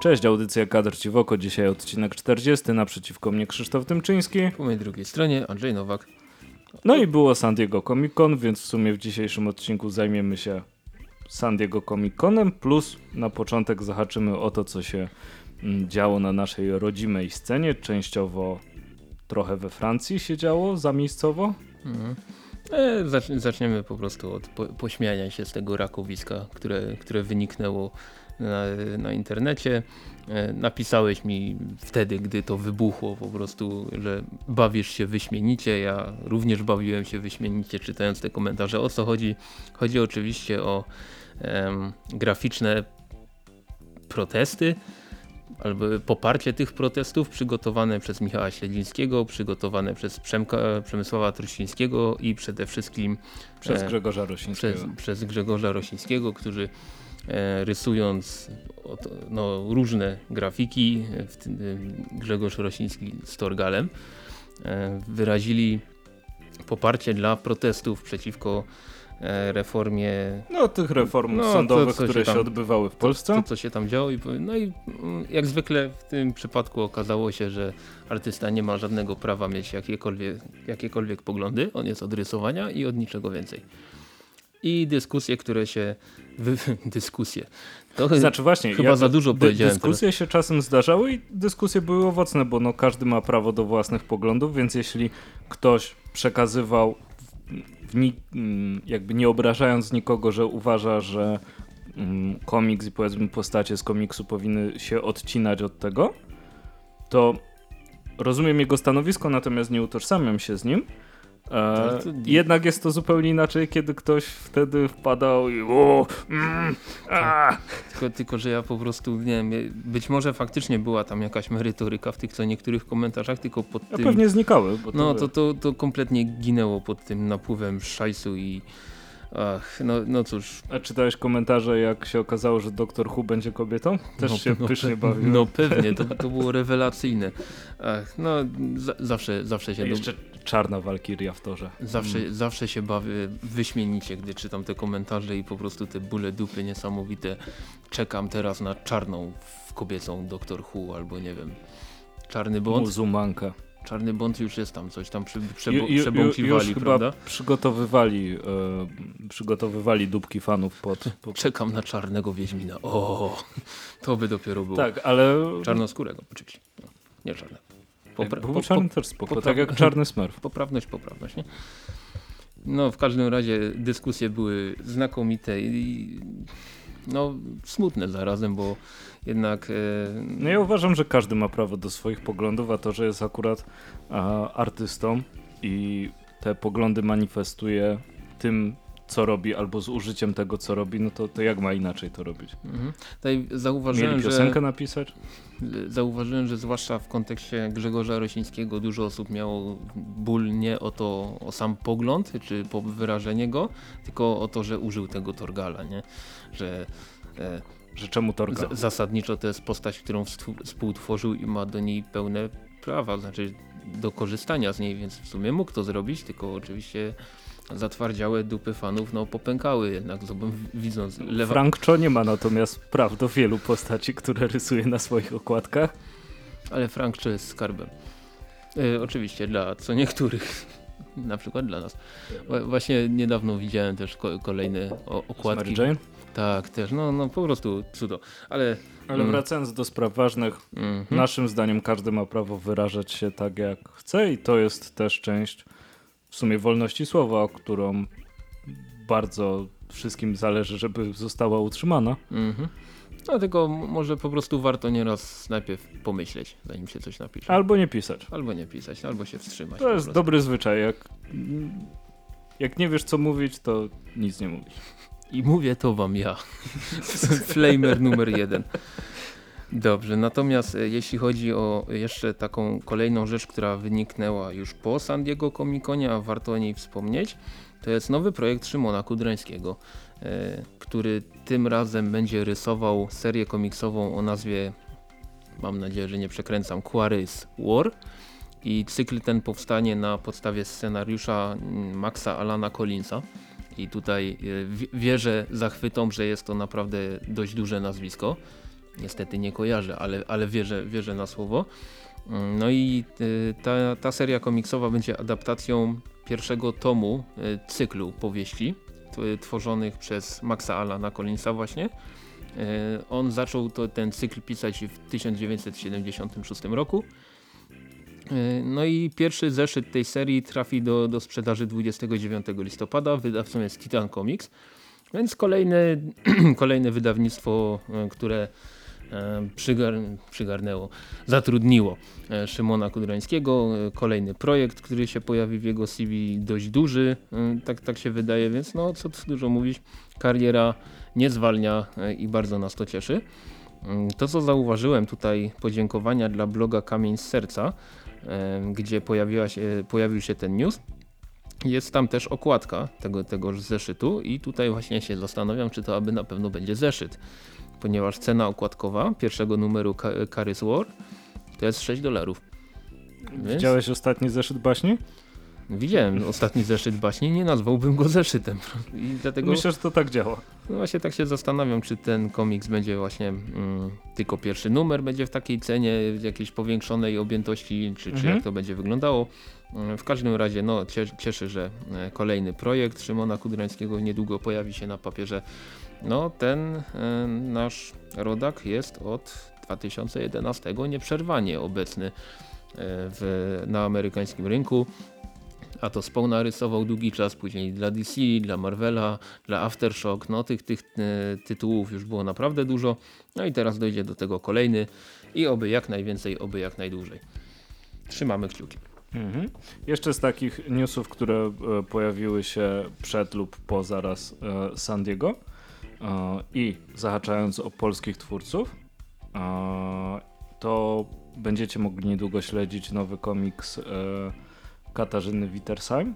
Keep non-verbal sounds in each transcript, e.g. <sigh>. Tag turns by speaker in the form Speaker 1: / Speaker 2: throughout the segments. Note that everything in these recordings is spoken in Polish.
Speaker 1: Cześć, audycja Kadr Ci w oko, dzisiaj odcinek 40, naprzeciwko mnie Krzysztof Tymczyński.
Speaker 2: Po mojej drugiej stronie Andrzej Nowak.
Speaker 1: No i było San Diego Comic Con, więc w sumie w dzisiejszym odcinku zajmiemy się San Diego Comic Conem, plus na początek zahaczymy o to, co się mm, działo na naszej rodzimej scenie, częściowo trochę we Francji się działo, zamiejscowo. Mhm.
Speaker 2: E, zaczniemy po prostu od po, pośmiania się z tego rakowiska, które, które wyniknęło na, na internecie. E, napisałeś mi wtedy, gdy to wybuchło po prostu, że bawisz się wyśmienicie. Ja również bawiłem się wyśmienicie czytając te komentarze. O co chodzi? Chodzi oczywiście o em, graficzne protesty albo poparcie tych protestów przygotowane przez Michała Śledzińskiego, przygotowane przez Przemka, Przemysława Truścińskiego i przede wszystkim
Speaker 1: przez e, Grzegorza Rosińskiego.
Speaker 2: Przez, przez Grzegorza Rosińskiego, którzy rysując no, różne grafiki, w tym Grzegorz Rosiński z Torgalem, e, wyrazili poparcie dla protestów przeciwko e, reformie.
Speaker 1: No tych reform no, sądowych, to, które się, tam, się, odbywały w Polsce.
Speaker 2: To, to, co się tam działo. No i mm, jak zwykle w tym przypadku okazało się, że artysta nie ma żadnego prawa mieć jakiekolwiek, jakiekolwiek poglądy. On jest od rysowania i od niczego więcej i dyskusje, które się... <laughs> Dyskusje.
Speaker 1: To znaczy właśnie,
Speaker 2: chyba ja za dużo powiedziałem.
Speaker 1: Dyskusje teraz. się czasem zdarzały i dyskusje były owocne, bo no każdy ma prawo do własnych poglądów, więc jeśli ktoś przekazywał mm, jakby nie obrażając nikogo, że uważa, że mm, komiks i powiedzmy postacie z komiksu powinny się odcinać od tego, to rozumiem jego stanowisko, natomiast nie utożsamiam się z nim, E, jednak jest to zupełnie inaczej, kiedy ktoś wtedy wpadał i o, mm,
Speaker 2: tylko, tylko, że ja po prostu, nie wiem, być może faktycznie była tam jakaś merytoryka w tych co niektórych komentarzach, tylko pod
Speaker 1: ja
Speaker 2: tym...
Speaker 1: pewnie znikały. Bo
Speaker 2: to no to, to, to kompletnie ginęło pod tym napływem szajsu i Ach, no, no cóż.
Speaker 1: A czytałeś komentarze, jak się okazało, że doktor Hu będzie kobietą? Też no, się no, pysznie bawił.
Speaker 2: No pewnie, to, to było rewelacyjne. Ach, no zawsze, zawsze się...
Speaker 1: Jeszcze czarna walkiria w torze.
Speaker 2: Zawsze, mm. zawsze się bawię wyśmienicie, gdy czytam te komentarze i po prostu te bóle dupy niesamowite. Czekam teraz na czarną kobiecą doktor Hu albo nie wiem, czarny błąd.
Speaker 1: Muzułmanka.
Speaker 2: Czarny Bąd już jest tam, coś tam przy, przebo, przebąkiwali,
Speaker 1: prawda? przygotowywali, e, przygotowywali dupki fanów pod, pod...
Speaker 2: Czekam na czarnego Wiedźmina. O, to by dopiero było.
Speaker 1: Tak, ale...
Speaker 2: Czarnoskórego oczywiście. No, nie czarnego.
Speaker 1: Popra Był czarny też spoko, tak jak czarny smurf.
Speaker 2: Poprawność, poprawność, nie? No, w każdym razie dyskusje były znakomite i no, smutne zarazem, bo jednak...
Speaker 1: E... No ja uważam, że każdy ma prawo do swoich poglądów, a to, że jest akurat a, artystą i te poglądy manifestuje tym, co robi, albo z użyciem tego, co robi, no to, to jak ma inaczej to robić? Mhm.
Speaker 2: Tutaj zauważyłem,
Speaker 1: Mieli piosenkę że, napisać?
Speaker 2: Zauważyłem, że zwłaszcza w kontekście Grzegorza Rosińskiego dużo osób miało ból nie o to, o sam pogląd, czy po wyrażenie go, tylko o to, że użył tego Torgala, nie? Że
Speaker 1: e, że czemu Torgal?
Speaker 2: Zasadniczo to jest postać, którą współtworzył i ma do niej pełne prawa, znaczy do korzystania z niej, więc w sumie mógł to zrobić, tylko oczywiście zatwardziałe dupy fanów no popękały jednak, widząc lewa...
Speaker 1: Frank Cho nie ma natomiast praw do wielu postaci, które rysuje na swoich okładkach.
Speaker 2: Ale Frank Cho jest skarbem. E, oczywiście dla co niektórych, <laughs> na przykład dla nas. Właśnie niedawno widziałem też ko kolejne okładki.
Speaker 1: Mary Jane?
Speaker 2: Tak, też, no, no po prostu cudo. Ale,
Speaker 1: Ale mm. wracając do spraw ważnych, mm -hmm. naszym zdaniem każdy ma prawo wyrażać się tak jak chce i to jest też część w sumie wolności słowa, którą bardzo wszystkim zależy, żeby została utrzymana. Mhm.
Speaker 2: Dlatego może po prostu warto nieraz najpierw pomyśleć, zanim się coś napisze.
Speaker 1: Albo nie pisać.
Speaker 2: Albo nie pisać, albo się wstrzymać.
Speaker 1: To jest dobry zwyczaj. Jak, jak nie wiesz co mówić, to nic nie mówisz.
Speaker 2: I mówię to wam ja. <laughs> Flamer numer jeden. Dobrze, natomiast e, jeśli chodzi o jeszcze taką kolejną rzecz, która wyniknęła już po San Diego Comic Conie, a warto o niej wspomnieć, to jest nowy projekt Szymona Kudrańskiego, e, który tym razem będzie rysował serię komiksową o nazwie, mam nadzieję, że nie przekręcam, Quarry's War i cykl ten powstanie na podstawie scenariusza mm, Maxa Alana Collinsa i tutaj e, wierzę zachwytom, że jest to naprawdę dość duże nazwisko. Niestety nie kojarzę, ale, ale wierzę, wierzę na słowo. Mm, no i y, ta, ta seria komiksowa będzie adaptacją pierwszego tomu y, cyklu powieści tworzonych przez Maxa Allana Collinsa właśnie. Y, On zaczął to, ten cykl pisać w 1976 roku. No i pierwszy zeszyt tej serii trafi do, do sprzedaży 29 listopada. Wydawcą jest Titan Comics. Więc kolejne, <clears throat> kolejne wydawnictwo, które przygar, przygarnęło, zatrudniło e, Szymona Kudrońskiego. E, Kolejny projekt, który się pojawi w jego CV, dość duży, e, tak, tak się wydaje, więc no co dużo mówić, kariera nie zwalnia e, i bardzo nas to cieszy. Mm, To co zauważyłem tutaj, podziękowania dla bloga Kamień z Serca, e, gdzie pojawiła się, pojawił się ten news. Jest tam też okładka tego, tegoż zeszytu i tutaj właśnie się zastanawiam, czy to aby na pewno będzie zeszyt ponieważ cena okładkowa pierwszego numeru Carys War to jest 6 dolarów. Więc
Speaker 1: Widziałeś ostatni zeszyt baśni?
Speaker 2: Widziałem ostatni zeszyt baśni, nie nazwałbym go zeszytem. I dlatego
Speaker 1: Myślę, że to tak działa.
Speaker 2: no właśnie tak się zastanawiam, czy ten komiks będzie właśnie mm, tylko pierwszy numer będzie w takiej cenie, w jakiejś powiększonej objętości, czy, czy
Speaker 1: Mhm.
Speaker 2: jak to będzie wyglądało. Mm, W każdym razie no, cie- cieszy, że e, kolejny projekt Szymona Kudrońskiego niedługo pojawi się na papierze. No ten e, nasz rodak jest od 2011 nieprzerwanie obecny e, w, na amerykańskim rynku. A to Spawn narysował długi czas, później dla DC, dla Marvela, dla Aftershock, no tych, tych e, tytułów już było naprawdę dużo. No i teraz dojdzie do tego kolejny i oby jak najwięcej, oby jak najdłużej. Trzymamy kciuki.
Speaker 1: Mhm. Jeszcze z takich newsów, które pojawiły się przed lub po zaraz San Diego i zahaczając o polskich twórców, e, to będziecie mogli niedługo śledzić nowy komiks e, Katarzyny Wittersheim,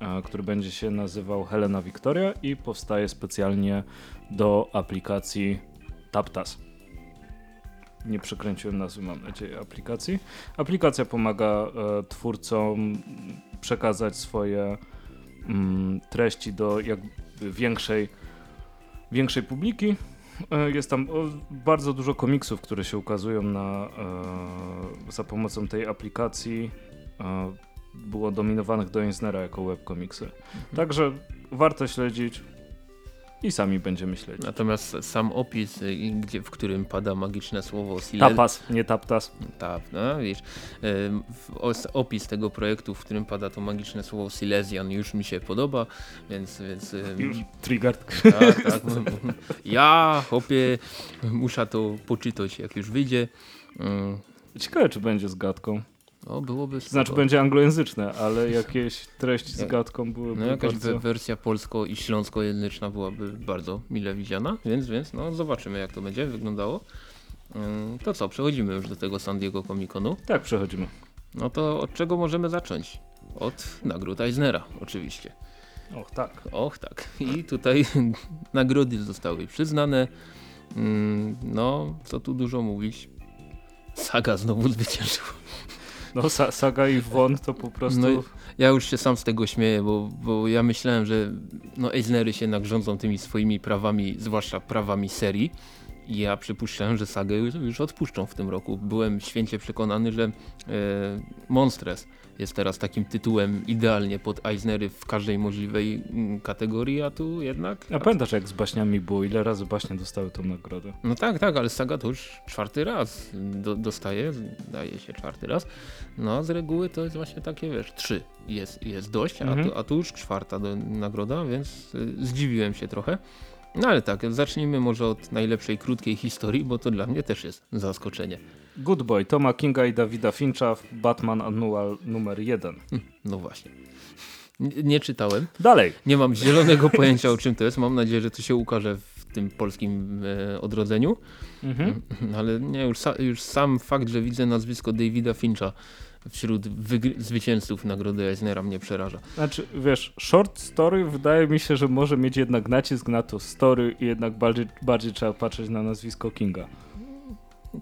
Speaker 1: e, który będzie się nazywał Helena Victoria i powstaje specjalnie do aplikacji TapTas. Nie przekręciłem nazwy, mam nadzieję, aplikacji. Aplikacja pomaga e, twórcom przekazać swoje mm, treści do jakby większej, większej publiki. E, jest tam bardzo dużo komiksów, które się ukazują na, e, za pomocą tej aplikacji. E, było dominowanych do Eisnera jako webkomiksy. Także warto śledzić i sami będziemy śledzić.
Speaker 2: Natomiast sam opis, y, gdzie, w którym pada magiczne słowo Silesia,
Speaker 1: Tapas, nie taptas.
Speaker 2: Tak, no wiesz, os- opis tego projektu, w którym pada to magiczne słowo Silesian już mi się podoba, więc, więc ym, <laughs>
Speaker 1: Już triggered.
Speaker 2: tak, tak, m- <laughs> ja chłopie muszę to poczytać jak już wyjdzie. Ym,
Speaker 1: Ciekawe, czy będzie z gadką.
Speaker 2: No byłoby
Speaker 1: To Znaczy
Speaker 2: spoko.
Speaker 1: będzie anglojęzyczne, ale <laughs> jakieś treści z gadką byłyby
Speaker 2: No jakaś
Speaker 1: bardzo...
Speaker 2: we- wersja polsko- i śląskojęzyczna byłaby bardzo mile widziana, więc, więc no zobaczymy jak to będzie wyglądało. To co, przechodzimy już do tego San Diego Comic Conu.
Speaker 1: Tak, przechodzimy.
Speaker 2: No to od czego możemy zacząć? Od nagród Eisnera oczywiście.
Speaker 1: Och, tak.
Speaker 2: Och tak. I tutaj <laughs> nagrody zostały przyznane. No, co tu dużo mówić. Saga znowu zwyciężyła.
Speaker 1: No, sa Saga i Won to po prostu...
Speaker 2: No Ja już się sam z tego śmieję, bo, bo ja myślałem, że no Eisnery się nagrządzą tymi swoimi prawami, zwłaszcza prawami serii. Ja przypuszczałem, że sagę już, już odpuszczą w tym roku. Byłem święcie przekonany, że e, Monstres jest teraz takim tytułem idealnie pod Eisnery w każdej możliwej mm, kategorii, a tu jednak...
Speaker 1: A pamiętasz jak z baśniami było? Ile razy baśnie dostały tą nagrodę?
Speaker 2: No tak, tak, ale Saga to już czwarty raz do, dostaje, daje się czwarty raz. No a z reguły to jest właśnie takie, wiesz, trzy jest, jest dość, a,
Speaker 1: Mhm.
Speaker 2: tu, a tu już czwarta do, nagroda, więc y, zdziwiłem się trochę. No ale tak, zacznijmy może od najlepszej krótkiej historii, bo to dla mnie też jest zaskoczenie.
Speaker 1: Good Boy, Toma Kinga i Davida Fincha, Batman Annual numer 1.
Speaker 2: No właśnie. N- Nie czytałem,
Speaker 1: Dalej.
Speaker 2: nie mam zielonego <laughs> pojęcia o czym to jest. Mam nadzieję, że to się ukaże w tym polskim e, odrodzeniu.
Speaker 1: Mhm.
Speaker 2: No Ale nie, już, sa, już sam fakt, że widzę nazwisko Davida Fincha wśród zwycięzców nagrody Eisnera mnie przeraża.
Speaker 1: Znaczy, wiesz, short story wydaje mi się, że może mieć jednak nacisk na to story i jednak bardziej, bardziej trzeba patrzeć na nazwisko Kinga.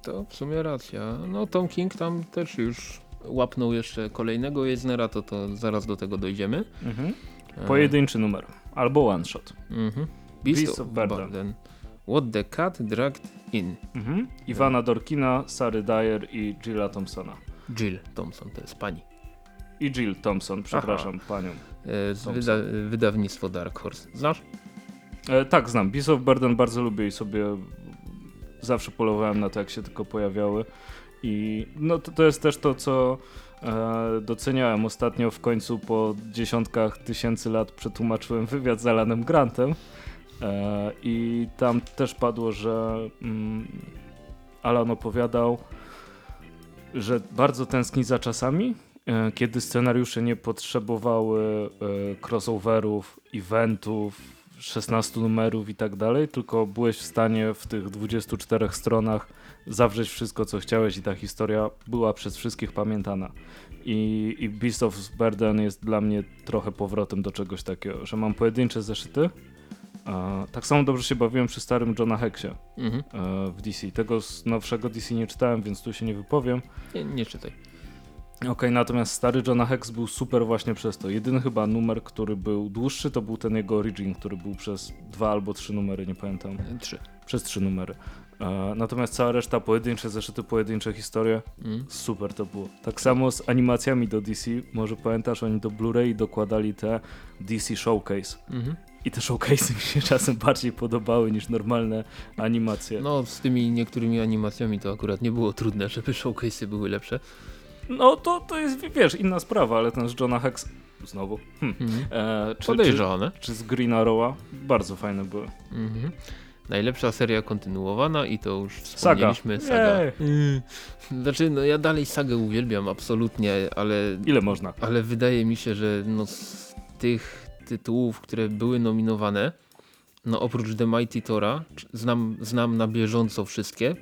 Speaker 2: To w sumie racja. No Tom King tam też już łapnął jeszcze kolejnego Eisnera, to, to zaraz do tego dojdziemy.
Speaker 1: Mhm. Pojedynczy numer. Albo one shot.
Speaker 2: Mhm. Beast,
Speaker 1: Beast
Speaker 2: of
Speaker 1: of Burden.
Speaker 2: Burden. What the Cat Dragged In.
Speaker 1: Mhm. Iwana Dorkina, Sary Dyer i Gilla Thompsona.
Speaker 2: Jill Thompson, to jest pani.
Speaker 1: I Jill Thompson, przepraszam panią.
Speaker 2: E,
Speaker 1: Thompson.
Speaker 2: wyda wydawnictwo Dark Horse. Znasz?
Speaker 1: E, tak, znam. Beast of Burden bardzo lubię i sobie zawsze polowałem na to, jak się tylko pojawiały. I no to, to jest też to, co e, doceniałem ostatnio. W końcu po dziesiątkach tysięcy lat przetłumaczyłem wywiad z Alanem Grantem. E, I tam też padło, że mm, Alan opowiadał, że bardzo tęskni za czasami, e, kiedy scenariusze nie potrzebowały e, crossoverów, eventów, 16 numerów i tak dalej, tylko byłeś w stanie w tych 24 stronach zawrzeć wszystko, co chciałeś i ta historia była przez wszystkich pamiętana. I, i Beast of Burden jest dla mnie trochę powrotem do czegoś takiego, że mam pojedyncze zeszyty. Tak samo dobrze się bawiłem przy starym Johna Hexie
Speaker 2: Mhm.
Speaker 1: e, w DC. Tego z nowszego DC nie czytałem, więc tu się nie wypowiem.
Speaker 2: Nie, nie czytaj.
Speaker 1: Okej, natomiast stary Johna Hex był super właśnie przez to. Jedyny chyba numer, który był dłuższy, to był ten jego Origin, który był przez dwa albo trzy numery, nie pamiętam.
Speaker 2: E, Trzy.
Speaker 1: Przez trzy numery. E, natomiast cała reszta pojedyncze zeszyty, pojedyncze historie,
Speaker 2: Mm.
Speaker 1: super to było. Tak samo z animacjami do DC, może pamiętasz, oni do Blu-ray dokładali te DC Showcase.
Speaker 2: Mhm.
Speaker 1: I te showcase'y mi się czasem bardziej podobały niż normalne animacje.
Speaker 2: No z tymi niektórymi animacjami to akurat nie było trudne, żeby showcase'y były lepsze.
Speaker 1: No to, to jest, wiesz, inna sprawa, ale ten z Johna Hex, znowu, hm.
Speaker 2: Mhm.
Speaker 1: e, czy, czy,
Speaker 2: Podejrzane.
Speaker 1: czy z Green Arrow'a, bardzo fajne były.
Speaker 2: Mhm. Najlepsza seria kontynuowana i to już wspomnieliśmy.
Speaker 1: Saga.
Speaker 2: Saga. <laughs> Znaczy, no ja dalej sagę uwielbiam absolutnie, ale,
Speaker 1: Ile można?
Speaker 2: ale wydaje mi się, że no z tych tytułów, które były nominowane, no oprócz The Mighty Tora, znam, znam na bieżąco wszystkie.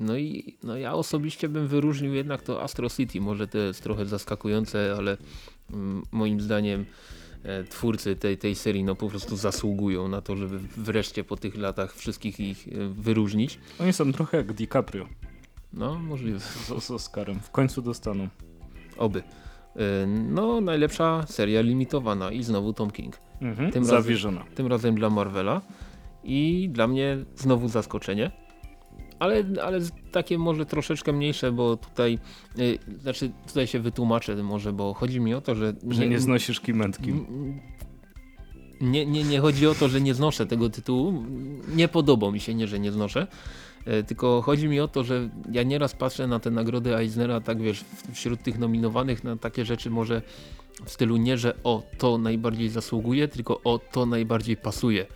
Speaker 2: No i no ja osobiście bym wyróżnił jednak to Astro City. Może to jest trochę zaskakujące, ale mm, moim zdaniem e, twórcy tej, tej serii no po prostu zasługują na to, żeby wreszcie po tych latach wszystkich ich e, wyróżnić.
Speaker 1: Oni są trochę jak DiCaprio
Speaker 2: No możliwe.
Speaker 1: z, z Oscarem. W końcu dostaną.
Speaker 2: Oby. E, No najlepsza seria limitowana i znowu Tom King.
Speaker 1: Mhm.
Speaker 2: Tym razem-. Tym razem dla Marvela i dla mnie znowu zaskoczenie. Ale, ale takie może troszeczkę mniejsze, bo tutaj, y, znaczy tutaj się wytłumaczę może, bo chodzi mi o to, że
Speaker 1: Że nie znosisz kimentki.
Speaker 2: nie, nie, nie chodzi o to, że nie znoszę tego tytułu. Nie podoba mi się, nie, że nie znoszę. E, Tylko chodzi mi o to, że ja nieraz patrzę na te nagrody Eisnera, tak wiesz, wśród tych nominowanych na takie rzeczy może w stylu nie, że o to najbardziej zasługuje, tylko o to najbardziej pasuje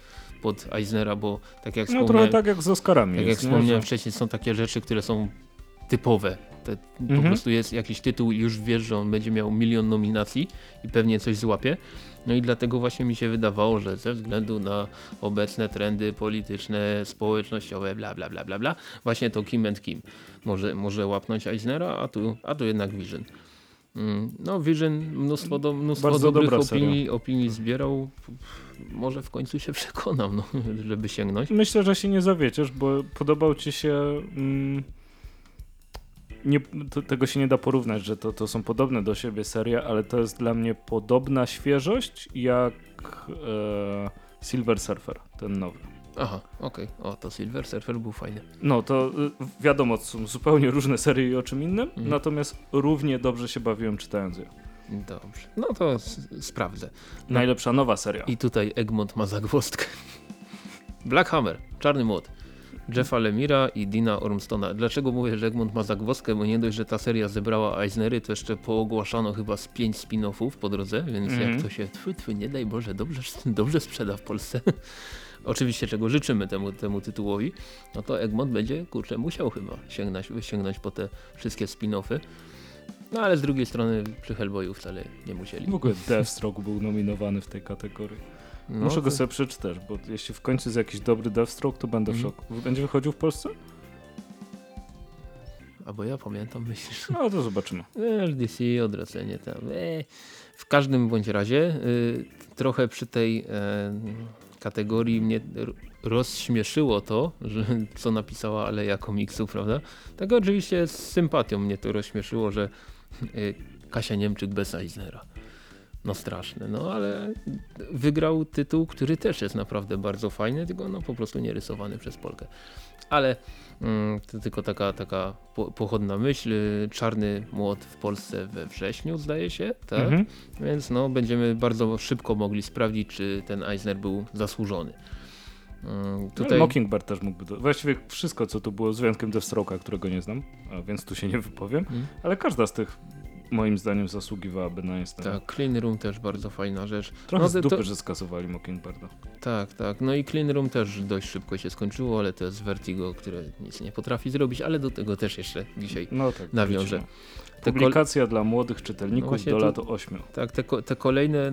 Speaker 2: pod Eisnera, bo tak jak
Speaker 1: No
Speaker 2: wspomniałem,
Speaker 1: trochę tak jak z Oscarami
Speaker 2: tak jak
Speaker 1: jest, nie?
Speaker 2: wspomniałem
Speaker 1: Że-
Speaker 2: wcześniej, są takie rzeczy, które są typowe. Te, Po
Speaker 1: Mhm.
Speaker 2: prostu jest jakiś tytuł i już wiesz, że on będzie miał milion nominacji i pewnie coś złapie. No i dlatego właśnie mi się wydawało, że ze względu na obecne trendy polityczne, społecznościowe, bla bla bla bla bla, właśnie to Kim and Kim może, może łapnąć Eisnera, a tu, a tu jednak Vision. Mm, No Vision mnóstwo, do, mnóstwo
Speaker 1: Bardzo
Speaker 2: dobrych
Speaker 1: seria.
Speaker 2: opinii, opinii zbierał. Może w końcu się przekonam, no, <laughs> żeby sięgnąć.
Speaker 1: Myślę, że się nie zawiedziesz, bo podobał ci się... Mm, nie, to, tego się nie da porównać, że to, to są podobne do siebie serie, ale to jest dla mnie podobna świeżość jak e, Silver Surfer, ten nowy.
Speaker 2: Aha, okej. O, to Silver Surfer był fajny.
Speaker 1: No to y, wiadomo, są zupełnie różne serie i o czym innym,
Speaker 2: Mhm.
Speaker 1: natomiast równie dobrze się bawiłem czytając je.
Speaker 2: Dobrze. No to sprawdzę.
Speaker 1: Najlepsza nowa seria.
Speaker 2: I tutaj Egmont ma zagwozdkę. <laughs> Black Hammer, Czarny Młot. Jeffa Lemira i Dina Ormstona. Dlaczego mówię, że Egmont ma zagwozdkę? Bo nie dość, że ta seria zebrała Eisnery, to jeszcze poogłaszano chyba z pięć spin-offów po drodze, więc
Speaker 1: Mhm.
Speaker 2: jak to się, tfu, tfu, nie daj Boże, dobrze, <laughs> dobrze sprzeda w Polsce. <laughs> Oczywiście czego życzymy temu, temu tytułowi, no to Egmont będzie, kurczę, musiał chyba sięgnąć, sięgnąć po te wszystkie spin-offy. No ale z drugiej strony przy Hellboyu wcale nie musieli.
Speaker 1: W ogóle <laughs> Deathstroke był nominowany w tej kategorii.
Speaker 2: No,
Speaker 1: Muszę go sobie przeczytać, bo jeśli w końcu jest jakiś dobry Deathstroke, to będę w
Speaker 2: Mhm.
Speaker 1: szoku. Będzie wychodził w Polsce?
Speaker 2: Albo ja pamiętam, myślisz.
Speaker 1: No to zobaczymy.
Speaker 2: LDC, odwracanie tam. E. W każdym bądź razie y, trochę przy tej e, kategorii mnie rozśmieszyło to, że, <laughs> co napisała Aleja Komiksu, prawda? Tak oczywiście z sympatią mnie to rozśmieszyło, że y, Kasia Niemczyk bez Eisnera. No straszne. No ale wygrał tytuł, który też jest naprawdę bardzo fajny, tylko no po prostu nie rysowany przez Polkę. Ale mm, to tylko taka, taka po, pochodna myśl. Czarny młot w Polsce we wrześniu zdaje się, tak?
Speaker 1: Mhm.
Speaker 2: Więc no będziemy bardzo szybko mogli sprawdzić, czy ten Eisner był zasłużony. Mm,
Speaker 1: Tutaj... Mockingbird też mógłby. Do... Właściwie wszystko, co tu było, z wyjątkiem Deathstroke'a, którego nie znam, a więc tu się nie wypowiem.
Speaker 2: Mm.
Speaker 1: Ale każda z tych moim zdaniem zasługiwałaby na Eisnera.
Speaker 2: Tak, Clean Room też bardzo fajna rzecz.
Speaker 1: Trochę
Speaker 2: No,
Speaker 1: z
Speaker 2: to-
Speaker 1: dupy,
Speaker 2: to-
Speaker 1: że skasowali Mockingbirda.
Speaker 2: Tak, tak. No i Clean Room też dość szybko się skończyło, ale to jest Vertigo, które nic nie potrafi zrobić, ale do tego też jeszcze dzisiaj.
Speaker 1: No tak.
Speaker 2: Nawiążę.
Speaker 1: wrócimy.
Speaker 2: Te kol-
Speaker 1: Publikacja dla młodych
Speaker 2: No
Speaker 1: czytelników
Speaker 2: właśnie
Speaker 1: do lat 8.
Speaker 2: tak, te, ko- te kolejne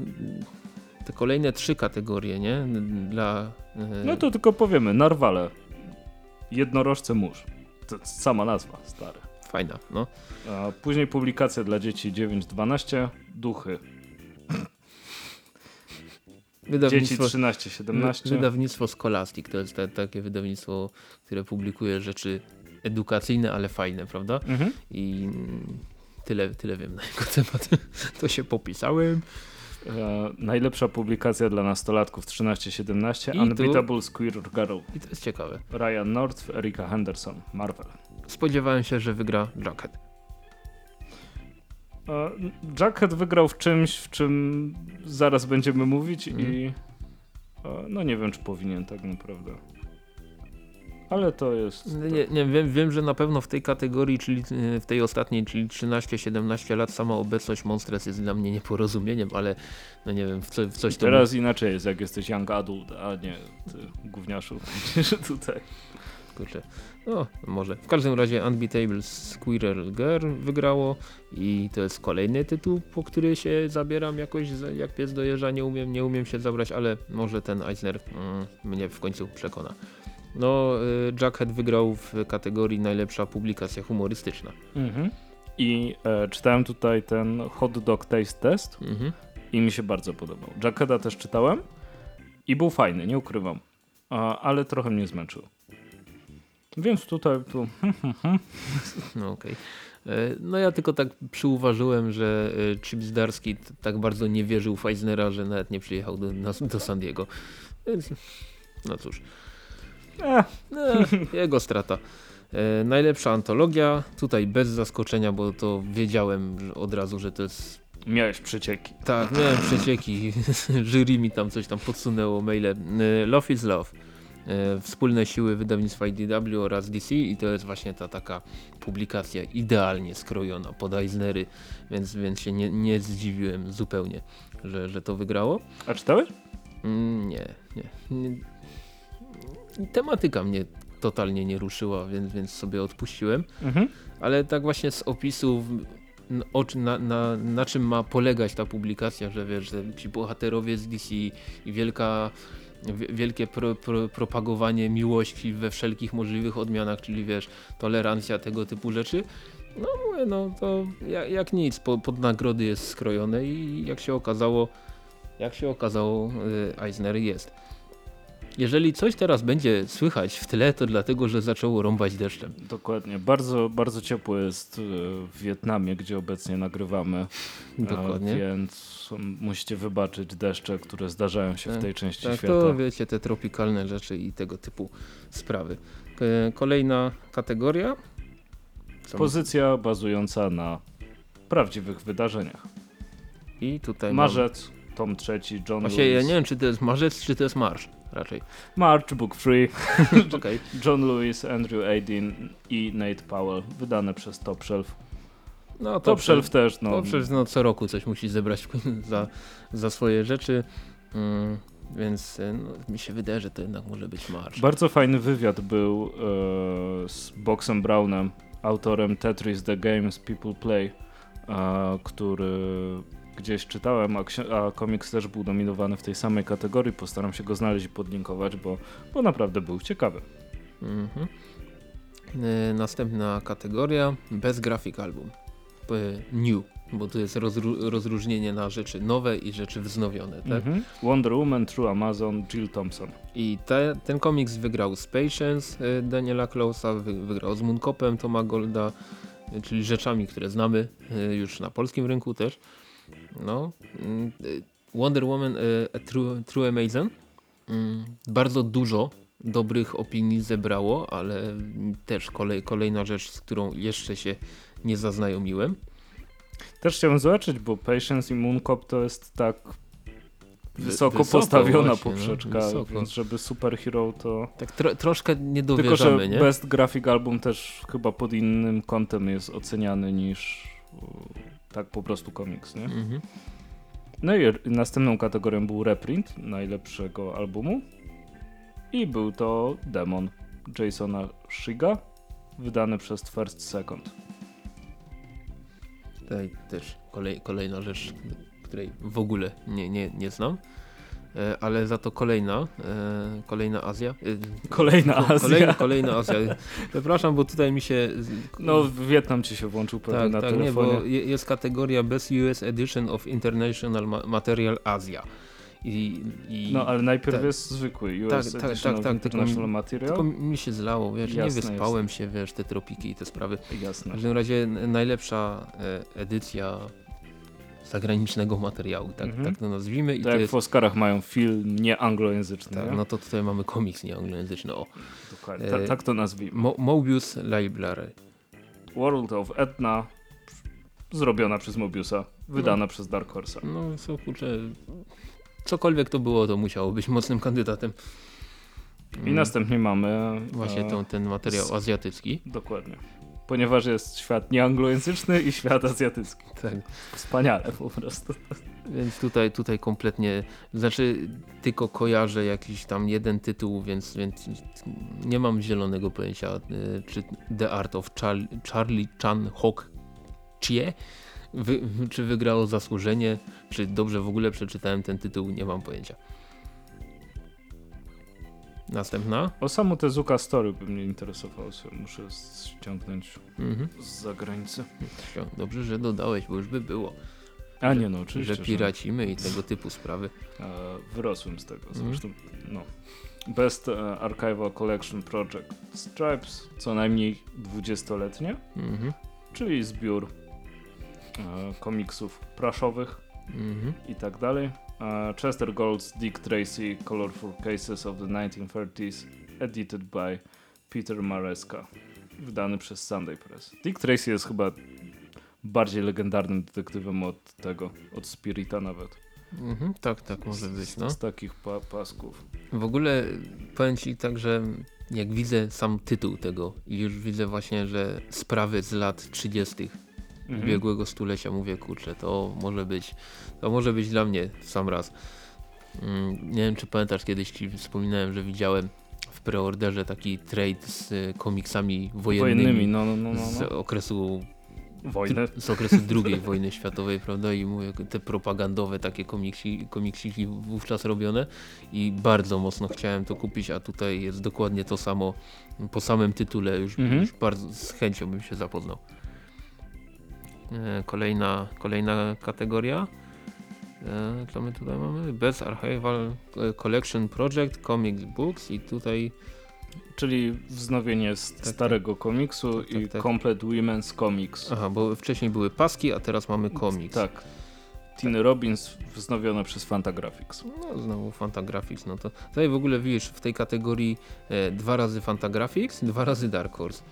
Speaker 2: te kolejne trzy kategorie, nie? Dla e,
Speaker 1: No to tylko powiemy, Narwale. Jednorożce mórz. To sama nazwa, stary.
Speaker 2: Fajna, no.
Speaker 1: A później publikacja dla dzieci 9-12, Duchy. Dzieci
Speaker 2: Wydawnictwo,
Speaker 1: 13-17.
Speaker 2: wydawnictwo Scholastic to jest te, takie wydawnictwo, które publikuje rzeczy edukacyjne, ale fajne, prawda?
Speaker 1: Mhm.
Speaker 2: I tyle, tyle wiem na jego <laughs> temat. To się popisałem.
Speaker 1: E, najlepsza publikacja dla nastolatków 13-17,
Speaker 2: I
Speaker 1: Unbeatable Squirrel Girl.
Speaker 2: I to jest ciekawe.
Speaker 1: Ryan North, Erika Henderson, Marvel.
Speaker 2: Spodziewałem się, że wygra Jacket.
Speaker 1: E, Jacket wygrał w czymś, w czym zaraz będziemy mówić
Speaker 2: Mhm.
Speaker 1: i e, no nie wiem, czy powinien tak naprawdę. Ale to jest...
Speaker 2: Nie, nie wiem, wiem, że na pewno w tej kategorii, czyli e, w tej ostatniej, czyli 13-17 lat, sama obecność Monstres jest dla mnie nieporozumieniem, ale no nie wiem, w, co, w coś to...
Speaker 1: Teraz inaczej jest, jak jesteś young adult, a nie ty gówniaszu. <laughs> że tutaj.
Speaker 2: Kurczę. No, może. W każdym razie Unbeatable Squirrel Girl wygrało i to jest kolejny tytuł, po który się zabieram jakoś jak pies do jeża. Nie umiem, nie umiem się zabrać, ale może ten Eisner mm, mnie w końcu przekona. No, y, Jackhead wygrał w kategorii najlepsza publikacja humorystyczna.
Speaker 1: Mhm. I e, czytałem tutaj ten hot dog taste test
Speaker 2: Mhm.
Speaker 1: i mi się bardzo podobał. Jackeda też czytałem i był fajny, nie ukrywam. A, ale trochę mnie zmęczył. Więc tutaj tu <laughs>
Speaker 2: No okej. E, No ja tylko tak przyuważyłem, że e, Chip Zdarski tak bardzo nie wierzył w Eisnera, że nawet nie przyjechał do, do San Diego. Więc no cóż.
Speaker 1: E,
Speaker 2: E, jego strata. E, najlepsza antologia, tutaj bez zaskoczenia, bo to wiedziałem od razu, że to jest...
Speaker 1: miałeś przecieki.
Speaker 2: Tak, miałem przecieki, <laughs> jury mi tam coś tam podsunęło maile. E, Love is Love. E, Wspólne siły wydawnictwa IDW oraz DC i to jest właśnie ta taka publikacja idealnie skrojona pod Eisnery, więc, więc się nie, nie zdziwiłem zupełnie, że, że to wygrało.
Speaker 1: A czytałeś?
Speaker 2: Mm, Nie, nie, nie. Tematyka mnie totalnie nie ruszyła, więc, więc sobie odpuściłem.
Speaker 1: Mhm.
Speaker 2: Ale tak właśnie z opisów, o na, na, na czym ma polegać ta publikacja, że wiesz, że ci bohaterowie z DC i wielka, wi- wielkie pro, pro, propagowanie miłości we wszelkich możliwych odmianach, czyli wiesz, tolerancja, tego typu rzeczy. No mówię, no to jak, jak nic, po, pod nagrody jest skrojone i jak się okazało, jak się okazało, y, Eisner jest. Jeżeli coś teraz będzie słychać w tle, to dlatego, że zaczęło rąbać deszczem.
Speaker 1: Dokładnie. Bardzo, bardzo ciepło jest e, w Wietnamie, gdzie obecnie nagrywamy. E,
Speaker 2: Dokładnie.
Speaker 1: Więc musicie wybaczyć deszcze, które zdarzają się w
Speaker 2: Tak,
Speaker 1: tej części
Speaker 2: Tak,
Speaker 1: świata.
Speaker 2: to wiecie, te tropikalne rzeczy i tego typu sprawy. K- Kolejna kategoria. Co-
Speaker 1: Pozycja bazująca na prawdziwych wydarzeniach.
Speaker 2: I tutaj
Speaker 1: Marzec, tom trzeci, John
Speaker 2: Właśnie ja
Speaker 1: Lewis.
Speaker 2: nie wiem, czy to jest marzec, czy to jest marsz raczej.
Speaker 1: March, Book Free, <laughs>
Speaker 2: Okej.
Speaker 1: John Lewis, Andrew Aidin i Nate Powell, wydane przez Top Shelf.
Speaker 2: No to
Speaker 1: Top Shelf też, no.
Speaker 2: To przecież no, co roku coś musi zebrać za, za swoje rzeczy. Mm, więc y, no, mi się wydaje, że to jednak może być marsz.
Speaker 1: Bardzo fajny wywiad był e, z Boxem Brownem, autorem Tetris The Games People Play, e, który gdzieś czytałem, a, a komiks też był nominowany w tej samej kategorii. Postaram się go znaleźć i podlinkować, bo, bo naprawdę był ciekawy.
Speaker 2: Mhm. Y, Następna kategoria bez grafik album. New, bo tu jest rozru- rozróżnienie na rzeczy nowe i rzeczy wznowione. Tak?
Speaker 1: Mhm. Wonder Woman, True Amazon, Jill Thompson.
Speaker 2: I te, ten komiks wygrał z Patience y, Daniela Klausa, wy, wygrał z Mooncopem Toma Golda, y, czyli rzeczami, które znamy y, już na polskim rynku też. No. mm, Wonder Woman a True, True Amazing. Mm, Bardzo dużo dobrych opinii zebrało, ale też kolej, kolejna rzecz, z którą jeszcze się nie zaznajomiłem.
Speaker 1: Też chciałbym zobaczyć, bo Patience i Moon Cop to jest tak wysoko,
Speaker 2: wysoko
Speaker 1: postawiona
Speaker 2: właśnie, no,
Speaker 1: poprzeczka,
Speaker 2: wysoko.
Speaker 1: więc żeby superhero to...
Speaker 2: Tak tro, troszkę nie
Speaker 1: Tylko, że
Speaker 2: nie?
Speaker 1: Best Graphic Album też chyba pod innym kątem jest oceniany niż tak po prostu komiks, nie?
Speaker 2: Mhm.
Speaker 1: No i następną kategorią był reprint najlepszego albumu i był to Demon Jasona Shiga wydany przez First Second.
Speaker 2: Tutaj też kolej, kolejna rzecz, której w ogóle nie, nie, nie znam. E, Ale za to kolejna, e, kolejna Azja. e,
Speaker 1: Kolejna
Speaker 2: ko-
Speaker 1: Azja.
Speaker 2: Kolejna, kolejna Azja. Przepraszam, bo tutaj mi się.
Speaker 1: No Wietnam ci się włączył pewnie
Speaker 2: tak,
Speaker 1: na
Speaker 2: tak, nie,
Speaker 1: telefonie.
Speaker 2: bo je- jest kategoria Best US Edition of International Ma- Material Asia. I, i
Speaker 1: No ale najpierw
Speaker 2: tak.
Speaker 1: jest zwykły US
Speaker 2: Tak, tak,
Speaker 1: Edition
Speaker 2: tak, tak, tylko
Speaker 1: International
Speaker 2: mi-
Speaker 1: Material.
Speaker 2: tylko mi się zlało, wiesz,
Speaker 1: Jasne
Speaker 2: nie wyspałem się, wiesz, te tropiki i te sprawy. W
Speaker 1: Jasne.
Speaker 2: każdym razie najlepsza edycja zagranicznego materiału, tak,
Speaker 1: Mhm.
Speaker 2: tak to nazwijmy. I
Speaker 1: Tak
Speaker 2: to
Speaker 1: jak
Speaker 2: jest,
Speaker 1: w Oscarach mają film nieanglojęzyczny.
Speaker 2: tak,
Speaker 1: nie?
Speaker 2: no to tutaj mamy komiks nieanglojęzyczny. O.
Speaker 1: Dokładnie. Ta,
Speaker 2: e,
Speaker 1: tak to nazwijmy.
Speaker 2: Mo Mobius Library.
Speaker 1: World of Etna zrobiona przez Mobiusa, wydana przez Dark Horse.
Speaker 2: No co kurczę, cokolwiek to było, to musiało być mocnym kandydatem.
Speaker 1: I następnie mamy
Speaker 2: Właśnie
Speaker 1: e,
Speaker 2: tą, ten materiał azjatycki.
Speaker 1: Dokładnie. Ponieważ jest świat nieanglojęzyczny i świat azjatycki.
Speaker 2: Tak.
Speaker 1: Wspaniale po prostu.
Speaker 2: Więc tutaj, tutaj kompletnie, znaczy tylko kojarzę jakiś tam jeden tytuł, więc, więc nie mam zielonego pojęcia, y, czy The Art of Char Charlie Chan Hok Chie, wy, czy wygrało zasłużenie, czy dobrze w ogóle przeczytałem ten tytuł, nie mam pojęcia. Następna.
Speaker 1: Osamu Tezuka Story by mnie interesowało, sobie muszę ściągnąć
Speaker 2: Mhm.
Speaker 1: z zagranicy.
Speaker 2: Dobrze, że dodałeś, bo już by było,
Speaker 1: A nie no, oczywiście,
Speaker 2: że piracimy i tego typu sprawy.
Speaker 1: E, wyrosłem z tego.
Speaker 2: Mhm.
Speaker 1: Zresztą, no. Best e, Archival Collection Project Stripes, co najmniej 20-letnie,
Speaker 2: Mhm.
Speaker 1: czyli zbiór e, komiksów praszowych
Speaker 2: Mhm.
Speaker 1: i tak dalej. E, Chester Gold's Dick Tracy Colorful Cases of the 1930s, edited by Peter Maresca, wydany przez Sunday Press. Dick Tracy jest chyba bardziej legendarnym detektywem od tego, od Spirita nawet.
Speaker 2: Mhm. Tak, tak może być,
Speaker 1: Z,
Speaker 2: no.
Speaker 1: z takich pa pasków.
Speaker 2: W ogóle powiem ci tak, że jak widzę sam tytuł tego i już widzę właśnie, że sprawy z lat 30.
Speaker 1: Mhm.
Speaker 2: ubiegłego stulecia, mówię kurczę, to może być, to może być dla mnie w sam raz. Mm, nie wiem czy pamiętasz, kiedyś ci wspominałem, że widziałem w preorderze taki trade z y, komiksami wojennymi,
Speaker 1: Wojennymi, no, no, no, no,
Speaker 2: z
Speaker 1: no.
Speaker 2: okresu
Speaker 1: Wojnę.
Speaker 2: z okresu II <laughs> wojny światowej, prawda? I mówię, te propagandowe takie komiksiki, komiksiki wówczas robione i bardzo mocno chciałem to kupić, a tutaj jest dokładnie to samo po samym tytule, już,
Speaker 1: Mhm.
Speaker 2: już bardzo z chęcią bym się zapoznał. E, Kolejna, kolejna kategoria. E, Co my tutaj mamy? Best Archival e, Collection Project, Comics Books i tutaj
Speaker 1: Czyli wznowienie z
Speaker 2: tak.
Speaker 1: starego komiksu
Speaker 2: Tak, tak,
Speaker 1: i
Speaker 2: tak.
Speaker 1: Complete Women's Comics.
Speaker 2: Aha, bo wcześniej były paski, a teraz mamy komiks.
Speaker 1: Tak. Tiny Robbins wznowione przez Fantagraphics.
Speaker 2: No znowu Fantagraphics, no to tutaj w ogóle widzisz w tej kategorii e, dwa razy Fantagraphics, dwa razy Dark Horse.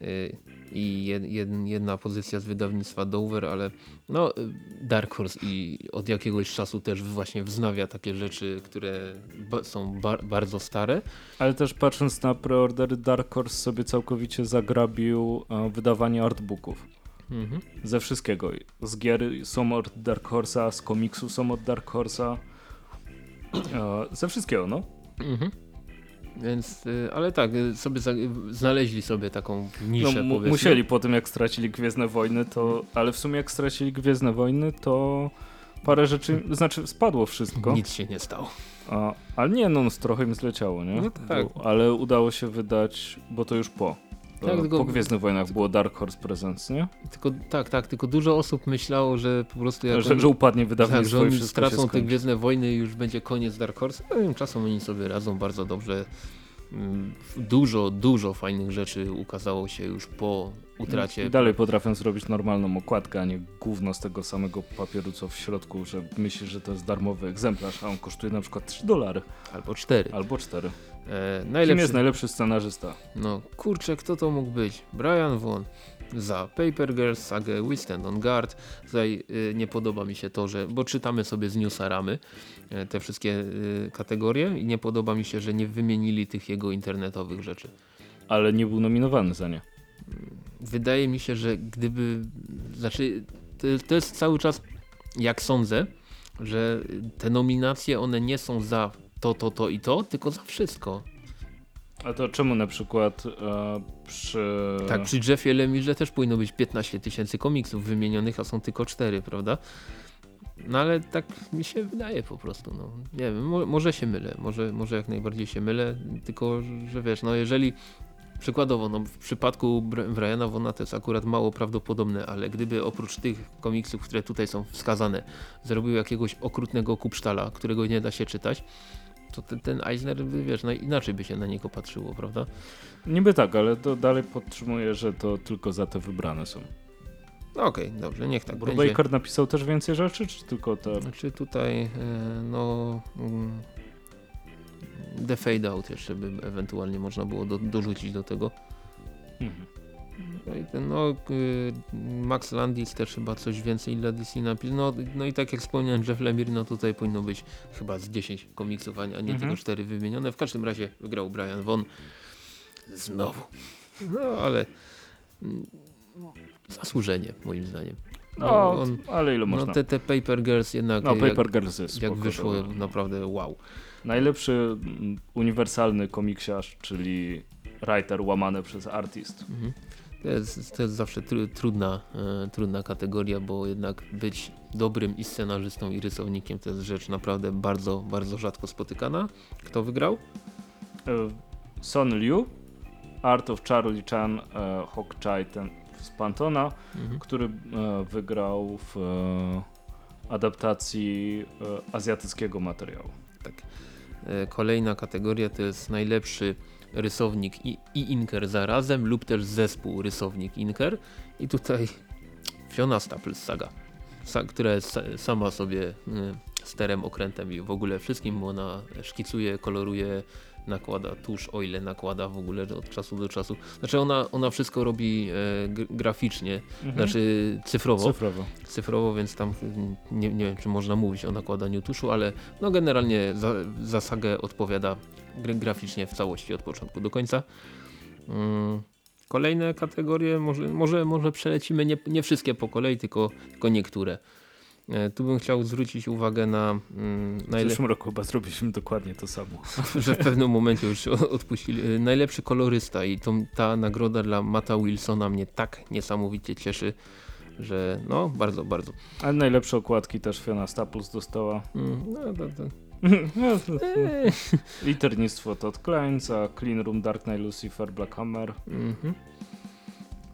Speaker 2: E, I jed, jed, jedna pozycja z wydawnictwa Dover, ale no Dark Horse i od jakiegoś czasu też właśnie wznawia takie rzeczy, które ba są ba bardzo stare.
Speaker 1: Ale też patrząc na preordery, Dark Horse sobie całkowicie zagrabił e, wydawanie artbooków.
Speaker 2: Mhm.
Speaker 1: Ze wszystkiego. Z gier są od Dark Horse'a, z komiksu są od Dark Horse'a. E, ze wszystkiego, no.
Speaker 2: Mhm. Więc, y, ale tak, y, sobie znaleźli sobie taką
Speaker 1: no
Speaker 2: niszę powiedzmy.
Speaker 1: musieli po tym, jak stracili Gwiezdne Wojny, to... Ale w sumie jak stracili Gwiezdne Wojny, to parę rzeczy... Znaczy, spadło wszystko.
Speaker 2: Nic się nie stało.
Speaker 1: A, ale nie, no, z trochę im zleciało, nie?
Speaker 2: No tak.
Speaker 1: Ale udało się wydać, bo to już po.
Speaker 2: Tak,
Speaker 1: E,
Speaker 2: tylko-
Speaker 1: po Gwiezdnych Wojnach było Dark Horse Presents, nie?
Speaker 2: Tylko tak, tak, tylko dużo osób myślało, że po prostu jak
Speaker 1: Że,
Speaker 2: oni-
Speaker 1: że upadnie
Speaker 2: Tak,
Speaker 1: wydawnictwo
Speaker 2: że
Speaker 1: i
Speaker 2: oni stracą te. Gwiezdne Wojny i już będzie koniec Dark Horse. No, tymczasem oni sobie radzą bardzo dobrze. Mm, Dużo, dużo fajnych rzeczy ukazało się już po utracie.
Speaker 1: I dalej potrafią zrobić normalną okładkę, a nie gówno z tego samego papieru, co w środku, że myślisz, że to jest darmowy egzemplarz, a on kosztuje na przykład 3 dolary
Speaker 2: Albo 4.
Speaker 1: albo 4.
Speaker 2: E,
Speaker 1: Kim
Speaker 2: najlepszy,
Speaker 1: jest najlepszy scenarzysta?
Speaker 2: No kurczę, kto to mógł być? Brian Vaughan za Paper Girls, sagę We Stand on Guard. Tutaj y, nie podoba mi się to, że, bo czytamy sobie z newsa ramy y, te wszystkie y, kategorie i nie podoba mi się, że nie wymienili tych jego internetowych rzeczy.
Speaker 1: Ale nie był nominowany za nie.
Speaker 2: Wydaje mi się, że gdyby, znaczy to, to jest cały czas, jak sądzę, że te nominacje one nie są za to, to, to i to, tylko za wszystko.
Speaker 1: A to czemu na przykład e, przy...
Speaker 2: Tak, przy Jeffie Lemirze też powinno być 15 tysięcy komiksów wymienionych, a są tylko 4, prawda? No ale tak mi się wydaje po prostu, no. Nie wiem, mo może się mylę, może, może jak najbardziej się mylę, tylko że wiesz, no jeżeli przykładowo, no w przypadku Br Briana Vona to jest akurat mało prawdopodobne, ale gdyby oprócz tych komiksów, które tutaj są wskazane, zrobił jakiegoś okrutnego kupsztala, którego nie da się czytać, to ten, ten Eisner, wiesz, no inaczej by się na niego patrzyło, prawda?
Speaker 1: Niby tak, ale to dalej podtrzymuję, że to tylko za te wybrane są.
Speaker 2: No okej, dobrze, niech tak będzie.
Speaker 1: Brubaker napisał też więcej rzeczy, czy tylko te...
Speaker 2: Znaczy tutaj e, no mm, The Fade Out jeszcze by ewentualnie można było do, dorzucić do tego.
Speaker 1: Mhm.
Speaker 2: No no, y, Max Landis też chyba coś więcej dla DC napisał. No, no i tak jak wspomniałem Jeff Lemire, no tutaj powinno być chyba z 10 komiksów, a nie,
Speaker 1: Mhm.
Speaker 2: tylko 4 wymienione. W każdym razie wygrał Brian Von znowu. No ale mm, zasłużenie moim zdaniem.
Speaker 1: No,
Speaker 2: on-
Speaker 1: ale ile można.
Speaker 2: No te, te Paper Girls jednak
Speaker 1: No,
Speaker 2: jak,
Speaker 1: Paper Girls jest
Speaker 2: jak
Speaker 1: spoko,
Speaker 2: wyszło naprawdę wow.
Speaker 1: Najlepszy mm, uniwersalny komiksiarz, czyli writer łamany przez artist.
Speaker 2: Mhm. To jest, to jest zawsze tru, trudna, e, trudna kategoria, bo jednak być dobrym i scenarzystą i rysownikiem to jest rzecz naprawdę bardzo, bardzo rzadko spotykana. Kto wygrał?
Speaker 1: E, Son Liu, Art of Charlie Chan, e, Chai ten z Pantona,
Speaker 2: Mhm.
Speaker 1: który e, wygrał w e, adaptacji e, azjatyckiego materiału.
Speaker 2: Tak. Kolejna kategoria to jest najlepszy rysownik i, i inker zarazem lub też zespół rysownik inker i tutaj Fiona Staples saga, sa, która jest sa- sama sobie y, sterem, okrętem i w ogóle wszystkim, ona szkicuje, koloruje, nakłada tusz, o ile nakłada w ogóle od czasu do czasu. Znaczy ona, ona wszystko robi e, graficznie, znaczy cyfrowo
Speaker 1: Cyfrowo.
Speaker 2: cyfrowo, więc tam nie, nie wiem, czy można mówić o nakładaniu tuszu, ale no generalnie za, za sagę odpowiada graficznie w całości od początku do końca. Mm, Kolejne kategorie, może, może, może przelecimy nie, nie wszystkie po kolei, tylko, tylko niektóre. E, Tu bym chciał zwrócić uwagę na mm,
Speaker 1: W zeszłym roku chyba zrobiliśmy dokładnie to samo. <laughs>
Speaker 2: że w pewnym <laughs> momencie już odpuścili. E, Najlepszy kolorysta i to, ta nagroda dla Mata Wilsona mnie tak niesamowicie cieszy, że no bardzo, bardzo.
Speaker 1: Ale najlepsze okładki też Fiona Staples dostała.
Speaker 2: Mm, No, to, to. <laughs>
Speaker 1: Liternictwo Todd Kleinca, Clean Room, Dark Knight Lucifer, Black Hammer.
Speaker 2: Mhm.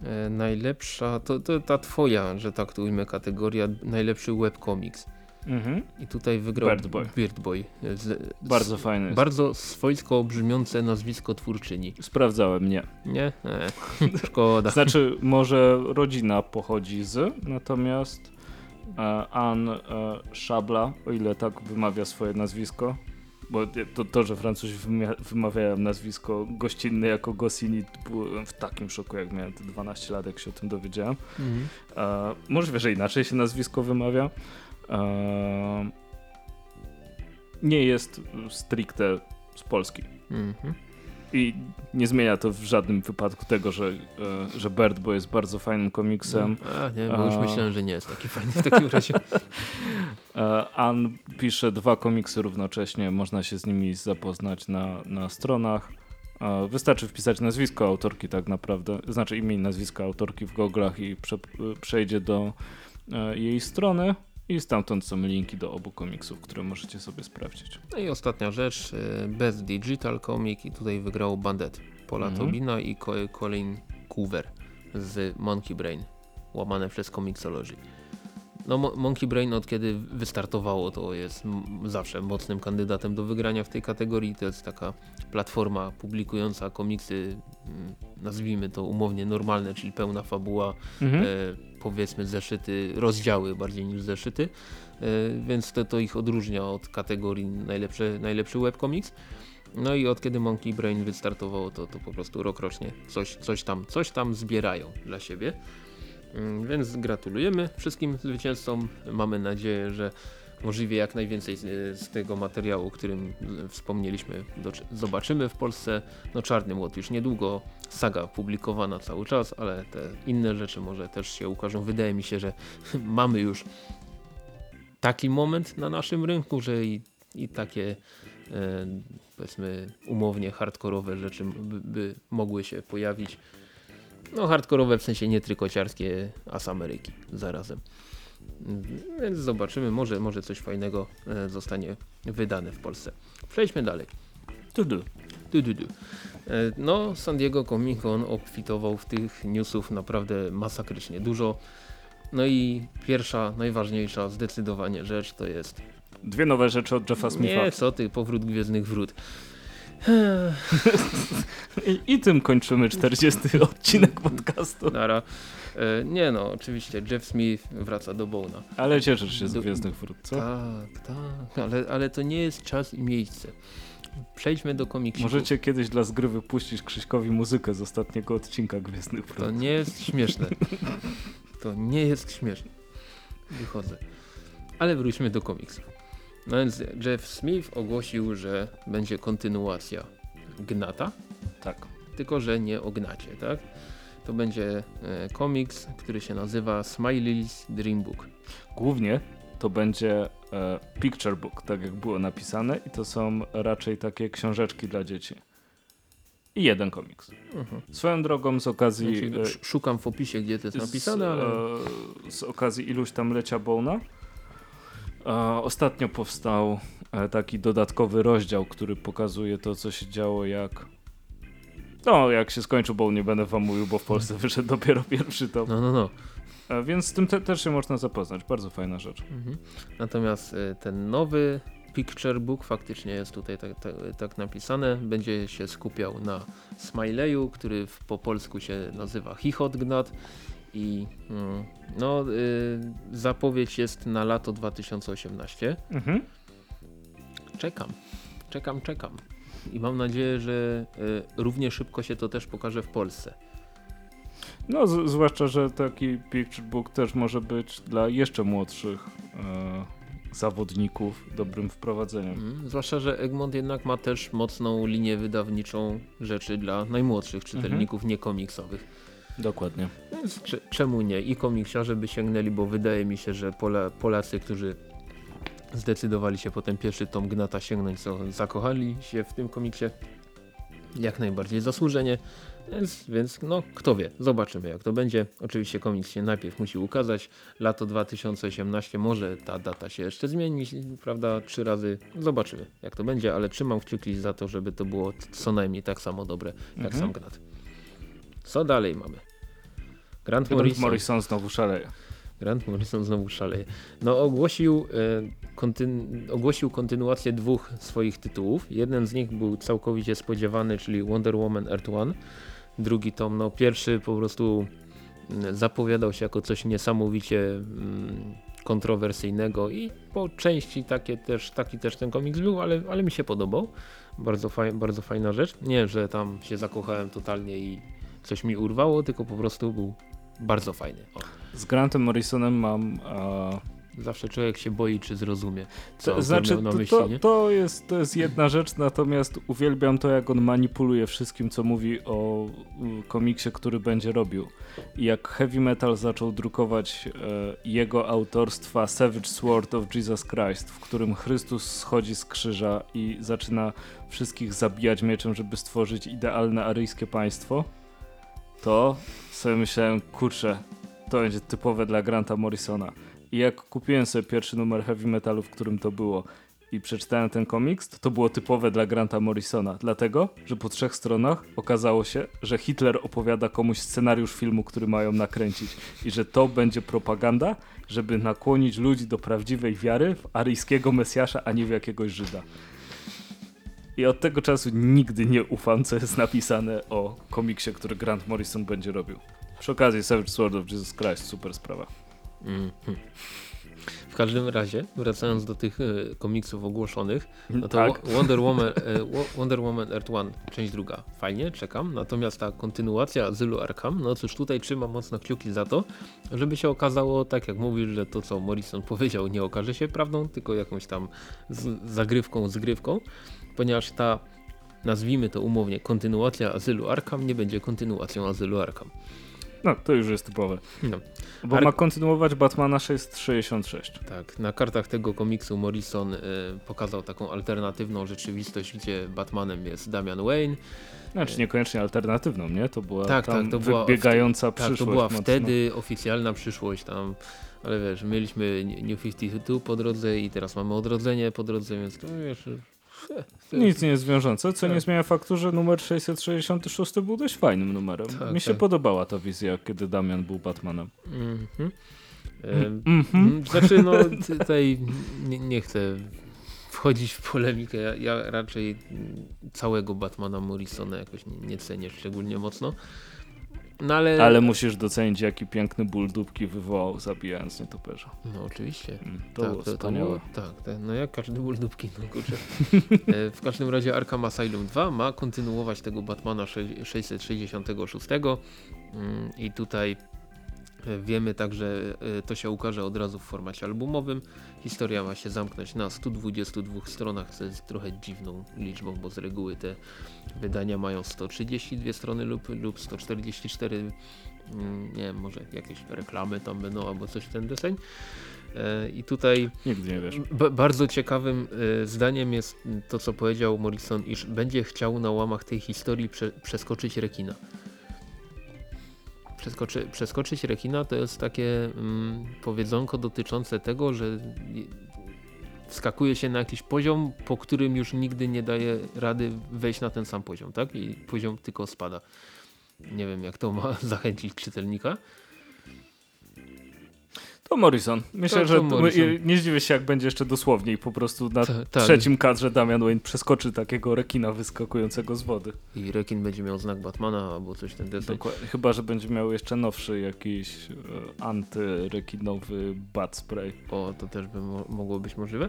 Speaker 2: E, najlepsza, to, to ta twoja, że tak to ujmę, kategoria, najlepszy webcomics.
Speaker 1: Mhm.
Speaker 2: I tutaj wygrał
Speaker 1: Bird Boy.
Speaker 2: Bird Boy. E, Z,
Speaker 1: Bardzo fajny.
Speaker 2: Bardzo swojsko brzmiące nazwisko twórczyni.
Speaker 1: Sprawdzałem, nie.
Speaker 2: Nie? E, <laughs> szkoda.
Speaker 1: Znaczy, może rodzina pochodzi z, natomiast Ann e, Szabla, o ile tak wymawia swoje nazwisko, bo to, to że Francuzi wymawiają nazwisko gościnne jako Goscinny, byłem w takim szoku, jak miałem te 12 lat, jak się o tym dowiedziałem.
Speaker 2: Mhm.
Speaker 1: E, możliwe, że inaczej się nazwisko wymawia. E, nie jest stricte z Polski.
Speaker 2: Mhm.
Speaker 1: I nie zmienia to w żadnym wypadku tego, że, e, że Bird Boy jest bardzo fajnym komiksem.
Speaker 2: A, nie, bo już
Speaker 1: A.
Speaker 2: myślałem, że nie jest taki fajny w takim razie. <laughs>
Speaker 1: E, Ann pisze dwa komiksy równocześnie, można się z nimi zapoznać na, na stronach. E, Wystarczy wpisać nazwisko autorki tak naprawdę, znaczy imię i nazwisko autorki w goglach i prze, przejdzie do jej strony i stamtąd są linki do obu komiksów, które możecie sobie sprawdzić.
Speaker 2: No i ostatnia rzecz, e, Best Digital Comic i tutaj wygrał Bandit Paula
Speaker 1: Mhm.
Speaker 2: Tobina i Co- Colin Coover z Monkey Brain, łamane przez Comixology. No Monkey Brain od kiedy wystartowało to jest zawsze mocnym kandydatem do wygrania w tej kategorii. To jest taka platforma publikująca komiksy, nazwijmy to umownie normalne, czyli pełna fabuła, mhm. e, powiedzmy zeszyty, rozdziały bardziej niż zeszyty, e, więc to, to ich odróżnia od kategorii najlepszy, najlepszy webcomics. No i od kiedy Monkey Brain wystartowało, to, to po prostu rokrocznie coś, coś, tam, coś tam zbierają dla siebie. Mm, więc gratulujemy wszystkim zwycięzcom. Mamy nadzieję, że możliwie jak najwięcej z, tego materiału, którym wspomnieliśmy, zobaczymy w Polsce. No Czarny Młot już niedługo, saga publikowana cały czas, ale te inne rzeczy może też się ukażą. Wydaje mi się, że <laughs> mamy już taki moment na naszym rynku, że i, i takie e, powiedzmy umownie hardkorowe rzeczy by, by mogły się pojawić. No hardkorowe w sensie nie trykociarskie, a z Ameryki zarazem. Więc zobaczymy, może, może coś fajnego e, zostanie wydane w Polsce. Przejdźmy dalej.
Speaker 1: Du, du.
Speaker 2: Du, du, du. E, no, San Diego Comic Con obfitował w tych newsów naprawdę masakrycznie dużo. No i pierwsza, najważniejsza zdecydowanie rzecz to jest...
Speaker 1: Dwie nowe rzeczy od Jeffa Smitha.
Speaker 2: Nie, co ty, powrót Gwiezdnych Wrót.
Speaker 1: I, I, tym kończymy 40 odcinek podcastu.
Speaker 2: Nara. E, nie no, oczywiście Jeff Smith wraca do Bona.
Speaker 1: Ale cieszysz się z Gwiezdnych Wrót, co?
Speaker 2: Tak, tak, ale, ale to nie jest czas i miejsce. Przejdźmy do komiksu.
Speaker 1: Możecie kiedyś dla zgry wypuścić Krzyśkowi muzykę z ostatniego odcinka Gwiezdnych Wrót.
Speaker 2: To nie jest śmieszne. To nie jest śmieszne. Wychodzę. Ale wróćmy do komiksu. No więc Jeff Smith ogłosił, że będzie kontynuacja Gnata.
Speaker 1: Tak.
Speaker 2: Tylko, że nie o Gnacie, tak? To będzie e, komiks, który się nazywa Smiley's Dream Book.
Speaker 1: Głównie to będzie e, picture book, tak jak było napisane i to są raczej takie książeczki dla dzieci. I jeden komiks. Mhm. Swoją drogą z okazji...
Speaker 2: Znaczy, e, szukam w opisie, gdzie to jest napisane, ale...
Speaker 1: Z okazji iluś tam lecia Bona Ostatnio powstał e, taki dodatkowy rozdział, który pokazuje to, co się działo, jak. No, jak się skończył, bo nie będę wam mówił, bo w Polsce <laughs> wyszedł dopiero pierwszy tom.
Speaker 2: No, no, no.
Speaker 1: Więc z tym te też się można zapoznać. Bardzo fajna rzecz. Mhm.
Speaker 2: Natomiast e, ten nowy picture book faktycznie jest tutaj tak, tak, tak napisane. Będzie się skupiał na Smileyu, który w, po polsku się nazywa Chichot Gnat i mm, no, y, zapowiedź jest na lato 2018. Mhm. Czekam, czekam, czekam. I mam nadzieję, że y, równie szybko się to też pokaże w Polsce.
Speaker 1: No, zwłaszcza, że taki picture book też może być dla jeszcze młodszych e, zawodników dobrym wprowadzeniem. Mm,
Speaker 2: zwłaszcza, że Egmont jednak ma też mocną linię wydawniczą rzeczy dla najmłodszych czytelników mhm. niekomiksowych.
Speaker 1: Dokładnie.
Speaker 2: Więc czemu nie? I komiksiarze by sięgnęli, bo wydaje mi się, że Pola, Polacy, którzy zdecydowali się po ten pierwszy tom Gnata sięgnąć, co zakochali się w tym komiksie jak najbardziej zasłużenie. Więc, więc no kto wie, zobaczymy jak to będzie. Oczywiście komiks się najpierw musi ukazać. Lato 2018, może ta data się jeszcze zmieni, prawda, trzy razy. Zobaczymy jak to będzie, ale trzymam kciuki za to, żeby to było co najmniej tak samo dobre jak mhm. sam Gnat. Co dalej mamy?
Speaker 1: Grant Morrison. Morrison znowu szaleje.
Speaker 2: Grant Morrison znowu szaleje. No ogłosił, e, kontyn ogłosił kontynuację dwóch swoich tytułów. Jeden z nich był całkowicie spodziewany, czyli Wonder Woman Earth One. Drugi tom, no pierwszy po prostu mm, zapowiadał się jako coś niesamowicie mm, kontrowersyjnego i po części takie też, taki też ten komiks był, ale, ale mi się podobał. Bardzo, faj, bardzo fajna rzecz. Nie, że tam się zakochałem totalnie i coś mi urwało, tylko po prostu był bardzo fajny. O.
Speaker 1: Z Grantem Morrisonem mam...
Speaker 2: Zawsze człowiek się boi, czy zrozumie. Co
Speaker 1: to, znaczy, to, myśli, to, to, jest, to jest jedna rzecz, natomiast uwielbiam to, jak on manipuluje wszystkim, co mówi o komiksie, który będzie robił. I jak Heavy Metal zaczął drukować e, jego autorstwa Savage Sword of Jesus Christ, w którym Chrystus schodzi z krzyża i zaczyna wszystkich zabijać mieczem, żeby stworzyć idealne aryjskie państwo, to sobie myślałem, kurczę, to będzie typowe dla Granta Morrisona. I jak kupiłem sobie pierwszy numer heavy metalu, w którym to było i przeczytałem ten komiks, to to było typowe dla Granta Morrisona, dlatego, że po trzech stronach okazało się, że Hitler opowiada komuś scenariusz filmu, który mają nakręcić i że to będzie propaganda, żeby nakłonić ludzi do prawdziwej wiary w aryjskiego Mesjasza, a nie w jakiegoś Żyda. I od tego czasu nigdy nie ufam, co jest napisane o komiksie, który Grant Morrison będzie robił. Przy okazji Savage Sword of Jesus Christ, super sprawa.
Speaker 2: Mhm. W każdym razie, wracając do tych e, komiksów ogłoszonych, no to
Speaker 1: tak?
Speaker 2: Wo- Wonder, Woman, Wo- Wonder Woman Earth One, część druga, fajnie, czekam. Natomiast ta kontynuacja Azylu Arkham, no cóż, tutaj trzymam mocno kciuki za to, żeby się okazało, tak jak mówisz, że to co Morrison powiedział nie okaże się prawdą, tylko jakąś tam z, zagrywką, zgrywką, ponieważ ta, nazwijmy to umownie, kontynuacja Azylu Arkham nie będzie kontynuacją Azylu Arkham.
Speaker 1: No, to już jest typowe.
Speaker 2: No.
Speaker 1: Bo
Speaker 2: Ark-
Speaker 1: ma kontynuować Batmana 666.
Speaker 2: Tak, na kartach tego komiksu Morrison y, pokazał taką alternatywną rzeczywistość, gdzie Batmanem jest Damian Wayne.
Speaker 1: Znaczy niekoniecznie alternatywną, nie? To była
Speaker 2: Tak,
Speaker 1: tam
Speaker 2: tak, to była
Speaker 1: wybiegająca
Speaker 2: Tak,
Speaker 1: przyszłość.
Speaker 2: to była
Speaker 1: mocno.
Speaker 2: wtedy oficjalna przyszłość tam, ale wiesz, mieliśmy New 52 po drodze i teraz mamy odrodzenie po drodze, więc to wiesz...
Speaker 1: Nic nie jest wiążące, co nie
Speaker 2: Tak.
Speaker 1: zmienia faktu, że numer 666 był dość fajnym numerem.
Speaker 2: Tak,
Speaker 1: Mi się
Speaker 2: tak.
Speaker 1: podobała ta wizja, kiedy Damian był Batmanem.
Speaker 2: Mhm. Mm, Znaczy, no tutaj nie, nie chcę wchodzić w polemikę. Ja, ja raczej całego Batmana Morrisona jakoś nie, nie cenię szczególnie mocno. No ale.
Speaker 1: Ale musisz docenić, jaki piękny ból dupki wywołał, zabijając nietoperza.
Speaker 2: No oczywiście.
Speaker 1: Mm, To
Speaker 2: tak,
Speaker 1: było
Speaker 2: to, to było, tak, tak, no jak każdy ból dupki, no kurczę. <laughs> E, w każdym razie Arkham Asylum 2 ma kontynuować tego Batmana sze- 666 mm, i tutaj wiemy także, e, to się ukaże od razu w formacie albumowym. Historia ma się zamknąć na 122 stronach, co jest trochę dziwną liczbą, bo z reguły te wydania mają 132 strony lub, lub 144 mm, nie wiem, może jakieś reklamy tam będą albo coś w ten deseń. E, I tutaj bardzo ciekawym e, zdaniem jest to, co powiedział Morrison, iż będzie chciał na łamach tej historii prze przeskoczyć rekina. Przeskoczy przeskoczyć rekina to jest takie mm, powiedzonko dotyczące tego, że wskakuje się na jakiś poziom, po którym już nigdy nie daje rady wejść na ten sam poziom, tak? I poziom tylko spada. Nie wiem, jak to ma <laughs> zachęcić czytelnika.
Speaker 1: To Morrison. Myślę,
Speaker 2: To-
Speaker 1: że
Speaker 2: to
Speaker 1: to-
Speaker 2: Morrison.
Speaker 1: nie zdziwię się, jak będzie jeszcze dosłowniej. Po prostu na
Speaker 2: Ta- tak.
Speaker 1: trzecim kadrze Damian Wayne przeskoczy takiego rekina wyskakującego z wody.
Speaker 2: I rekin będzie miał znak Batmana albo coś w ten deseń.
Speaker 1: Dokładnie. Chyba, że będzie miał jeszcze nowszy jakiś e, antyrekinowy bat spray.
Speaker 2: O, to też by mo mogło być możliwe.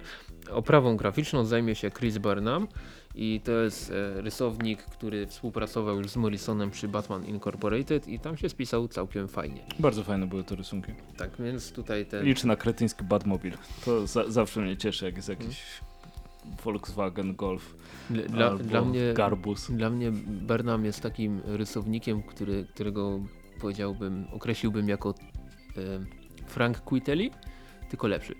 Speaker 2: Oprawą graficzną zajmie się Chris Burnham i to jest e, rysownik, który współpracował już z Morrisonem przy Batman Incorporated i tam się spisał całkiem fajnie.
Speaker 1: Bardzo fajne były te rysunki.
Speaker 2: Tak, więc tutaj ten...
Speaker 1: Liczę na kretyński Batmobil. To za zawsze mnie cieszy, jak jest jakiś Volkswagen Golf
Speaker 2: Dla,
Speaker 1: albo
Speaker 2: dla mnie...
Speaker 1: Garbus.
Speaker 2: Dla mnie Burnham jest takim rysownikiem, który, którego powiedziałbym, określiłbym jako e, Frank Quitely, tylko lepszy.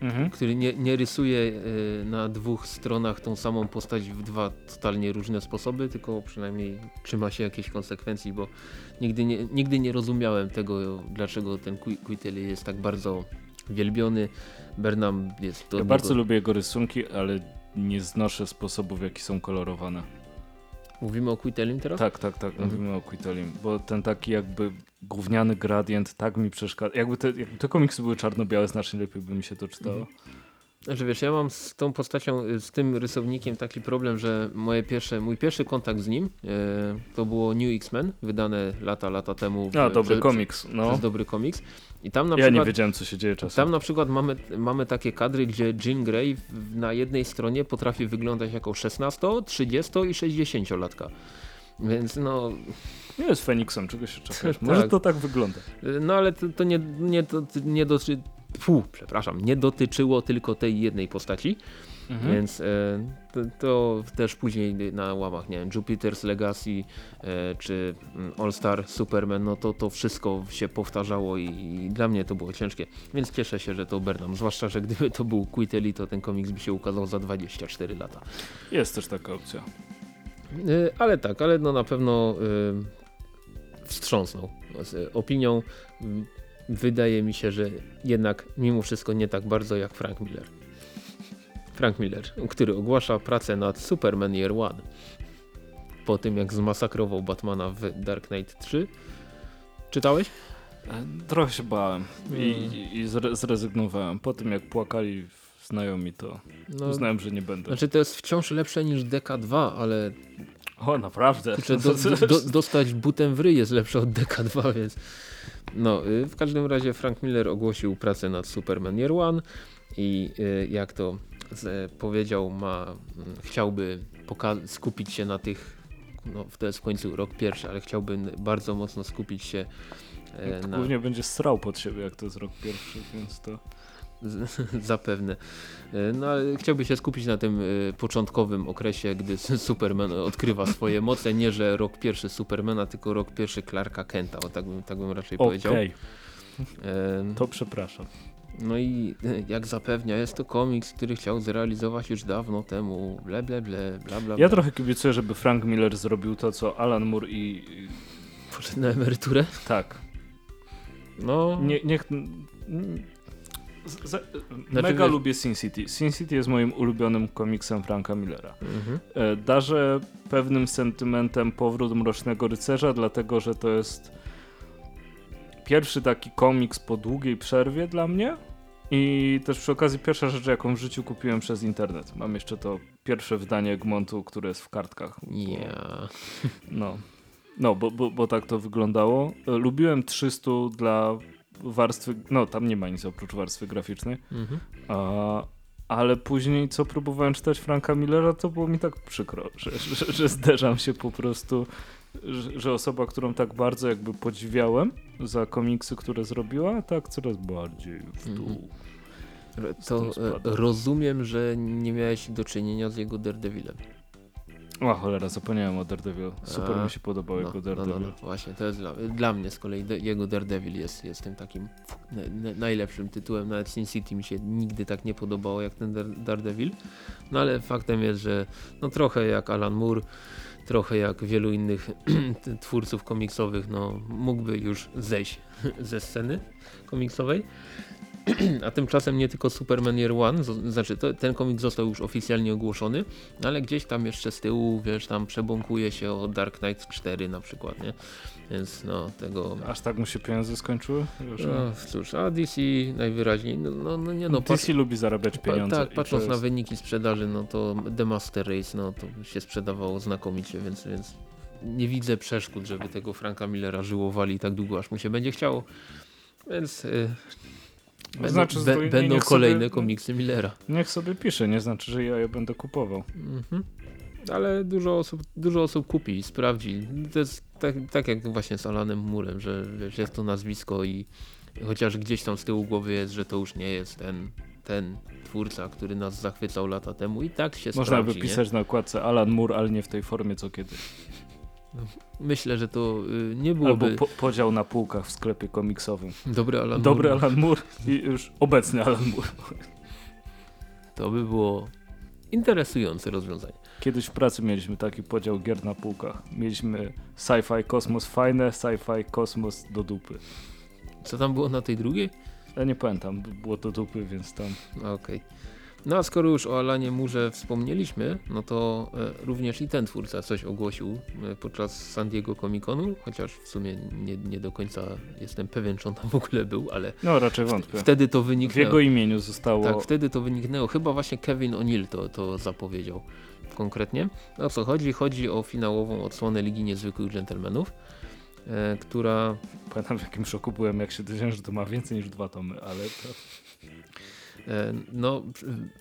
Speaker 1: Mhm.
Speaker 2: który nie, nie rysuje y, na dwóch stronach tą samą postać w dwa totalnie różne sposoby, tylko przynajmniej trzyma się jakiejś konsekwencji, bo nigdy nie, nigdy nie rozumiałem tego, dlaczego ten Qui- Quitely jest tak bardzo wielbiony. Bernam jest do
Speaker 1: Ja
Speaker 2: niego-
Speaker 1: bardzo lubię jego rysunki, ale nie znoszę sposobów, w jaki są kolorowane.
Speaker 2: Mówimy o Quitelim teraz?
Speaker 1: Tak, tak, tak,
Speaker 2: Mhm.
Speaker 1: mówimy o Quitelim, bo ten taki jakby gówniany gradient tak mi przeszkadza. Jakby te, jakby te komiksy były czarno-białe, znacznie lepiej by mi się to czytało.
Speaker 2: Mhm. Znaczy wiesz, ja mam z tą postacią, y, z tym rysownikiem taki problem, że moje pierwsze, mój pierwszy kontakt z nim y, to było New X-Men, wydane lata, lata temu.
Speaker 1: A,
Speaker 2: w-
Speaker 1: dobry
Speaker 2: prze-
Speaker 1: komiks, no.
Speaker 2: Przez dobry komiks. I tam na
Speaker 1: Ja nie
Speaker 2: przykład
Speaker 1: wiedziałem, co się dzieje czasem.
Speaker 2: Tam na przykład mamy, mamy takie kadry, gdzie Jean Grey na jednej stronie potrafi wyglądać jako 16, 30 i 60 latka. Więc no,
Speaker 1: Nie jest Feniksem, czego się czekasz. <laughs>
Speaker 2: Tak.
Speaker 1: Może to tak wygląda.
Speaker 2: no ale to, to nie, nie, to, nie dotyczy, fu, przepraszam, nie dotyczyło tylko tej jednej postaci,
Speaker 1: Mhm.
Speaker 2: więc e, to, to też później na łamach, nie wiem, Jupiter's Legacy e, czy mm, All Star Superman, no to to wszystko się powtarzało i, i dla mnie to było ciężkie, więc cieszę się, że to Bernam, zwłaszcza, że gdyby to był Quitely, to ten komiks by się ukazał za 24 lata.
Speaker 1: Jest też taka opcja.
Speaker 2: E, ale tak, ale no na pewno e, wstrząsnął z opinią. M, Wydaje mi się, że jednak mimo wszystko nie tak bardzo jak Frank Miller. Frank Miller, który ogłasza pracę nad Superman Year One. Po tym jak zmasakrował Batmana w Dark Knight 3. Czytałeś?
Speaker 1: E, Trochę się bałem i,
Speaker 2: Mm.
Speaker 1: i, i zre, zrezygnowałem. Po tym jak płakali znajomi, to
Speaker 2: No,
Speaker 1: uznałem, że nie będę.
Speaker 2: znaczy to jest wciąż lepsze niż DK2, ale
Speaker 1: O, naprawdę?
Speaker 2: kurczę, do, <laughs> do, do, dostać butem w ryj jest lepsze od DK2, więc no, y, w każdym razie Frank Miller ogłosił pracę nad Superman Year One i y, jak to powiedział, ma, mm, chciałby skupić się na tych, no to jest w końcu rok pierwszy, ale chciałby bardzo mocno skupić się
Speaker 1: To
Speaker 2: na,
Speaker 1: Głównie będzie strał pod siebie, jak to jest rok pierwszy, więc to... <laughs>
Speaker 2: Zapewne. E, No, ale chciałby się skupić na tym e, początkowym okresie, gdy Superman odkrywa swoje moce. Nie, że rok pierwszy Supermana, tylko rok pierwszy Clarka Kenta. O, tak, bym, tak bym raczej
Speaker 1: Okej,
Speaker 2: powiedział. E,
Speaker 1: to przepraszam.
Speaker 2: No i jak zapewnia, jest to komiks, który chciał zrealizować już dawno temu. Ble, ble, ble, bla, bla,
Speaker 1: Ja trochę kibicuję, żeby Frank Miller zrobił to, co Alan Moore i... i
Speaker 2: Poszedł na emeryturę?
Speaker 1: tak.
Speaker 2: No,
Speaker 1: Nie, niech... Z, z, mega
Speaker 2: wiesz-
Speaker 1: lubię Sin City. Sin City jest moim ulubionym komiksem Franka Millera.
Speaker 2: mhm.
Speaker 1: E, Darzę pewnym sentymentem powrót Mrocznego Rycerza, dlatego że to jest pierwszy taki komiks po długiej przerwie dla mnie. I też przy okazji pierwsza rzecz, jaką w życiu kupiłem przez internet. Mam jeszcze to pierwsze wydanie Egmontu, które jest w kartkach.
Speaker 2: Ja.
Speaker 1: No, no bo, bo, bo tak to wyglądało. E, Lubiłem 300 dla warstwy, no tam nie ma nic oprócz warstwy graficznej.
Speaker 2: Mhm.
Speaker 1: A, ale później, co próbowałem czytać Franka Millera, to było mi tak przykro, że, że, że zderzam się po prostu, że, że osoba, którą tak bardzo jakby podziwiałem za komiksy, które zrobiła, tak coraz bardziej w dół. Z
Speaker 2: To e, rozumiem, że nie miałeś do czynienia z jego Daredevilem.
Speaker 1: O cholera, zapomniałem o Daredevil. Super mi się podobał
Speaker 2: No,
Speaker 1: jego
Speaker 2: no, no,
Speaker 1: Daredevil.
Speaker 2: no, właśnie, to jest dla, dla mnie z kolei de, jego Daredevil jest, jest tym takim na, na, najlepszym tytułem. Nawet Sin City mi się nigdy tak nie podobało jak ten Dar- Daredevil. No ale faktem jest, że no trochę jak Alan Moore, trochę jak wielu innych <clears throat> twórców komiksowych, no mógłby już zejść <laughs> ze sceny komiksowej. <clears throat> A tymczasem nie tylko Superman Year One, znaczy to, ten komiks został już oficjalnie ogłoszony, ale gdzieś tam jeszcze z tyłu, wiesz, tam przebąkuje się o Dark Knight 4 na przykład, nie? Więc no, tego...
Speaker 1: Aż tak mu się pieniądze skończyły? Już,
Speaker 2: No cóż, a DC najwyraźniej, no, no, no nie no,
Speaker 1: DC lubi zarabiać
Speaker 2: pa-
Speaker 1: pieniądze.
Speaker 2: tak,
Speaker 1: i
Speaker 2: patrząc
Speaker 1: to
Speaker 2: na
Speaker 1: jest-
Speaker 2: wyniki sprzedaży, no to The Master Race, no to się sprzedawało znakomicie, więc, więc nie widzę przeszkód, żeby tego Franka Millera żyłowali tak długo, aż mu się będzie chciało. Więc y, będą,
Speaker 1: Znaczy,
Speaker 2: be,
Speaker 1: nie-
Speaker 2: będą kolejne
Speaker 1: sobie-
Speaker 2: komiksy Millera.
Speaker 1: Niech sobie pisze, nie znaczy, że ja je będę kupował.
Speaker 2: Mhm. Ale dużo osób, dużo osób kupi i sprawdzi. To jest tak, tak jak właśnie z Alanem Murem, że wiesz, jest to nazwisko i chociaż gdzieś tam z tyłu głowy jest, że to już nie jest ten, ten twórca, który nas zachwycał lata temu i tak się
Speaker 1: Można
Speaker 2: sprawdzi.
Speaker 1: by pisać na okładce Alan Moore, ale nie w tej formie co kiedyś.
Speaker 2: Myślę, że to y, nie
Speaker 1: Albo
Speaker 2: byłoby
Speaker 1: po, podział na półkach w sklepie komiksowym.
Speaker 2: dobry Alan
Speaker 1: Dobry
Speaker 2: Moore.
Speaker 1: Alan Moore i już obecny Alan Moore.
Speaker 2: To by było interesujące rozwiązanie.
Speaker 1: Kiedyś w pracy mieliśmy taki podział gier na półkach. Mieliśmy sci-fi kosmos fajne, sci-fi kosmos do dupy.
Speaker 2: Co tam było na tej drugiej?
Speaker 1: Ja nie pamiętam, było do dupy, więc tam...
Speaker 2: Okej. No a skoro już o Alanie Murze wspomnieliśmy, no to e, również i ten twórca coś ogłosił e, podczas San Diego Comic Conu, chociaż w sumie nie, nie do końca jestem pewien, czy on tam w ogóle był, ale
Speaker 1: No raczej wątpię.
Speaker 2: wtedy to
Speaker 1: W
Speaker 2: wyniknęło.
Speaker 1: jego imieniu zostało...
Speaker 2: Tak, wtedy to wyniknęło. Chyba właśnie Kevin O'Neill to, to zapowiedział konkretnie. O co chodzi? Chodzi o finałową odsłonę Ligi Niezwykłych Gentlemanów, e, która
Speaker 1: Pamiętam w jakim szoku byłem, jak się dowiedziałem, że to ma więcej niż dwa tomy, ale to...
Speaker 2: E, No,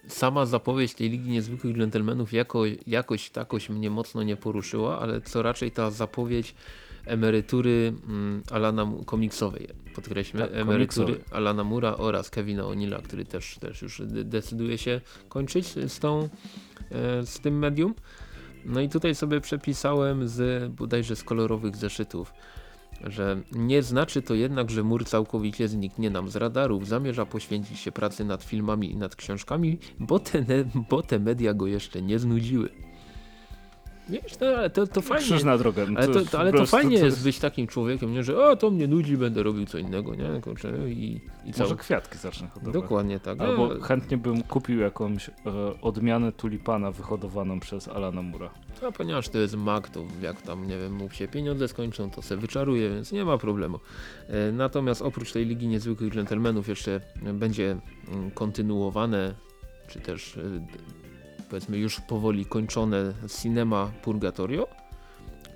Speaker 2: sama zapowiedź tej Ligi Niezwykłych Dżentelmenów jako, jakoś takoś mnie mocno nie poruszyła, ale co raczej ta zapowiedź emerytury mm, Alana komiksowej, podkreślmy,
Speaker 1: Tak,
Speaker 2: emerytury
Speaker 1: komiksowej.
Speaker 2: Alana Mura oraz Kevina O'Neilla, który też, też już de- decyduje się kończyć z tą, e, z tym medium. No i tutaj sobie przepisałem z bodajże z kolorowych zeszytów, że nie znaczy to jednak, że mur całkowicie zniknie nam z radarów. Zamierza poświęcić się pracy nad filmami i nad książkami, bo te, bo te media go jeszcze nie znudziły. Wiesz, no, ale to, to fajnie.
Speaker 1: Krzyż na drogę.
Speaker 2: Ale to, to, ale to fajnie
Speaker 1: to
Speaker 2: jest być takim człowiekiem, nie? że o, to mnie nudzi, będę robił co innego, nie? Kurczę, i, i co?
Speaker 1: Może kwiatki zacznę hodować.
Speaker 2: Dokładnie tak.
Speaker 1: Albo
Speaker 2: A,
Speaker 1: chętnie bym kupił jakąś e, odmianę tulipana wyhodowaną przez Alana Mura.
Speaker 2: a ponieważ to jest Mac, to jak tam, nie wiem, mu się pieniądze skończą, to se wyczaruje, więc nie ma problemu. E, Natomiast oprócz tej Ligi Niezwykłych Dżentelmenów jeszcze będzie mm, kontynuowane, czy też e, powiedzmy już powoli kończone Cinema Purgatorio.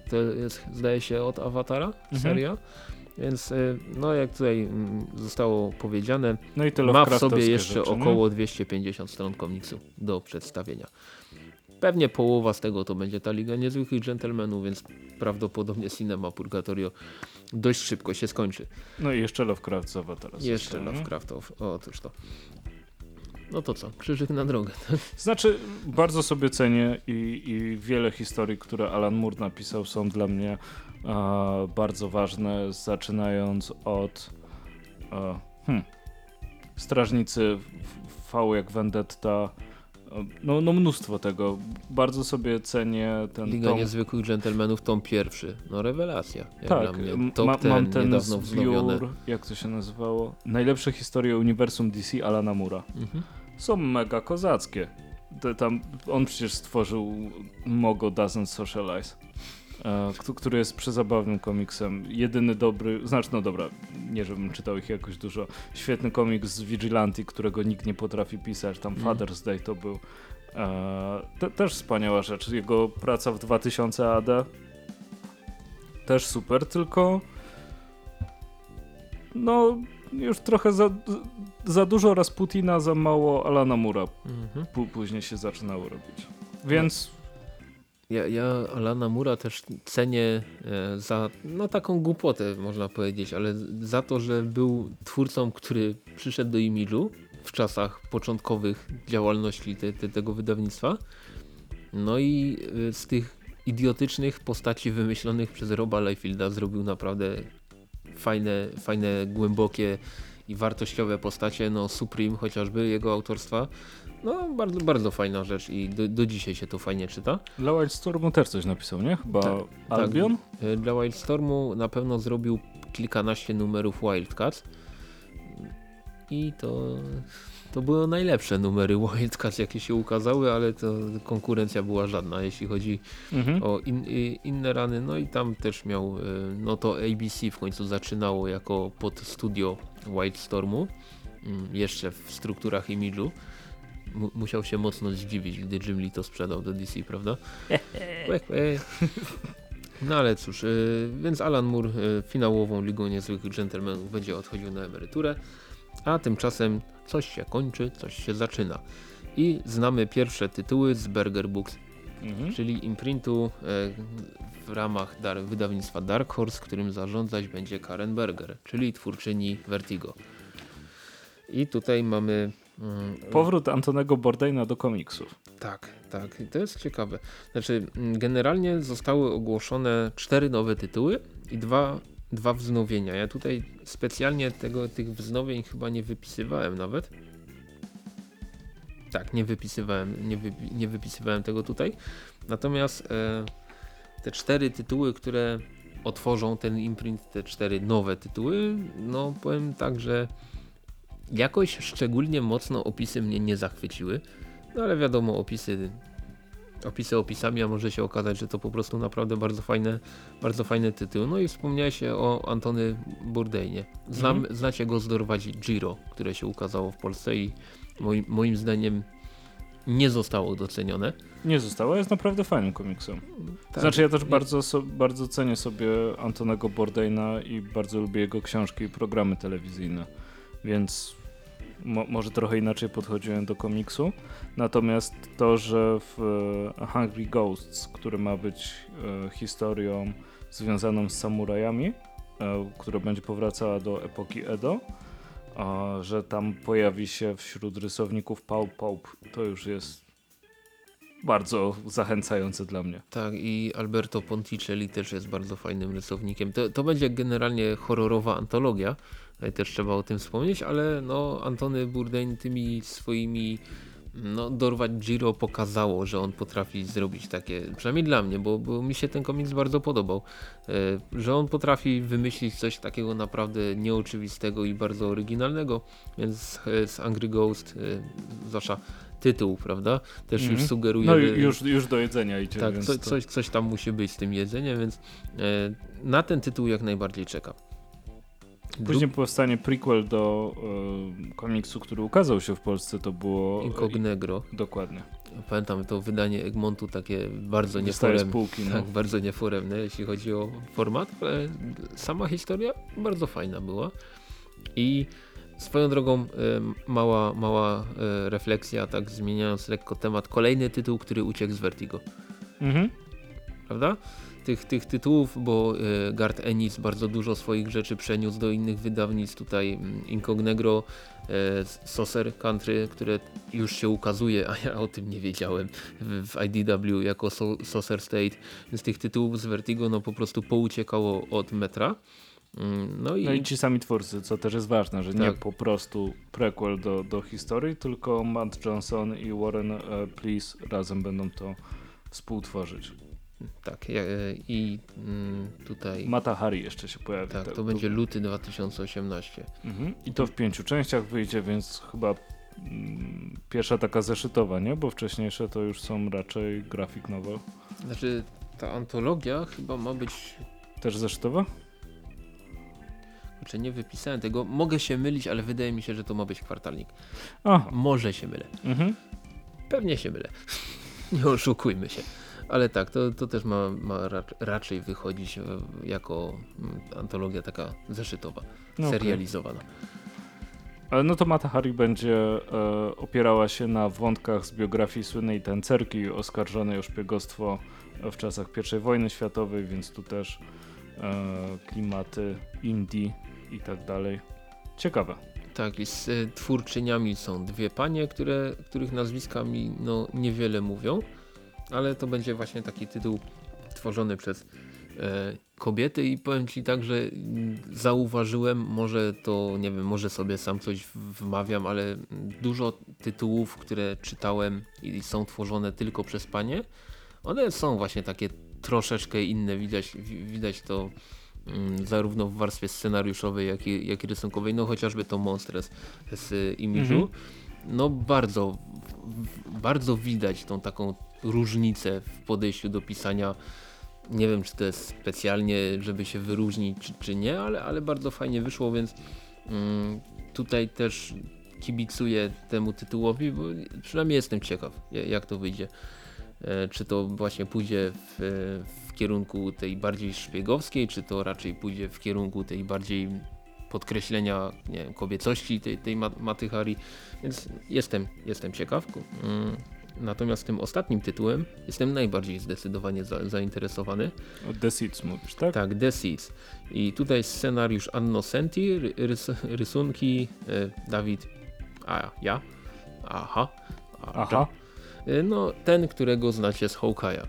Speaker 2: To jest, zdaje się, od Awatara seria. Więc e, no jak tutaj mm, zostało powiedziane,
Speaker 1: No
Speaker 2: ma w sobie jeszcze
Speaker 1: rzeczy,
Speaker 2: około 250 stron komiksu do przedstawienia. Pewnie połowa z tego to będzie ta Liga Niezwykłych Dżentelmenów, więc prawdopodobnie Cinema Purgatorio dość szybko się skończy.
Speaker 1: No i jeszcze Lovecraft z Avatara.
Speaker 2: Jeszcze. O, otóż to. No to co? Krzyżyk na drogę. <laughs>
Speaker 1: Znaczy, bardzo sobie cenię i, i wiele historii, które Alan Moore napisał są dla mnie e, bardzo ważne, zaczynając od e, hmm, Strażnicy V jak Vendetta, no, no mnóstwo tego. Bardzo sobie cenię ten
Speaker 2: Liga
Speaker 1: tom.
Speaker 2: Niezwykłych Dżentelmenów, tom pierwszy. No rewelacja. Jak
Speaker 1: Tak, ma,
Speaker 2: ten,
Speaker 1: mam ten
Speaker 2: niedawno wznowione.
Speaker 1: zbiór, jak to się nazywało? Najlepsze historie uniwersum DC Alana Mura.
Speaker 2: Mhm.
Speaker 1: Są mega kozackie. Tam, on przecież stworzył Mogo Doesn't Socialize, e, któ- który jest przezabawnym komiksem. Jedyny dobry, znaczy no dobra, nie żebym czytał ich jakoś dużo. Świetny komiks z Vigilante, którego nikt nie potrafi pisać. Tam
Speaker 2: Mm.
Speaker 1: Father's Day to był. E, te, też wspaniała rzecz. Jego praca w 2000 AD też super, tylko no już trochę za, za dużo Rasputina, za mało Alana Mura
Speaker 2: Mhm.
Speaker 1: Pó- później się zaczynało robić. Więc
Speaker 2: Ja, ja Alana Mura też cenię e, za no taką głupotę można powiedzieć, ale za to, że był twórcą, który przyszedł do Imidżu w czasach początkowych działalności te, te, tego wydawnictwa. No i e, z tych idiotycznych postaci wymyślonych przez Roba Liefilda zrobił naprawdę fajne, fajne, głębokie i wartościowe postacie, no Supreme chociażby, jego autorstwa. No bardzo, bardzo fajna rzecz i do, do dzisiaj się to fajnie czyta.
Speaker 1: dla Wildstormu też coś napisał, nie? Chyba
Speaker 2: Tak,
Speaker 1: Albion?
Speaker 2: E, Dla Wildstormu na pewno zrobił kilkanaście numerów Wildcats i to, to były najlepsze numery Wildcats jakie się ukazały, ale to konkurencja była żadna jeśli chodzi
Speaker 1: Mhm.
Speaker 2: o in, inne rany, no i tam też miał, e, no to ABC w końcu zaczynało jako pod studio Wildstormu, mm, jeszcze w strukturach imidżu. Mu- musiał się mocno zdziwić, gdy Jim Lee to sprzedał do DC, prawda? <laughs> No ale cóż, e, więc Alan Moore e, finałową Ligą Niezwykłych Gentlemanów będzie odchodził na emeryturę, a tymczasem coś się kończy, coś się zaczyna. I znamy pierwsze tytuły z Berger Books
Speaker 1: Mhm.
Speaker 2: czyli imprintu e, w ramach dar wydawnictwa Dark Horse, którym zarządzać będzie Karen Berger, czyli twórczyni Vertigo. I tutaj mamy... mm,
Speaker 1: Powrót Antonego Bourdaina do komiksów.
Speaker 2: tak, tak, i to jest ciekawe. Znaczy, mm, generalnie zostały ogłoszone cztery nowe tytuły i dwa, dwa wznowienia. Ja tutaj specjalnie tego, tych wznowień chyba nie wypisywałem nawet. Tak, nie wypisywałem, nie, wypi nie wypisywałem tego tutaj. Natomiast e, te cztery tytuły, które otworzą ten imprint, te cztery nowe tytuły, no powiem tak, że jakoś szczególnie mocno opisy mnie nie zachwyciły. No ale wiadomo, opisy, opisy opisami, a może się okazać, że to po prostu naprawdę bardzo fajne, bardzo fajne tytuły. No i wspomniałeś się o Antony Bourdainie. Znam, Znacie go z dorwadzi Giro, które się ukazało w Polsce i moim, moim zdaniem nie zostało docenione.
Speaker 1: Nie zostało, jest naprawdę fajnym komiksem.
Speaker 2: Tak.
Speaker 1: Znaczy ja też bardzo, so, bardzo cenię sobie Antonego Bourdaina i bardzo lubię jego książki i programy telewizyjne, więc mo, może trochę inaczej podchodziłem do komiksu. Natomiast to, że w e, Hungry Ghosts, który ma być e, historią związaną z samurajami, e, która będzie powracała do epoki Edo, że tam pojawi się wśród rysowników Paul Pope, to już jest bardzo zachęcające dla mnie.
Speaker 2: Tak, i Alberto Ponticelli też jest bardzo fajnym rysownikiem. To, to będzie generalnie horrorowa antologia, też trzeba o tym wspomnieć, ale no Antony Bourdain tymi swoimi no, dorwać Giro pokazało, że on potrafi zrobić takie, przynajmniej dla mnie, bo, bo mi się ten komiks bardzo podobał, e, że on potrafi wymyślić coś takiego naprawdę nieoczywistego i bardzo oryginalnego, więc e, z Angry Ghost, e, zwłaszcza tytuł, prawda, też
Speaker 1: Mhm.
Speaker 2: już sugeruje...
Speaker 1: No już, już do jedzenia idzie.
Speaker 2: tak, co,
Speaker 1: to...
Speaker 2: coś, coś tam musi być z tym jedzeniem, więc na ten tytuł jak najbardziej czekam.
Speaker 1: Później powstanie prequel do e, komiksu, który ukazał się w Polsce, to było...
Speaker 2: Incognegro.
Speaker 1: Dokładnie.
Speaker 2: Pamiętam to wydanie Egmontu takie bardzo nieforemne.
Speaker 1: półki. No.
Speaker 2: Tak, bardzo nieforemne, jeśli chodzi o format, ale sama historia bardzo fajna była. I swoją drogą e, mała, mała e, refleksja, tak zmieniając lekko temat, kolejny tytuł, który uciekł z Vertigo.
Speaker 1: Mhm.
Speaker 2: prawda? Tych, tych tytułów, bo y, Gart Ennis bardzo dużo swoich rzeczy przeniósł do innych wydawnictw, tutaj mm, Incognegro, y, Saucer Country, które już się ukazuje, a ja o tym nie wiedziałem w, IDW jako Saucer State, więc tych tytułów z Vertigo no po prostu pouciekało od metra. Mm, No i,
Speaker 1: No i ci sami twórcy, co też jest ważne, że nie
Speaker 2: Tak.
Speaker 1: po prostu prequel do, do historii, tylko Matt Johnson i Warren e, Please razem będą to współtworzyć.
Speaker 2: Tak, y, i mm, tutaj
Speaker 1: Mata Hari jeszcze się pojawi.
Speaker 2: tak, to będzie luty 2018.
Speaker 1: Mhm. I to w pięciu częściach wyjdzie, więc chyba mm, pierwsza taka zeszytowa, nie? Bo wcześniejsze to już są raczej graphic novel.
Speaker 2: Znaczy ta antologia chyba ma być
Speaker 1: Też zeszytowa?
Speaker 2: Znaczy nie wypisałem tego, mogę się mylić, ale wydaje mi się, że to ma być kwartalnik.
Speaker 1: Aha.
Speaker 2: Może się mylę.
Speaker 1: Mhm.
Speaker 2: Pewnie się mylę. <laughs> nie oszukujmy się. Ale tak, to, to też ma, ma rac- raczej wychodzić e, jako mm, antologia taka zeszytowa,
Speaker 1: No
Speaker 2: serializowana.
Speaker 1: No to Mata Hari będzie e, opierała się na wątkach z biografii słynnej tancerki oskarżonej o szpiegostwo w czasach I wojny światowej, więc tu też e, klimaty Indii i tak dalej. Ciekawe.
Speaker 2: Tak, i z e, twórczyniami są dwie panie, które, których nazwiska mi no, niewiele mówią, ale to będzie właśnie taki tytuł tworzony przez e, kobiety i powiem Ci tak, że mm, zauważyłem, może to, nie wiem, może sobie sam coś wmawiam, ale dużo tytułów, które czytałem i są tworzone tylko przez panie, one są właśnie takie troszeczkę inne, widać, wi- widać to mm, zarówno w warstwie scenariuszowej, jak i, jak i rysunkowej, no chociażby to Monstres z Imidżu,
Speaker 1: Mhm.
Speaker 2: no bardzo, bardzo widać tą taką różnicę w podejściu do pisania. Nie wiem, czy to jest specjalnie, żeby się wyróżnić, czy, czy nie, ale, ale bardzo fajnie wyszło, więc mm, tutaj też kibicuję temu tytułowi, bo przynajmniej jestem ciekaw, ja- jak to wyjdzie. E, Czy to właśnie pójdzie w, w kierunku tej bardziej szpiegowskiej, czy to raczej pójdzie w kierunku tej bardziej podkreślenia nie wiem, kobiecości tej, tej ma- Maty Hari, więc jestem, jestem ciekaw. Mm, Natomiast tym ostatnim tytułem jestem najbardziej zdecydowanie za, zainteresowany.
Speaker 1: O The Seeds mówisz, tak?
Speaker 2: Tak, The Seeds. I tutaj scenariusz Anno Senti, ry- rys, rysunki e, Dawid, a ja, aha, a,
Speaker 1: Aha.
Speaker 2: E, No, ten, którego znacie z Hawkeye'a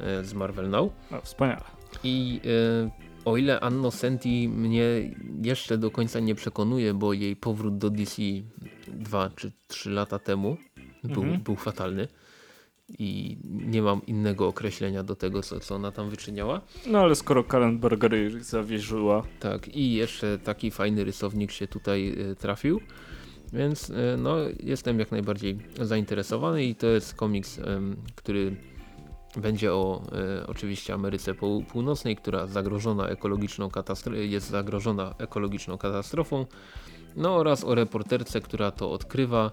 Speaker 2: e, z Marvel Now.
Speaker 1: A, wspaniale.
Speaker 2: I e, o ile Anno Senti mnie jeszcze do końca nie przekonuje, bo jej powrót do DC 2 czy 3 lata temu był,
Speaker 1: Mhm.
Speaker 2: był fatalny i nie mam innego określenia do tego, co, co ona tam wyczyniała.
Speaker 1: No ale skoro Karen Berger zawierzyła,
Speaker 2: Tak, i jeszcze taki fajny rysownik się tutaj e, trafił, więc e, no, jestem jak najbardziej zainteresowany i to jest komiks, który będzie o e, oczywiście Ameryce Pół- Północnej, która zagrożona ekologiczną jest zagrożona ekologiczną katastrofą, no oraz o reporterce, która to odkrywa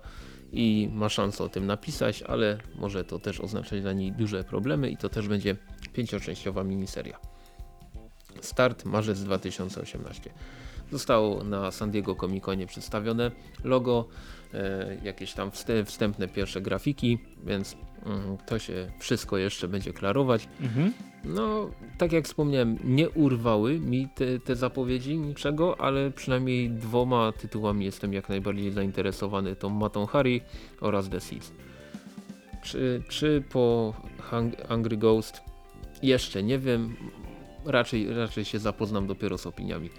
Speaker 2: i ma szansę o tym napisać, ale może to też oznaczać dla niej duże problemy i to też będzie pięcioczęściowa miniseria. Start marzec 2018. Zostało na San Diego Comic Conie przedstawione logo, e, jakieś tam wstę- wstępne pierwsze grafiki, więc mm, to się wszystko jeszcze będzie klarować.
Speaker 1: mhm.
Speaker 2: No, tak jak wspomniałem, nie urwały mi te, te zapowiedzi niczego, ale przynajmniej dwoma tytułami jestem jak najbardziej zainteresowany, tą Matą Harry oraz The Seeds. Czy, czy po Angry Ghost? Jeszcze nie wiem, raczej, raczej się zapoznam dopiero z opiniami.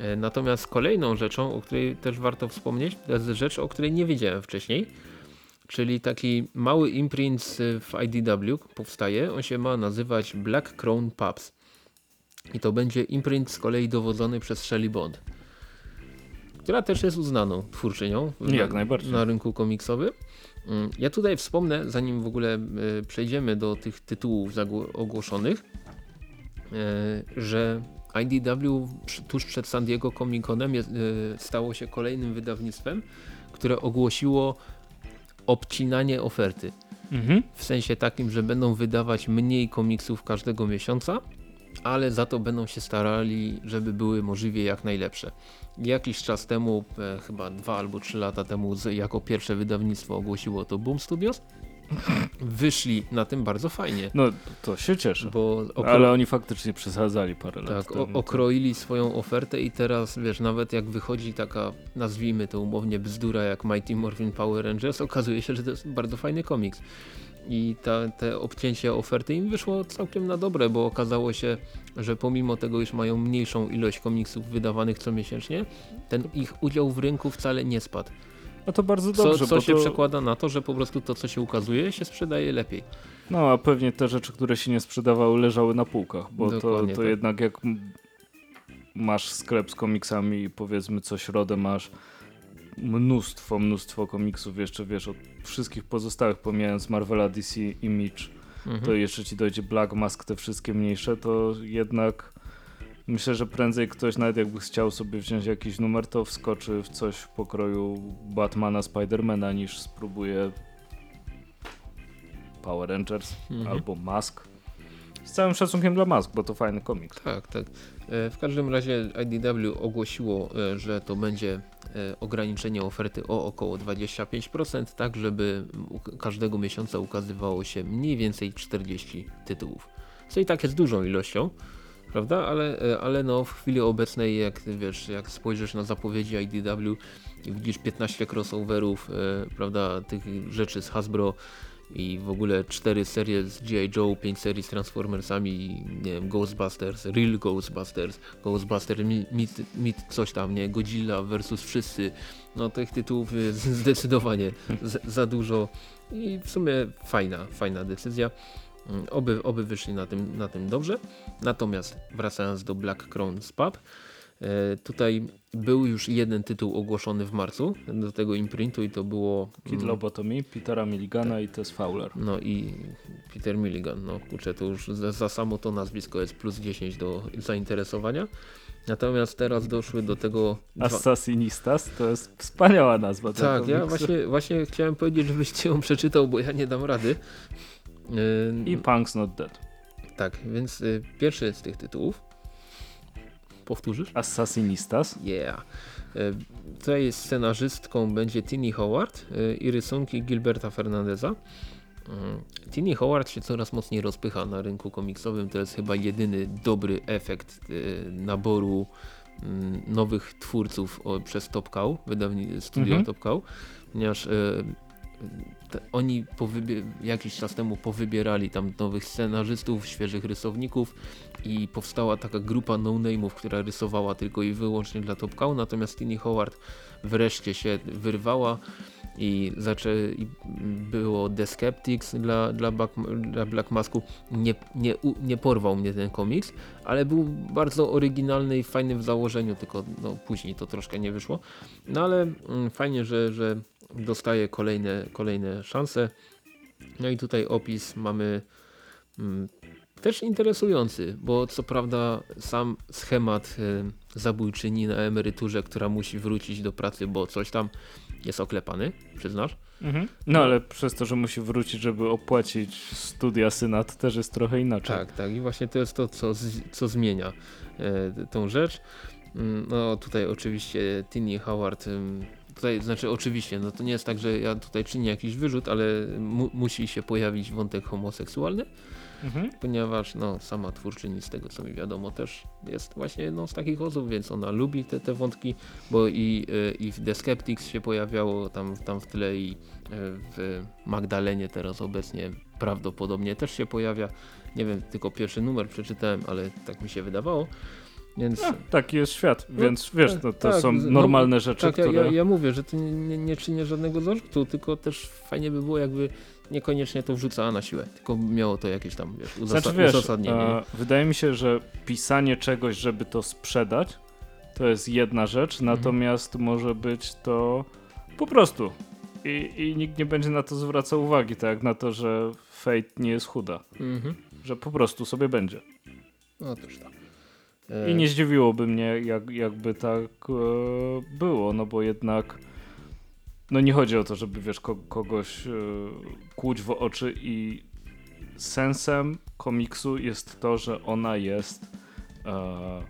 Speaker 2: E, Natomiast kolejną rzeczą, o której też warto wspomnieć, to jest rzecz, o której nie wiedziałem wcześniej, czyli taki mały imprint w IDW powstaje. On się ma nazywać Black Crown Pubs. I to będzie imprint z kolei dowodzony przez Shelly Bond, która też jest uznaną twórczynią
Speaker 1: Jak
Speaker 2: na,
Speaker 1: najbardziej.
Speaker 2: na rynku komiksowym. Mm, Ja tutaj wspomnę, zanim w ogóle e, przejdziemy do tych tytułów ogłoszonych, e, że IDW tuż przed San Diego Comic Conem e, stało się kolejnym wydawnictwem, które ogłosiło obcinanie oferty.
Speaker 1: Mhm.
Speaker 2: W sensie takim, że będą wydawać mniej komiksów każdego miesiąca, ale za to będą się starali, żeby były możliwie jak najlepsze. Jakiś czas temu, e, chyba dwa albo trzy lata temu, jako pierwsze wydawnictwo ogłosiło to Boom Studios. Wyszli na tym bardzo fajnie,
Speaker 1: No to się cieszę.
Speaker 2: bo okro-
Speaker 1: Ale oni faktycznie przesadzali parę lat
Speaker 2: tak, o,
Speaker 1: temu.
Speaker 2: okroili swoją ofertę i teraz, wiesz, nawet jak wychodzi taka, nazwijmy to umownie bzdura jak Mighty Morphin Power Rangers, okazuje się, że to jest bardzo fajny komiks. I ta, te obcięcie oferty im wyszło całkiem na dobre, bo okazało się, że pomimo tego, iż mają mniejszą ilość komiksów wydawanych co miesięcznie, ten ich udział w rynku wcale nie spadł.
Speaker 1: No to bardzo
Speaker 2: Co,
Speaker 1: dobrze,
Speaker 2: co
Speaker 1: bo
Speaker 2: się
Speaker 1: to...
Speaker 2: przekłada na to, że po prostu to, co się ukazuje, się sprzedaje lepiej.
Speaker 1: No a pewnie te rzeczy, które się nie sprzedawały, leżały na półkach, bo to,
Speaker 2: Dokładnie
Speaker 1: to
Speaker 2: tak.
Speaker 1: jednak jak masz sklep z komiksami i powiedzmy co środę masz mnóstwo, mnóstwo komiksów, jeszcze wiesz, od wszystkich pozostałych, pomijając Marvela, DC, Image,
Speaker 2: Mhm.
Speaker 1: to jeszcze ci dojdzie Black Mask, te wszystkie mniejsze, to jednak myślę, że prędzej ktoś nawet jakby chciał sobie wziąć jakiś numer, to wskoczy w coś w pokroju Batmana, Spidermana, niż spróbuje Power Rangers
Speaker 2: Mhm.
Speaker 1: albo Mask. Z całym szacunkiem dla Mask, bo to fajny komiks.
Speaker 2: Tak, tak. E, W każdym razie IDW ogłosiło, e, że to będzie e, ograniczenie oferty o około 25%, tak żeby każdego miesiąca ukazywało się mniej więcej 40 tytułów. Co i tak jest dużą ilością, prawda? Ale, e, ale no w chwili obecnej, jak wiesz, jak spojrzysz na zapowiedzi IDW i widzisz 15 crossoverów, e, prawda, tych rzeczy z Hasbro, i w ogóle cztery serie z G.I. Joe, pięć serii z Transformersami, nie wiem, Ghostbusters, Real Ghostbusters, Ghostbusters, Meet, meet coś tam, nie, Godzilla versus wszyscy, no tych tytułów <laughs> zdecydowanie za dużo i w sumie fajna, fajna decyzja. Mm, Oby, oby wyszli na tym, na tym dobrze. Natomiast wracając do Black Crown's Pub, tutaj był już jeden tytuł ogłoszony w marcu do tego imprintu i to było
Speaker 1: Kid
Speaker 2: mm,
Speaker 1: Lobotomy, Petera Milligana i Tess Fowler.
Speaker 2: no i Peter Milligan, no kurczę, to już za, za samo to nazwisko jest plus 10 do zainteresowania. Natomiast teraz doszły do tego...
Speaker 1: Assassinistas to jest wspaniała nazwa.
Speaker 2: Tak, ja właśnie, właśnie chciałem powiedzieć, żebyś ją przeczytał, bo ja nie dam rady. Yy,
Speaker 1: I Punk's Not Dead.
Speaker 2: Tak, więc y, pierwszy z tych tytułów. Powtórzysz?
Speaker 1: Assassinistas.
Speaker 2: Yeah. Y, Tutaj scenarzystką będzie Tini Howard y, i rysunki Gilberta Fernandeza. Y, Tini Howard się coraz mocniej rozpycha na rynku komiksowym. To jest chyba jedyny dobry efekt y, naboru mm, nowych twórców o, przez Top Cow, wydawni studio
Speaker 1: Mhm.
Speaker 2: Top Cow, ponieważ y, te, oni jakiś czas temu powybierali tam nowych scenarzystów, świeżych rysowników i powstała taka grupa no-name'ów, która rysowała tylko i wyłącznie dla Top Cow, natomiast Tini Howard wreszcie się wyrwała i, zaczę, i było The Skeptics dla, dla, Black, dla Black Masku. Nie, nie, nie porwał mnie ten komiks, ale był bardzo oryginalny i fajny w założeniu, tylko no, później to troszkę nie wyszło. No ale mm, fajnie, że, że dostaje kolejne, kolejne szanse. No i tutaj opis mamy mm, też interesujący, bo co prawda sam schemat y, zabójczyni na emeryturze, która musi wrócić do pracy, bo coś tam jest oklepany, przyznasz?
Speaker 1: Mhm. No ale przez to, że musi wrócić, żeby opłacić studia syna, to też jest trochę inaczej.
Speaker 2: Tak, tak. I właśnie to jest to, co, co zmienia e, tą rzecz. Mm, No tutaj oczywiście Tini Howard, tutaj znaczy oczywiście, no to nie jest tak, że ja tutaj czynię jakiś wyrzut, ale mu, musi się pojawić wątek homoseksualny,
Speaker 1: Mhm.
Speaker 2: ponieważ no sama twórczyni z tego co mi wiadomo też jest właśnie jedną z takich osób, więc ona lubi te, te wątki, bo i, e, i w The Skeptics się pojawiało tam, tam w tle i e, w Magdalenie teraz obecnie prawdopodobnie też się pojawia. Nie wiem, tylko pierwszy numer przeczytałem, ale tak mi się wydawało. Więc...
Speaker 1: No, taki jest świat, więc wiesz,
Speaker 2: tak,
Speaker 1: no, to
Speaker 2: tak,
Speaker 1: są
Speaker 2: no,
Speaker 1: normalne rzeczy,
Speaker 2: Tak,
Speaker 1: które...
Speaker 2: ja, ja mówię, że to nie, nie, nie czynię żadnego zarzutu, tylko też fajnie by było jakby niekoniecznie to wrzucała na siłę, tylko miało to jakieś tam wiesz, uzasa
Speaker 1: Znaczy wiesz,
Speaker 2: uzasadnienie.
Speaker 1: e, wydaje mi się, że pisanie czegoś, żeby to sprzedać, to jest jedna rzecz,
Speaker 2: Mhm.
Speaker 1: natomiast może być to po prostu. I, I nikt nie będzie na to zwracał uwagi, tak jak na to, że Fate nie jest chuda.
Speaker 2: Mhm.
Speaker 1: Że po prostu sobie będzie.
Speaker 2: Otóż tak. E,
Speaker 1: I nie zdziwiłoby mnie, jak, jakby tak e, było, no bo jednak no nie chodzi o to, żeby wiesz, ko kogoś e, kłuć w oczy i sensem komiksu jest to, że ona jest e,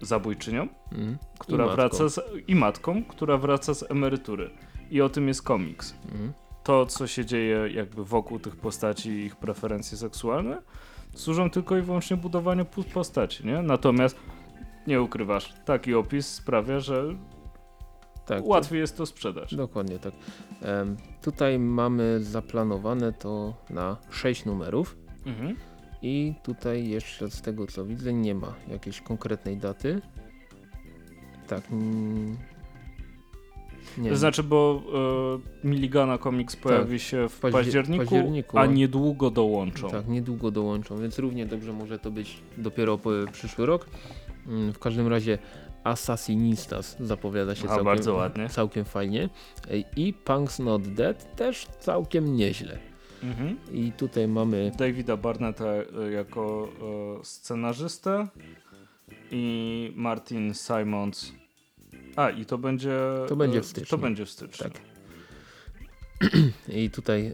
Speaker 1: zabójczynią,
Speaker 2: mhm.
Speaker 1: która
Speaker 2: I
Speaker 1: wraca z, i matką, która wraca z emerytury. I o tym jest komiks.
Speaker 2: Mhm.
Speaker 1: To, co się dzieje jakby wokół tych postaci i ich preferencje seksualne, służą tylko i wyłącznie budowaniu postaci, nie? Natomiast nie ukrywasz, taki opis sprawia, że
Speaker 2: Tak,
Speaker 1: łatwiej jest to sprzedać.
Speaker 2: Dokładnie tak. Em, tutaj mamy zaplanowane to na 6 numerów
Speaker 1: Mhm.
Speaker 2: i tutaj jeszcze z tego co widzę nie ma jakiejś konkretnej daty. Tak. Nie.
Speaker 1: To znaczy, bo e, Miligana Comics pojawi się w
Speaker 2: paździer-
Speaker 1: październiku,
Speaker 2: październiku.
Speaker 1: a niedługo dołączą.
Speaker 2: Tak, niedługo dołączą, więc równie dobrze może to być dopiero przyszły rok. Mm, W każdym razie Assassinistas zapowiada się
Speaker 1: A,
Speaker 2: całkiem,
Speaker 1: bardzo ładnie.
Speaker 2: całkiem fajnie i Punks Not Dead też całkiem nieźle.
Speaker 1: Mhm.
Speaker 2: I tutaj mamy
Speaker 1: Davida Barnetta e, jako e, scenarzystę i Martin Simons. A, i to będzie.
Speaker 2: To będzie
Speaker 1: e,
Speaker 2: w styczniu.
Speaker 1: To będzie w styczniu.
Speaker 2: Tak. <clears throat> i tutaj e,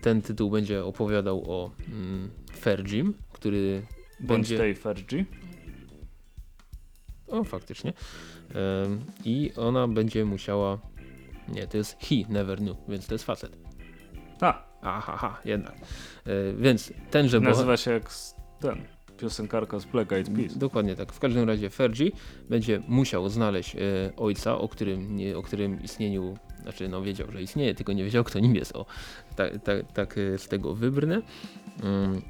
Speaker 2: ten tytuł będzie opowiadał o mm, Fergim, który
Speaker 1: Będzie
Speaker 2: będzie
Speaker 1: tej Fergie.
Speaker 2: O, faktycznie. I ona będzie musiała. Nie, to jest he never knew, więc to jest facet.
Speaker 1: Tak,
Speaker 2: Aha, ha, jednak. E, więc tenże
Speaker 1: nazywa się jak ten. Piosenkarka z Black Eyed Peas.
Speaker 2: Dokładnie tak. W każdym razie Fergie będzie musiał znaleźć e, ojca, o którym, nie, o którym istnieniu, znaczy no wiedział, że istnieje, tylko nie wiedział kto nim jest. O, tak, tak, tak z tego wybrnę. Mm,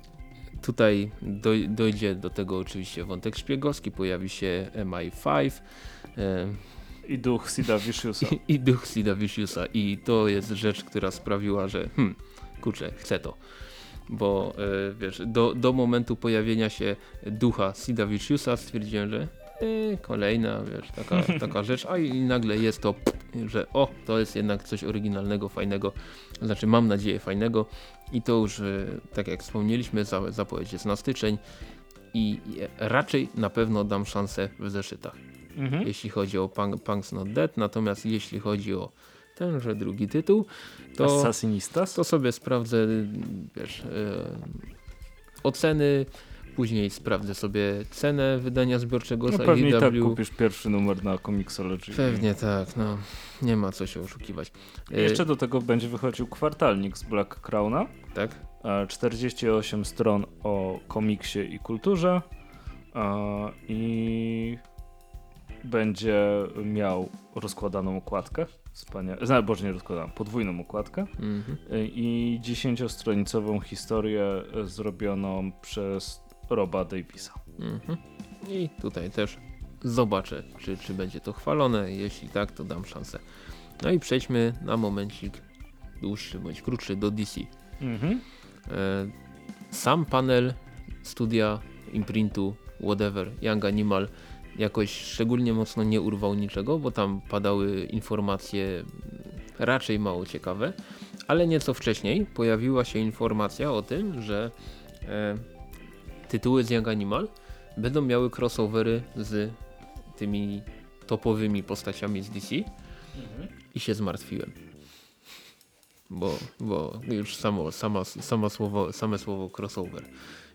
Speaker 2: tutaj doj, dojdzie do tego oczywiście wątek szpiegowski, pojawi się MI5 e,
Speaker 1: I duch Sida Viciousa.
Speaker 2: i, <laughs> i duch Sida Viciousa i to jest rzecz, która sprawiła, że hmm, kurczę, chcę to. Bo e, wiesz, do, do momentu pojawienia się ducha Sida Viciousa stwierdziłem, że kolejna, wiesz, taka, taka rzecz, a i nagle jest to, że o, to jest jednak coś oryginalnego, fajnego, znaczy mam nadzieję fajnego. I to już, e, tak jak wspomnieliśmy, za, zapowiedź jest na styczeń. I raczej na pewno dam szansę w zeszytach
Speaker 1: Mhm.
Speaker 2: jeśli chodzi o Punk, Punks Not Dead, natomiast jeśli chodzi o tenże drugi tytuł, to, to sobie sprawdzę wiesz, e, oceny, później sprawdzę sobie cenę wydania zbiorczego
Speaker 1: No
Speaker 2: z
Speaker 1: pewnie i tak
Speaker 2: IDW.
Speaker 1: kupisz pierwszy numer na Comixology.
Speaker 2: Pewnie tak, no nie ma co się oszukiwać. E,
Speaker 1: Jeszcze do tego będzie wychodził kwartalnik z Black Crowna.
Speaker 2: tak?
Speaker 1: E, 48 stron o komiksie i kulturze e, i będzie miał rozkładaną okładkę. Wspania- Zna- Boże, nie rozkładaną, podwójną okładkę e, i dziesięciostronicową historię e, zrobioną przez Roba Davisa.
Speaker 2: Mhm. I tutaj też zobaczę, czy, czy będzie to chwalone. Jeśli tak, to dam szansę. No i przejdźmy na momencik dłuższy bądź krótszy do DC.
Speaker 1: Mhm.
Speaker 2: E, Sam panel studia, imprintu, whatever, Young Animal jakoś szczególnie mocno nie urwał niczego, bo tam padały informacje raczej mało ciekawe, ale nieco wcześniej pojawiła się informacja o tym, że e, tytuły z Young Animal będą miały crossovery z tymi topowymi postaciami z DC i się zmartwiłem. Bo, bo już samo, sama, sama słowo, same słowo crossover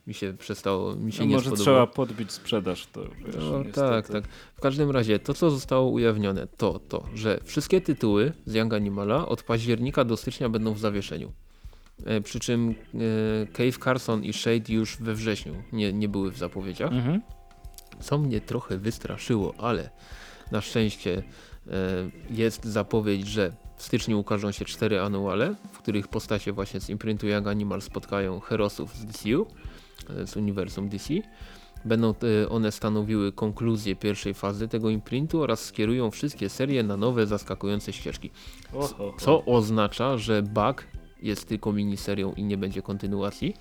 Speaker 2: mi się przestało, mi się
Speaker 1: No
Speaker 2: nie
Speaker 1: może
Speaker 2: spodobało.
Speaker 1: trzeba podbić sprzedaż, to wiesz,
Speaker 2: No, tak, tak. W każdym razie to, co zostało ujawnione, to to, że wszystkie tytuły z Young Animala od października do stycznia będą w zawieszeniu. E, przy czym e, Cave Carson i Shade już we wrześniu nie, nie były w zapowiedziach.
Speaker 1: Mhm.
Speaker 2: Co mnie trochę wystraszyło, ale na szczęście e, jest zapowiedź, że w styczniu ukażą się cztery anuale, w których postacie właśnie z imprintu Young Animal spotkają herosów z DCU, z uniwersum DC. Będą one stanowiły konkluzję pierwszej fazy tego imprintu oraz skierują wszystkie serie na nowe, zaskakujące ścieżki. Co oznacza, że Bug jest tylko miniserią i nie będzie kontynuacji.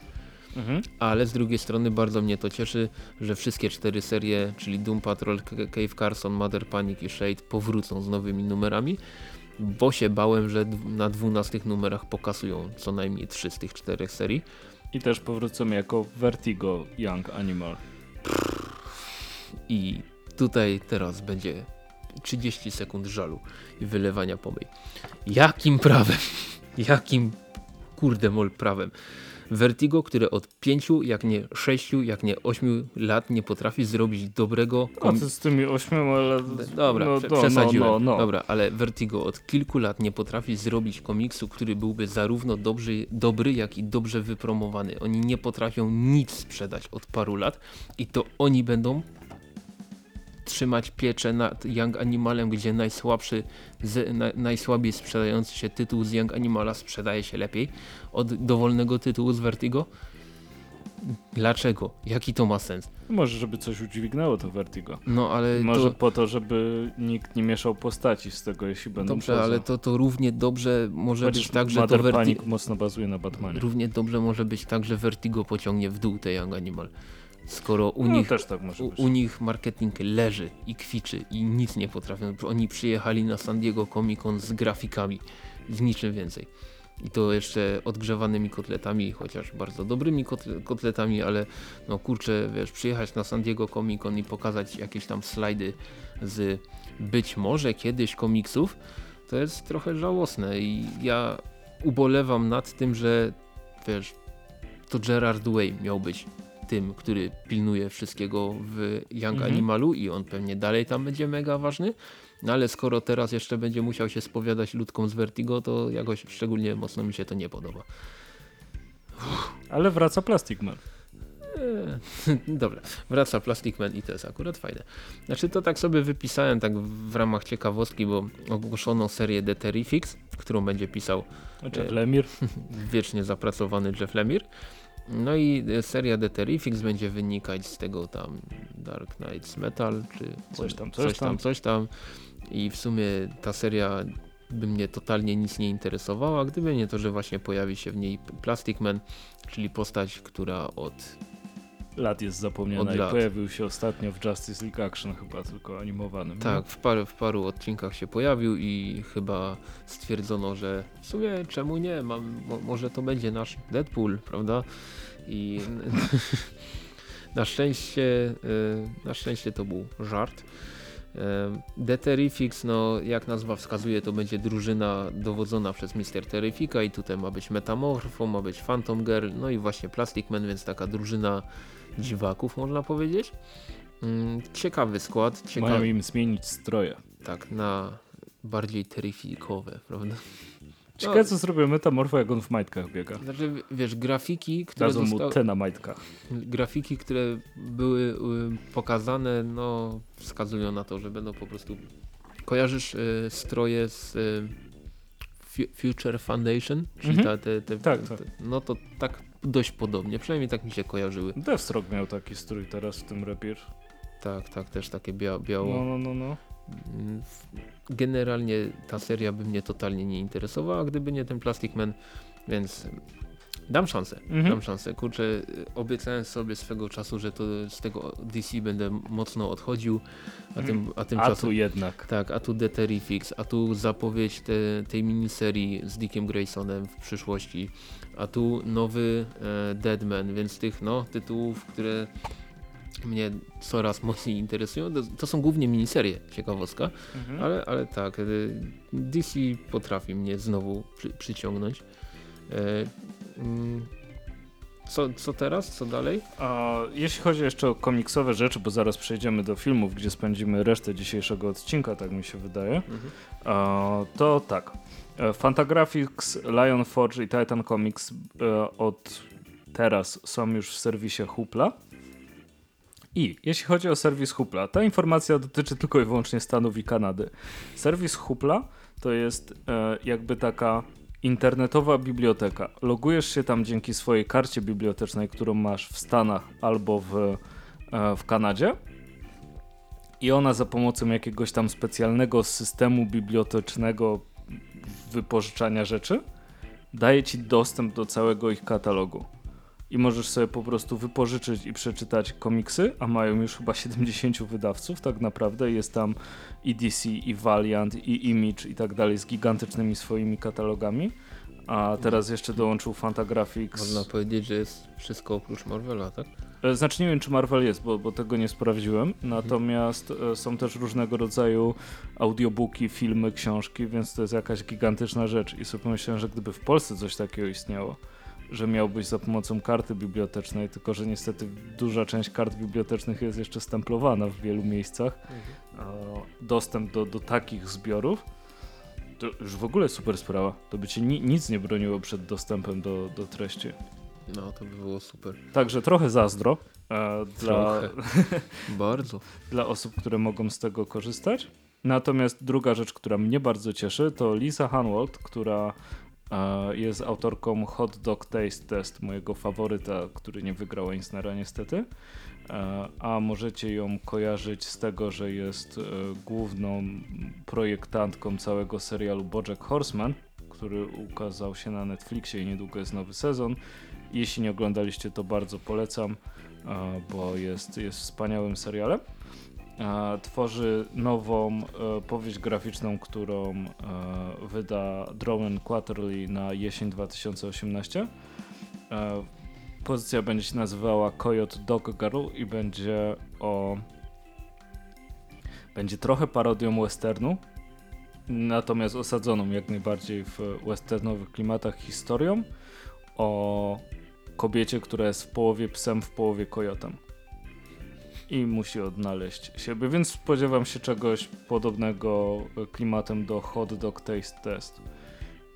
Speaker 1: Mhm.
Speaker 2: Ale z drugiej strony bardzo mnie to cieszy, że wszystkie cztery serie, czyli Doom Patrol, Cave Carson, Mother Panic i Shade powrócą z nowymi numerami, bo się bałem, że na 12 numerach pokasują co najmniej trzy z tych czterech serii.
Speaker 1: I też powrócimy jako Vertigo Young Animal.
Speaker 2: I tutaj teraz będzie 30 sekund żalu i wylewania pomyj. Jakim prawem? <laughs> Jakim kurde mol prawem? Vertigo, które od 5, jak nie 6, jak nie 8 lat nie potrafi zrobić dobrego
Speaker 1: A ty z tymi ośmioma ale...
Speaker 2: Dobra,
Speaker 1: no,
Speaker 2: prze-
Speaker 1: no,
Speaker 2: przesadziłem.
Speaker 1: No, no.
Speaker 2: Dobra, ale Vertigo od kilku lat nie potrafi zrobić komiksu, który byłby zarówno dobry, dobry, jak i dobrze wypromowany. Oni nie potrafią nic sprzedać od paru lat i to oni będą trzymać pieczę nad Young Animalem, gdzie najsłabszy, z, na, najsłabiej sprzedający się tytuł z Young Animala sprzedaje się lepiej od dowolnego tytułu z Vertigo. Dlaczego? Jaki to ma sens?
Speaker 1: Może, żeby coś udźwignęło to Vertigo.
Speaker 2: No ale
Speaker 1: Może
Speaker 2: to...
Speaker 1: po to, żeby nikt nie mieszał postaci z tego, jeśli będą
Speaker 2: Dobrze,
Speaker 1: poza.
Speaker 2: ale to, to równie dobrze może
Speaker 1: Chociaż
Speaker 2: być tak, że to
Speaker 1: Mother
Speaker 2: Vertigo...
Speaker 1: Panic mocno bazuje na Batmanie.
Speaker 2: Równie dobrze może być tak, że Vertigo pociągnie w dół te Young Animal. Skoro u,
Speaker 1: no,
Speaker 2: nich,
Speaker 1: tak
Speaker 2: u, u nich marketing leży i kwiczy i nic nie potrafią. Oni przyjechali na San Diego Comic Con z grafikami, z niczym więcej. I to jeszcze odgrzewanymi kotletami, chociaż bardzo dobrymi kotle- kotletami, ale no kurczę, wiesz, przyjechać na San Diego Comic Con i pokazać jakieś tam slajdy z być może kiedyś komiksów, to jest trochę żałosne i ja ubolewam nad tym, że wiesz, to Gerard Way miał być tym, który pilnuje wszystkiego w Young
Speaker 1: Mhm.
Speaker 2: Animalu i on pewnie dalej tam będzie mega ważny, no ale skoro teraz jeszcze będzie musiał się spowiadać ludkom z Vertigo, to jakoś szczególnie mocno mi się to nie podoba.
Speaker 1: Ale wraca Plastic Man.
Speaker 2: Eee, <laughs> Dobra, wraca Plastic Man i to jest akurat fajne. Znaczy to tak sobie wypisałem tak w ramach ciekawostki, bo ogłoszono serię The Terrifics, którą będzie pisał
Speaker 1: Znaczy
Speaker 2: E,
Speaker 1: Lemir. <laughs>
Speaker 2: wiecznie zapracowany Jeff Lemire. No i e, seria The Terrifics będzie wynikać z tego tam Dark Knights Metal, czy
Speaker 1: Coś tam, coś
Speaker 2: coś tam,
Speaker 1: tam.
Speaker 2: coś tam. I w sumie ta seria by mnie totalnie nic nie interesowała, gdyby nie to, że właśnie pojawi się w niej Plastic Man, czyli postać, która od
Speaker 1: Lat jest zapomniana i pojawił się ostatnio w Justice League Action chyba, tylko animowanym.
Speaker 2: Tak, w paru, w paru odcinkach się pojawił i chyba stwierdzono, że w sumie czemu nie, Mam, mo, może to będzie nasz Deadpool, prawda? I <laughs> na szczęście, y, na szczęście to był żart. Y, The Terrifics, no jak nazwa wskazuje, to będzie drużyna dowodzona przez Mr. Terrifica i tutaj ma być Metamorpho, ma być Phantom Girl, no i właśnie Plastic Man, więc taka drużyna dziwaków można powiedzieć. Mm, Ciekawy skład,
Speaker 1: Mają
Speaker 2: ciekawy,
Speaker 1: im zmienić stroje.
Speaker 2: tak, na bardziej terryfikowe, prawda? <laughs>
Speaker 1: Ciekawe co zrobią Metamorfo, jak on w majtkach biega.
Speaker 2: Znaczy, wiesz, grafiki, które,
Speaker 1: Dadzą mu
Speaker 2: zosta-
Speaker 1: te na majtkach.
Speaker 2: grafiki, które były pokazane, no wskazują na to, że będą po prostu... Kojarzysz y, stroje z y, Fu- Future Foundation? Czyli
Speaker 1: Mhm.
Speaker 2: ta, te, te,
Speaker 1: Tak,
Speaker 2: te,
Speaker 1: tak.
Speaker 2: No to tak dość podobnie, przynajmniej tak mi się kojarzyły.
Speaker 1: Deathstroke miał taki strój teraz w tym Rebir.
Speaker 2: Tak, tak, też takie bia biało.
Speaker 1: No, no, no, no.
Speaker 2: Mm, Generalnie ta seria by mnie totalnie nie interesowała, gdyby nie ten Plastic Man, więc dam szansę.
Speaker 1: Mhm.
Speaker 2: Dam szansę. Kurczę, y, obiecałem sobie swego czasu, że to z tego DC będę mocno odchodził, a, tym, a
Speaker 1: Mhm. A
Speaker 2: tymczasem...
Speaker 1: tu jednak.
Speaker 2: Tak, a tu The Terrifics, a tu zapowiedź te, tej miniserii z Dickiem Graysonem w przyszłości, a tu nowy e, Deadman, więc tych no, tytułów, które mnie coraz mocniej interesują, to, to są głównie miniserie, ciekawostka,
Speaker 1: Mhm.
Speaker 2: ale, ale tak, y, DC potrafi mnie znowu przy, przyciągnąć. E, mm, co, co teraz? Co dalej?
Speaker 1: A jeśli chodzi jeszcze o komiksowe rzeczy, bo zaraz przejdziemy do filmów, gdzie spędzimy resztę dzisiejszego odcinka, tak mi się wydaje, a, to tak. E, Fantagraphics, Lion Forge i Titan Comics e, od teraz są już w serwisie Hoopla. I jeśli chodzi o serwis Hoopla, ta informacja dotyczy tylko i wyłącznie Stanów i Kanady. Serwis Hoopla to jest e, jakby taka internetowa biblioteka. Logujesz się tam dzięki swojej karcie bibliotecznej, którą masz w Stanach albo w, e, w Kanadzie. I ona za pomocą jakiegoś tam specjalnego systemu bibliotecznego wypożyczania rzeczy daje ci dostęp do całego ich katalogu. I możesz sobie po prostu wypożyczyć i przeczytać komiksy, a mają już chyba 70 wydawców tak naprawdę. Jest tam i DC, i Valiant, i Image i tak dalej z gigantycznymi swoimi katalogami. A teraz jeszcze dołączył Fantagraphics.
Speaker 2: Można powiedzieć, że jest wszystko oprócz Marvela, tak?
Speaker 1: E, Znaczy nie wiem, czy Marvel jest, bo, bo tego nie sprawdziłem. Natomiast e, są też różnego rodzaju audiobooki, filmy, książki, więc to jest jakaś gigantyczna rzecz. I sobie pomyślałem, że gdyby w Polsce coś takiego istniało, że miałbyś za pomocą karty bibliotecznej, tylko że niestety duża część kart bibliotecznych jest jeszcze stemplowana w wielu miejscach, e, dostęp do, do takich zbiorów, to już w ogóle super sprawa. To by ci ni nic nie broniło przed dostępem do, do treści.
Speaker 2: No, to by było super.
Speaker 1: Także trochę zazdro e, dla,
Speaker 2: Trochę. <laughs> Bardzo.
Speaker 1: dla osób, które mogą z tego korzystać. Natomiast druga rzecz, która mnie bardzo cieszy, to Lisa Hanwald, która jest autorką Hot Dog Taste Test, mojego faworyta, który nie wygrał Eisnera niestety. E, a możecie ją kojarzyć z tego, że jest e, główną projektantką całego serialu Bojack Horseman, który ukazał się na Netflixie i niedługo jest nowy sezon. Jeśli nie oglądaliście, to bardzo polecam, e, bo jest, jest wspaniałym serialem. Tworzy nową e, powieść graficzną, którą e, wyda Drowen Quarterly na jesień 2018. E, Pozycja będzie się nazywała Coyote Dog Girl i będzie o. Będzie trochę parodią westernu, natomiast osadzoną jak najbardziej w westernowych klimatach historią o kobiecie, która jest w połowie psem, w połowie kojotem. I musi odnaleźć siebie, więc spodziewam się czegoś podobnego klimatem do Hot Dog Taste Test.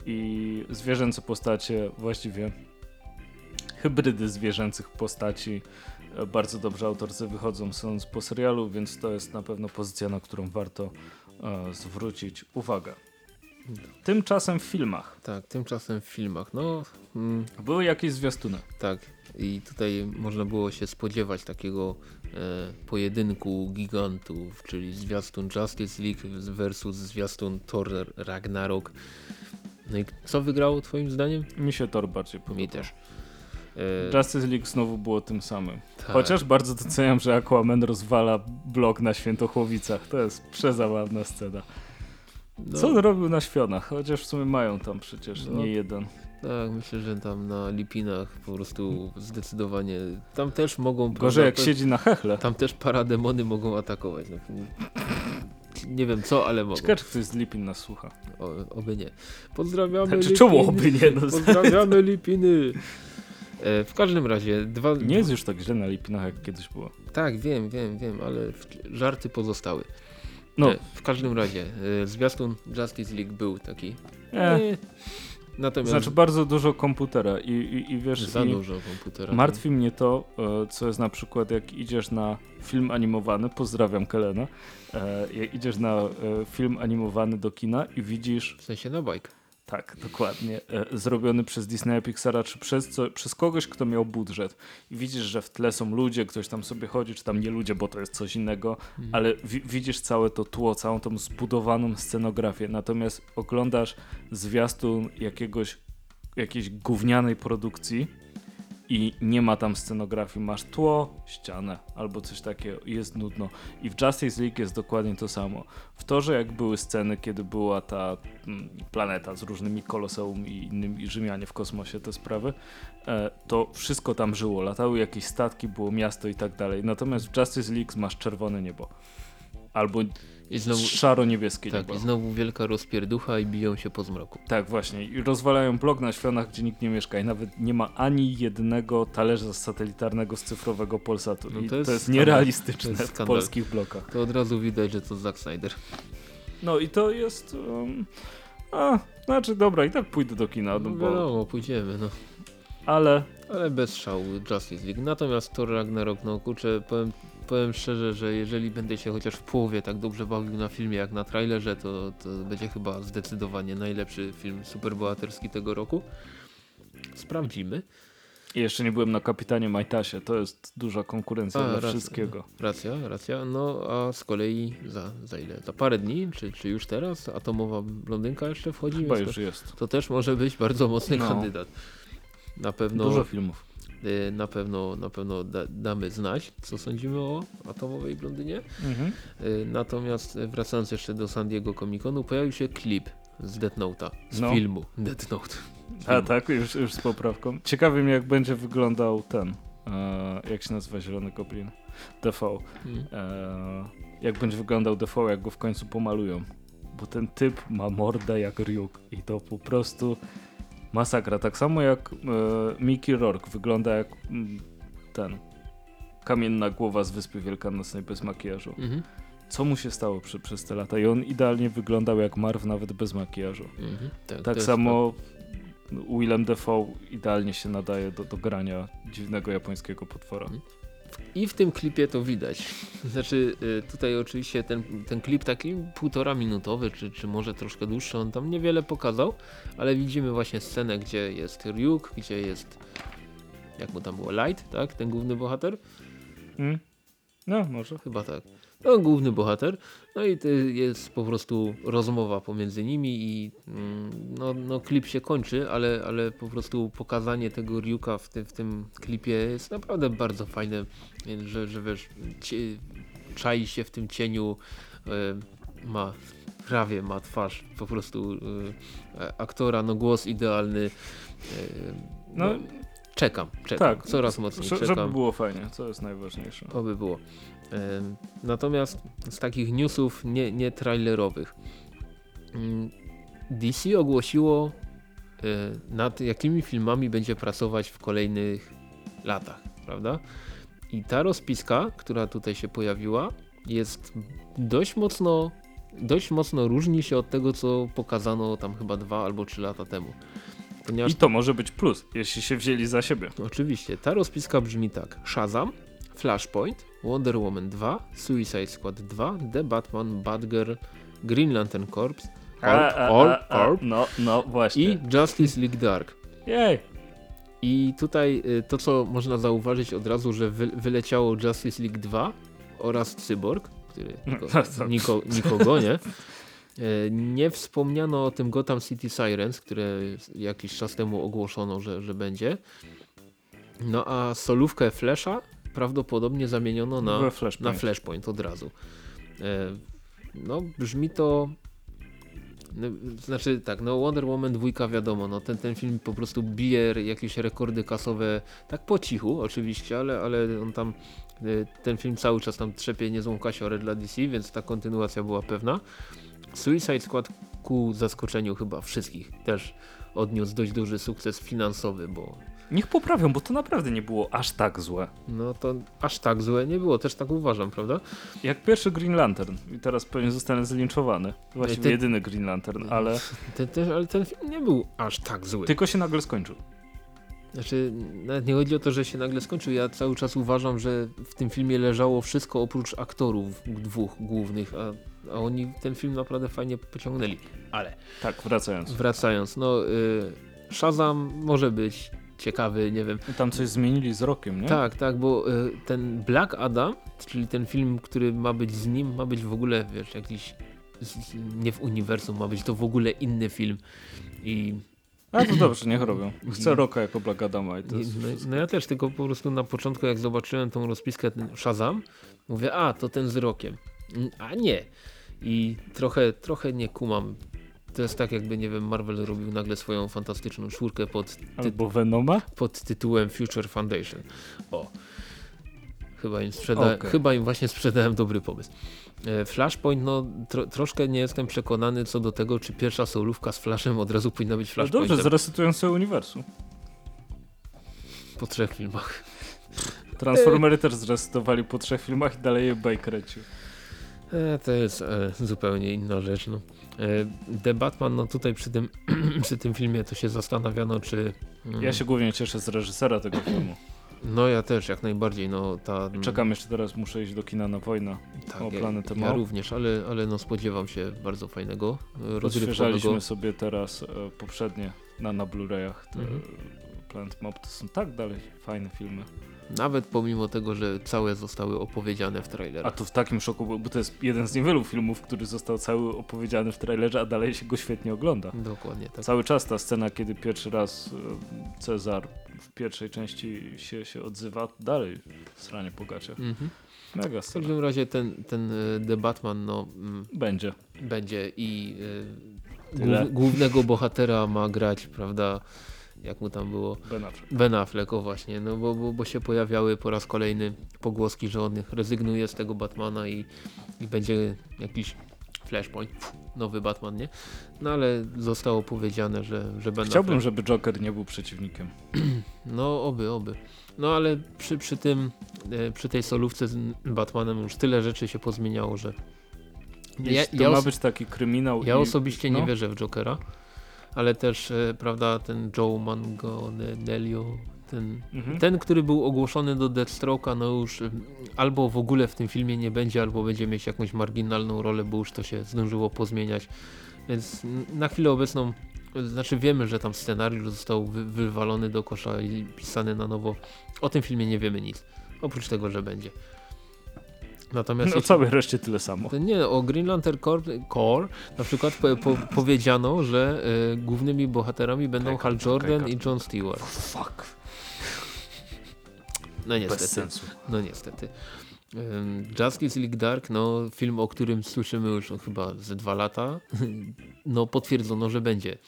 Speaker 1: I zwierzęce postacie, właściwie hybrydy zwierzęcych postaci e, bardzo dobrze autorcy wychodzą sądz po serialu, więc to jest na pewno pozycja, na którą warto e, zwrócić uwagę. Tymczasem w filmach.
Speaker 2: Tak, tymczasem w filmach. No, mm,
Speaker 1: Były jakieś zwiastuny.
Speaker 2: tak. I tutaj można było się spodziewać takiego e, pojedynku gigantów, czyli zwiastun Justice League versus zwiastun Thor Ragnarok. No i co wygrało twoim zdaniem?
Speaker 1: Mi się Thor bardziej podobał.
Speaker 2: Mi też. E,
Speaker 1: Justice League znowu było tym samym.
Speaker 2: tak.
Speaker 1: Chociaż bardzo doceniam, że Aquaman rozwala blok na Świętochłowicach. To jest przezabawna scena.
Speaker 2: no,
Speaker 1: Co on robił na świąach? Chociaż w sumie mają tam przecież
Speaker 2: No.
Speaker 1: nie jeden.
Speaker 2: Tak, myślę, że tam na Lipinach po prostu zdecydowanie tam też mogą...
Speaker 1: Gorzej jak siedzi na hechle.
Speaker 2: Tam też parademony mogą atakować. No, nie wiem co, ale mogą.
Speaker 1: Ciekawe, czy ktoś z Lipin nas słucha.
Speaker 2: O, oby nie. Pozdrawiamy
Speaker 1: Znaczy,
Speaker 2: Lipiny.
Speaker 1: czemu oby nie? No,
Speaker 2: Pozdrawiamy Lipiny. E, w każdym razie, dwa...
Speaker 1: nie jest już tak źle na Lipinach, jak kiedyś było.
Speaker 2: Tak, wiem, wiem, wiem, ale żarty pozostały.
Speaker 1: No,
Speaker 2: E, w każdym razie, e, zwiastun Justice League był taki.
Speaker 1: e,
Speaker 2: E, Natomiast
Speaker 1: znaczy bardzo dużo komputera i, i, i wiesz,
Speaker 2: za
Speaker 1: i
Speaker 2: dużo komputera.
Speaker 1: martwi mnie to, e, co jest na przykład jak idziesz na film animowany, pozdrawiam Kelena, e, jak idziesz na e, film animowany do kina i widzisz
Speaker 2: W sensie na bajkę.
Speaker 1: Tak, dokładnie. E, zrobiony przez Disneya Pixara, czy przez, co, przez kogoś, kto miał budżet. I widzisz, że w tle są ludzie, ktoś tam sobie chodzi, czy tam nie ludzie, bo to jest coś innego, ale wi widzisz całe to tło, całą tą zbudowaną scenografię. Natomiast oglądasz zwiastun jakiegoś, jakiejś gównianej produkcji i nie ma tam scenografii. Masz tło, ścianę albo coś takiego jest nudno. I w Justice League jest dokładnie to samo. W to, że jak były sceny, kiedy była ta mm, planeta z różnymi koloseum i innymi Rzymianie w kosmosie, te sprawy, e, to wszystko tam żyło. Latały jakieś statki, było miasto i tak dalej. Natomiast w Justice League masz czerwone niebo. Albo
Speaker 2: I znowu,
Speaker 1: szaro-niebieskie
Speaker 2: tak,
Speaker 1: niebo.
Speaker 2: i znowu wielka rozpierducha i biją się po zmroku.
Speaker 1: Tak, właśnie. I rozwalają blok na świątach, gdzie nikt nie mieszka i nawet nie ma ani jednego talerza satelitarnego z cyfrowego Polsatu.
Speaker 2: No to
Speaker 1: to
Speaker 2: jest
Speaker 1: jest,
Speaker 2: skandal.
Speaker 1: nierealistyczne
Speaker 2: To jest
Speaker 1: w polskich blokach.
Speaker 2: To od razu widać, że to Zack Snyder.
Speaker 1: No i to jest... Um, a, znaczy dobra, i tak pójdę do kina, no
Speaker 2: No
Speaker 1: bo,
Speaker 2: wiadomo, pójdziemy, no.
Speaker 1: ale
Speaker 2: Ale bez szału Justice League. Natomiast Thor Ragnarok, no kurczę, powiem, powiem szczerze, że jeżeli będę się chociaż w połowie tak dobrze bawił na filmie jak na trailerze, to, to będzie chyba zdecydowanie najlepszy film superbohaterski tego roku. Sprawdzimy.
Speaker 1: I jeszcze nie byłem na kapitanie Majtasie, to jest duża konkurencja
Speaker 2: A,
Speaker 1: dla
Speaker 2: racja.
Speaker 1: wszystkiego.
Speaker 2: Racja, racja. No a z kolei za, za ile? Za parę dni, czy, czy już teraz atomowa blondynka jeszcze wchodzi?
Speaker 1: Chyba już jest.
Speaker 2: to, to też może być bardzo mocny
Speaker 1: No.
Speaker 2: kandydat. Na pewno,
Speaker 1: Dużo filmów.
Speaker 2: Y, na pewno, na pewno da, damy znać, co sądzimy o atomowej blondynie.
Speaker 1: Mhm.
Speaker 2: Y, Natomiast wracając jeszcze do San Diego Comic Conu, pojawił się klip z Death Note'a, z
Speaker 1: No.
Speaker 2: filmu Death Note.
Speaker 1: A tak, już, już z poprawką. Ciekawy mnie, jak będzie wyglądał ten, e, jak się nazywa Zielony Goblin? Defoe.
Speaker 2: Mm.
Speaker 1: E, jak będzie wyglądał Defoe, jak go w końcu pomalują. Bo ten typ ma mordę jak Ryuk i to po prostu masakra. Tak samo jak e, Mickey Rourke wygląda jak mm, ten kamienna głowa z Wyspy Wielkanocnej bez makijażu.
Speaker 2: Mhm.
Speaker 1: Co mu się stało przy, przez te lata? I on idealnie wyglądał jak Marv nawet bez makijażu.
Speaker 2: Mhm. Tak,
Speaker 1: Tak samo Willem Dafoe idealnie się nadaje do, do grania dziwnego japońskiego potwora.
Speaker 2: I w tym klipie to widać. Znaczy y, tutaj oczywiście ten, ten klip taki półtora minutowy, czy, czy może troszkę dłuższy, on tam niewiele pokazał, ale widzimy właśnie scenę, gdzie jest Ryuk, gdzie jest, jak mu tam było, Light, tak? Ten główny bohater?
Speaker 1: Hmm? No, może.
Speaker 2: Chyba tak. No, główny bohater. No i to jest po prostu rozmowa pomiędzy nimi i mm, no, no klip się kończy, ale, ale po prostu pokazanie tego Ryuka w tym, w tym klipie jest naprawdę bardzo fajne, że, że wiesz, czai się w tym cieniu, e, ma prawie ma twarz po prostu e, aktora, no głos idealny. E, no,
Speaker 1: No,
Speaker 2: czekam, czekam,
Speaker 1: tak.
Speaker 2: coraz mocniej czekam.
Speaker 1: Żeby było fajnie, co jest najważniejsze.
Speaker 2: To by było. Natomiast z takich newsów nie, nie trailerowych. Mm, DC ogłosiło e, nad jakimi filmami będzie pracować w kolejnych latach, prawda? I ta rozpiska, która tutaj się pojawiła, jest dość mocno, dość mocno różni się od tego, co pokazano tam chyba dwa albo trzy lata temu. Ponieważ
Speaker 1: I to może być plus, jeśli się wzięli za siebie.
Speaker 2: Oczywiście, ta rozpiska brzmi tak. Shazam, Flashpoint, Wonder Woman 2, Suicide Squad 2, The Batman, Batgirl, Green Lantern Corps, Corp, Corp, Corp
Speaker 1: no, no, właśnie.
Speaker 2: i Justice League Dark.
Speaker 1: Jej!
Speaker 2: I tutaj y, to, co można zauważyć od razu, że wy, wyleciało Justice League 2 oraz Cyborg, który <laughs> niko,
Speaker 1: No,
Speaker 2: niko, nikogo nie. E, Nie wspomniano o tym Gotham City Sirens, które jakiś czas temu ogłoszono, że, że będzie. No a solówkę Flasha prawdopodobnie zamieniono na,
Speaker 1: Flashpoint.
Speaker 2: na Flashpoint od razu. E, No brzmi to... no, Znaczy tak, no Wonder Woman 2 wiadomo, no ten, ten film po prostu bije jakieś rekordy kasowe, tak po cichu oczywiście, ale, ale on tam, e, ten film cały czas tam trzepie niezłą kasiorę dla DC, więc ta kontynuacja była pewna. Suicide Squad ku zaskoczeniu chyba wszystkich też odniósł dość duży sukces finansowy, bo
Speaker 1: Niech poprawią, bo to naprawdę nie było aż tak złe.
Speaker 2: no to aż tak złe nie było, też tak uważam, prawda?
Speaker 1: Jak pierwszy Green Lantern. I teraz pewnie zostanę zlinczowany. Właściwie
Speaker 2: Ty-
Speaker 1: jedyny Green Lantern, ale
Speaker 2: Ten, ten, ale ten film nie był aż tak zły.
Speaker 1: tylko się nagle skończył.
Speaker 2: Znaczy, nawet nie chodzi o to, że się nagle skończył. Ja cały czas uważam, że w tym filmie leżało wszystko oprócz aktorów dwóch głównych, a, a oni ten film naprawdę fajnie pociągnęli. Ale
Speaker 1: Tak, wracając.
Speaker 2: wracając, no y, Shazam może być ciekawy, nie wiem.
Speaker 1: Tam coś zmienili z rokiem, nie?
Speaker 2: Tak, tak, bo y, ten Black Adam, czyli ten film, który ma być z nim, ma być w ogóle, wiesz, jakiś nie w uniwersum, ma być to w ogóle inny film. I
Speaker 1: A to dobrze, niech robią. Chcę Roka jako Black Adama i to jest
Speaker 2: no, no ja też, tylko po prostu na początku jak zobaczyłem tą rozpiskę ten Shazam, mówię, a to ten z rokiem. Mm, A nie. I trochę, trochę nie kumam. To jest tak jakby, nie wiem, Marvel robił nagle swoją fantastyczną czwórkę pod,
Speaker 1: Albo Venoma?
Speaker 2: pod tytułem Future Foundation. O. Chyba im, sprzeda
Speaker 1: Okej.
Speaker 2: chyba im właśnie sprzedałem dobry pomysł. E, Flashpoint, no tro troszkę nie jestem przekonany co do tego, czy pierwsza solówka z Flashem od razu powinna być
Speaker 1: No
Speaker 2: Flashpointem
Speaker 1: dobrze, zresetują sobie uniwersum.
Speaker 2: po trzech filmach.
Speaker 1: Transformery też zresetowali po trzech filmach i dalej je baj kręcił.
Speaker 2: E, to jest e, zupełnie inna rzecz. No. E, The Batman, no tutaj przy tym, <clears throat> przy tym filmie to się zastanawiano, czy... mm,
Speaker 1: Ja się głównie cieszę z reżysera tego filmu.
Speaker 2: No ja też, jak najbardziej. No, ta,
Speaker 1: Czekam jeszcze teraz, muszę iść do kina na wojnę.
Speaker 2: tak,
Speaker 1: o
Speaker 2: ja,
Speaker 1: planetę
Speaker 2: ja
Speaker 1: Mo.
Speaker 2: również, ale, ale no spodziewam się bardzo fajnego, e, rozrywkowego.
Speaker 1: Sobie teraz e, poprzednie na, na Blu-rayach
Speaker 2: Mhm.
Speaker 1: Planet Mob to są tak dalej fajne filmy.
Speaker 2: Nawet pomimo tego, że całe zostały opowiedziane w
Speaker 1: A
Speaker 2: trailerach.
Speaker 1: tu w takim szoku, bo- to jest jeden z niewielu filmów, który został cały opowiedziany w trailerze, a dalej się go świetnie ogląda.
Speaker 2: Dokładnie tak.
Speaker 1: Cały czas ta scena, kiedy pierwszy raz e, Cezar w pierwszej części się, się odzywa, dalej sranie po.
Speaker 2: Mhm.
Speaker 1: Mega
Speaker 2: W
Speaker 1: scena.
Speaker 2: każdym razie ten, ten e, The Batman no, mm,
Speaker 1: Będzie.
Speaker 2: będzie i głów, głównego bohatera ma grać, prawda, jak mu tam było,
Speaker 1: Ben Affleck.
Speaker 2: Ben Affleck, o właśnie, no bo, bo, bo się pojawiały po raz kolejny pogłoski, że on rezygnuje z tego Batmana i, i będzie jakiś Flashpoint, nowy Batman, nie? No ale zostało powiedziane, że, że Ben
Speaker 1: Chciałbym,
Speaker 2: Affleck,
Speaker 1: żeby Joker nie był przeciwnikiem. <clears throat>
Speaker 2: no oby, oby. No ale przy, przy tym, e, przy tej solówce z Batmanem już tyle rzeczy się pozmieniało, że ja,
Speaker 1: to
Speaker 2: ja,
Speaker 1: ma być taki kryminał.
Speaker 2: ja
Speaker 1: i,
Speaker 2: osobiście nie
Speaker 1: no.
Speaker 2: wierzę w Jokera, ale też, e, prawda, ten Joe Manganiello, ten
Speaker 1: Mhm.
Speaker 2: Ten, który był ogłoszony do Deathstroke'a, no już ym, albo w ogóle w tym filmie nie będzie, albo będzie mieć jakąś marginalną rolę, bo już to się zdążyło pozmieniać. Więc na chwilę obecną, znaczy wiemy, że tam scenariusz został wy wywalony do kosza i pisany na nowo. O tym filmie nie wiemy nic, oprócz tego, że będzie. Natomiast
Speaker 1: No całej reszcie tyle samo.
Speaker 2: nie, o Green Lantern Corps, Corps na przykład po, po, powiedziano, że y, głównymi bohaterami będą Hal Jordan i John Stewart.
Speaker 1: Fuck.
Speaker 2: No niestety.
Speaker 1: Bez sensu.
Speaker 2: No niestety. Justice League Dark, no film, o którym słyszymy już chyba ze dwa lata, <laughs> no potwierdzono, że będzie.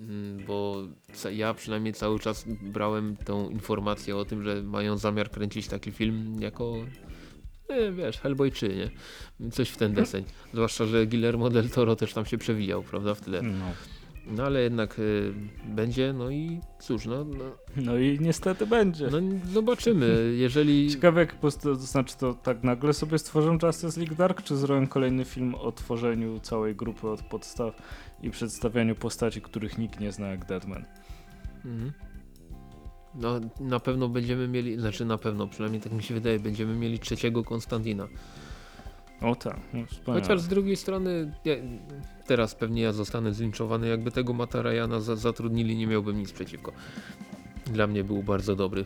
Speaker 2: Ym, Bo ja przynajmniej cały czas brałem tą informację o tym, że mają zamiar kręcić taki film jako wiesz, Hellboy 3, nie? Coś w ten deseń. Zwłaszcza, że Guillermo del Toro też tam się przewijał, prawda, w tle.
Speaker 1: No.
Speaker 2: No ale jednak y, będzie, no i cóż, no, no,
Speaker 1: no i niestety będzie.
Speaker 2: no zobaczymy, jeżeli... <laughs>
Speaker 1: Ciekawe jak po prostu, to znaczy to tak nagle sobie stworzą Justice League Dark, czy zrobią kolejny film o tworzeniu całej grupy od podstaw i przedstawianiu postaci, których nikt nie zna jak Deadman.
Speaker 2: Mhm. No na pewno będziemy mieli, znaczy na pewno, przynajmniej tak mi się wydaje, będziemy mieli trzeciego Konstantina.
Speaker 1: O tak, no wspaniale.
Speaker 2: Chociaż z drugiej strony, ja, teraz pewnie ja zostanę zlinczowany, jakby tego Mata Ryana za, zatrudnili, nie miałbym nic przeciwko. Dla mnie był bardzo dobry e,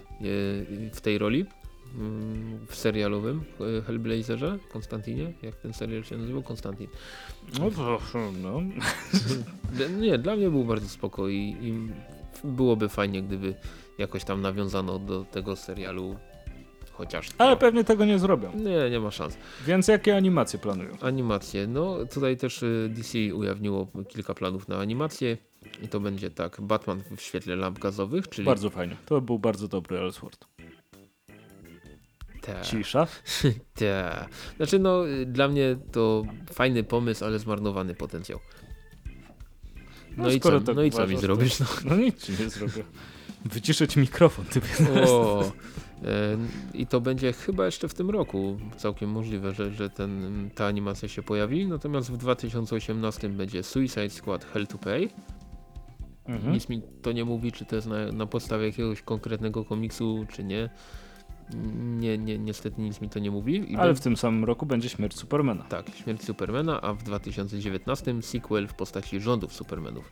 Speaker 2: w tej roli. mm, W serialowym e, Hellblazerze, Konstantinie, jak ten serial się nazywał? Konstantin.
Speaker 1: No to, no. <laughs>
Speaker 2: Nie, dla mnie był bardzo spoko i, i byłoby fajnie, gdyby jakoś tam nawiązano do tego serialu chociaż.
Speaker 1: Ale
Speaker 2: no.
Speaker 1: pewnie tego nie zrobią.
Speaker 2: Nie, nie ma szans.
Speaker 1: Więc jakie animacje planują?
Speaker 2: Animacje. No tutaj też y, DC ujawniło kilka planów na animacje i to będzie tak Batman w świetle lamp gazowych, czyli
Speaker 1: Bardzo fajnie. To był bardzo dobry Ellsworth.
Speaker 2: te,
Speaker 1: Cisza. <laughs>
Speaker 2: te. Znaczy no y, dla mnie to fajny pomysł, ale zmarnowany potencjał. No, i co,
Speaker 1: tak
Speaker 2: no i co mi zrobisz? No. <laughs>
Speaker 1: No nic ci nie zrobię. Wyciszę ci mikrofon, ty
Speaker 2: O, e, I to będzie chyba jeszcze w tym roku całkiem możliwe, że, że ten, ta animacja się pojawi. Natomiast w 2018 będzie Suicide Squad Hell to Pay.
Speaker 1: Mhm.
Speaker 2: Nic mi to nie mówi, czy to jest na, na podstawie jakiegoś konkretnego komiksu, czy nie. Nie, nie. Niestety nic mi to nie mówi. I
Speaker 1: Ale w tym samym roku będzie śmierć Supermana.
Speaker 2: Tak, Śmierć Supermana, a w 2019 sequel w postaci rządów Supermanów.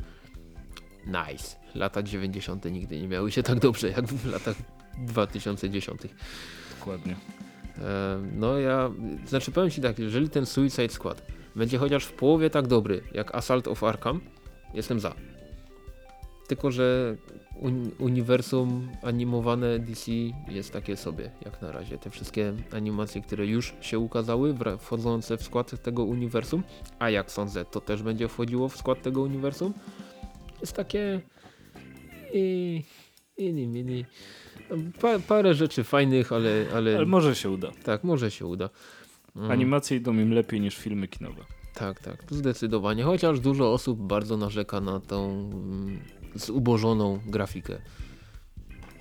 Speaker 2: Nice. Lata 90. nigdy nie miały się tak dobrze jak w latach 2010.
Speaker 1: Dokładnie.
Speaker 2: No ja, znaczy powiem Ci tak, jeżeli ten Suicide Squad będzie chociaż w połowie tak dobry jak Assault of Arkham, jestem za. Tylko, że uni uniwersum animowane DC jest takie sobie, jak na razie. Te wszystkie animacje, które już się ukazały, wchodzące w skład tego uniwersum, a jak sądzę, to też będzie wchodziło w skład tego uniwersum, jest takie i mini, mini. No, Pa, parę rzeczy fajnych, ale, ale,
Speaker 1: Ale może się uda.
Speaker 2: tak, może się uda. Mm,
Speaker 1: Animacje idą im lepiej niż filmy kinowe.
Speaker 2: Tak, tak, to zdecydowanie. Chociaż dużo osób bardzo narzeka na tą mm, zubożoną grafikę.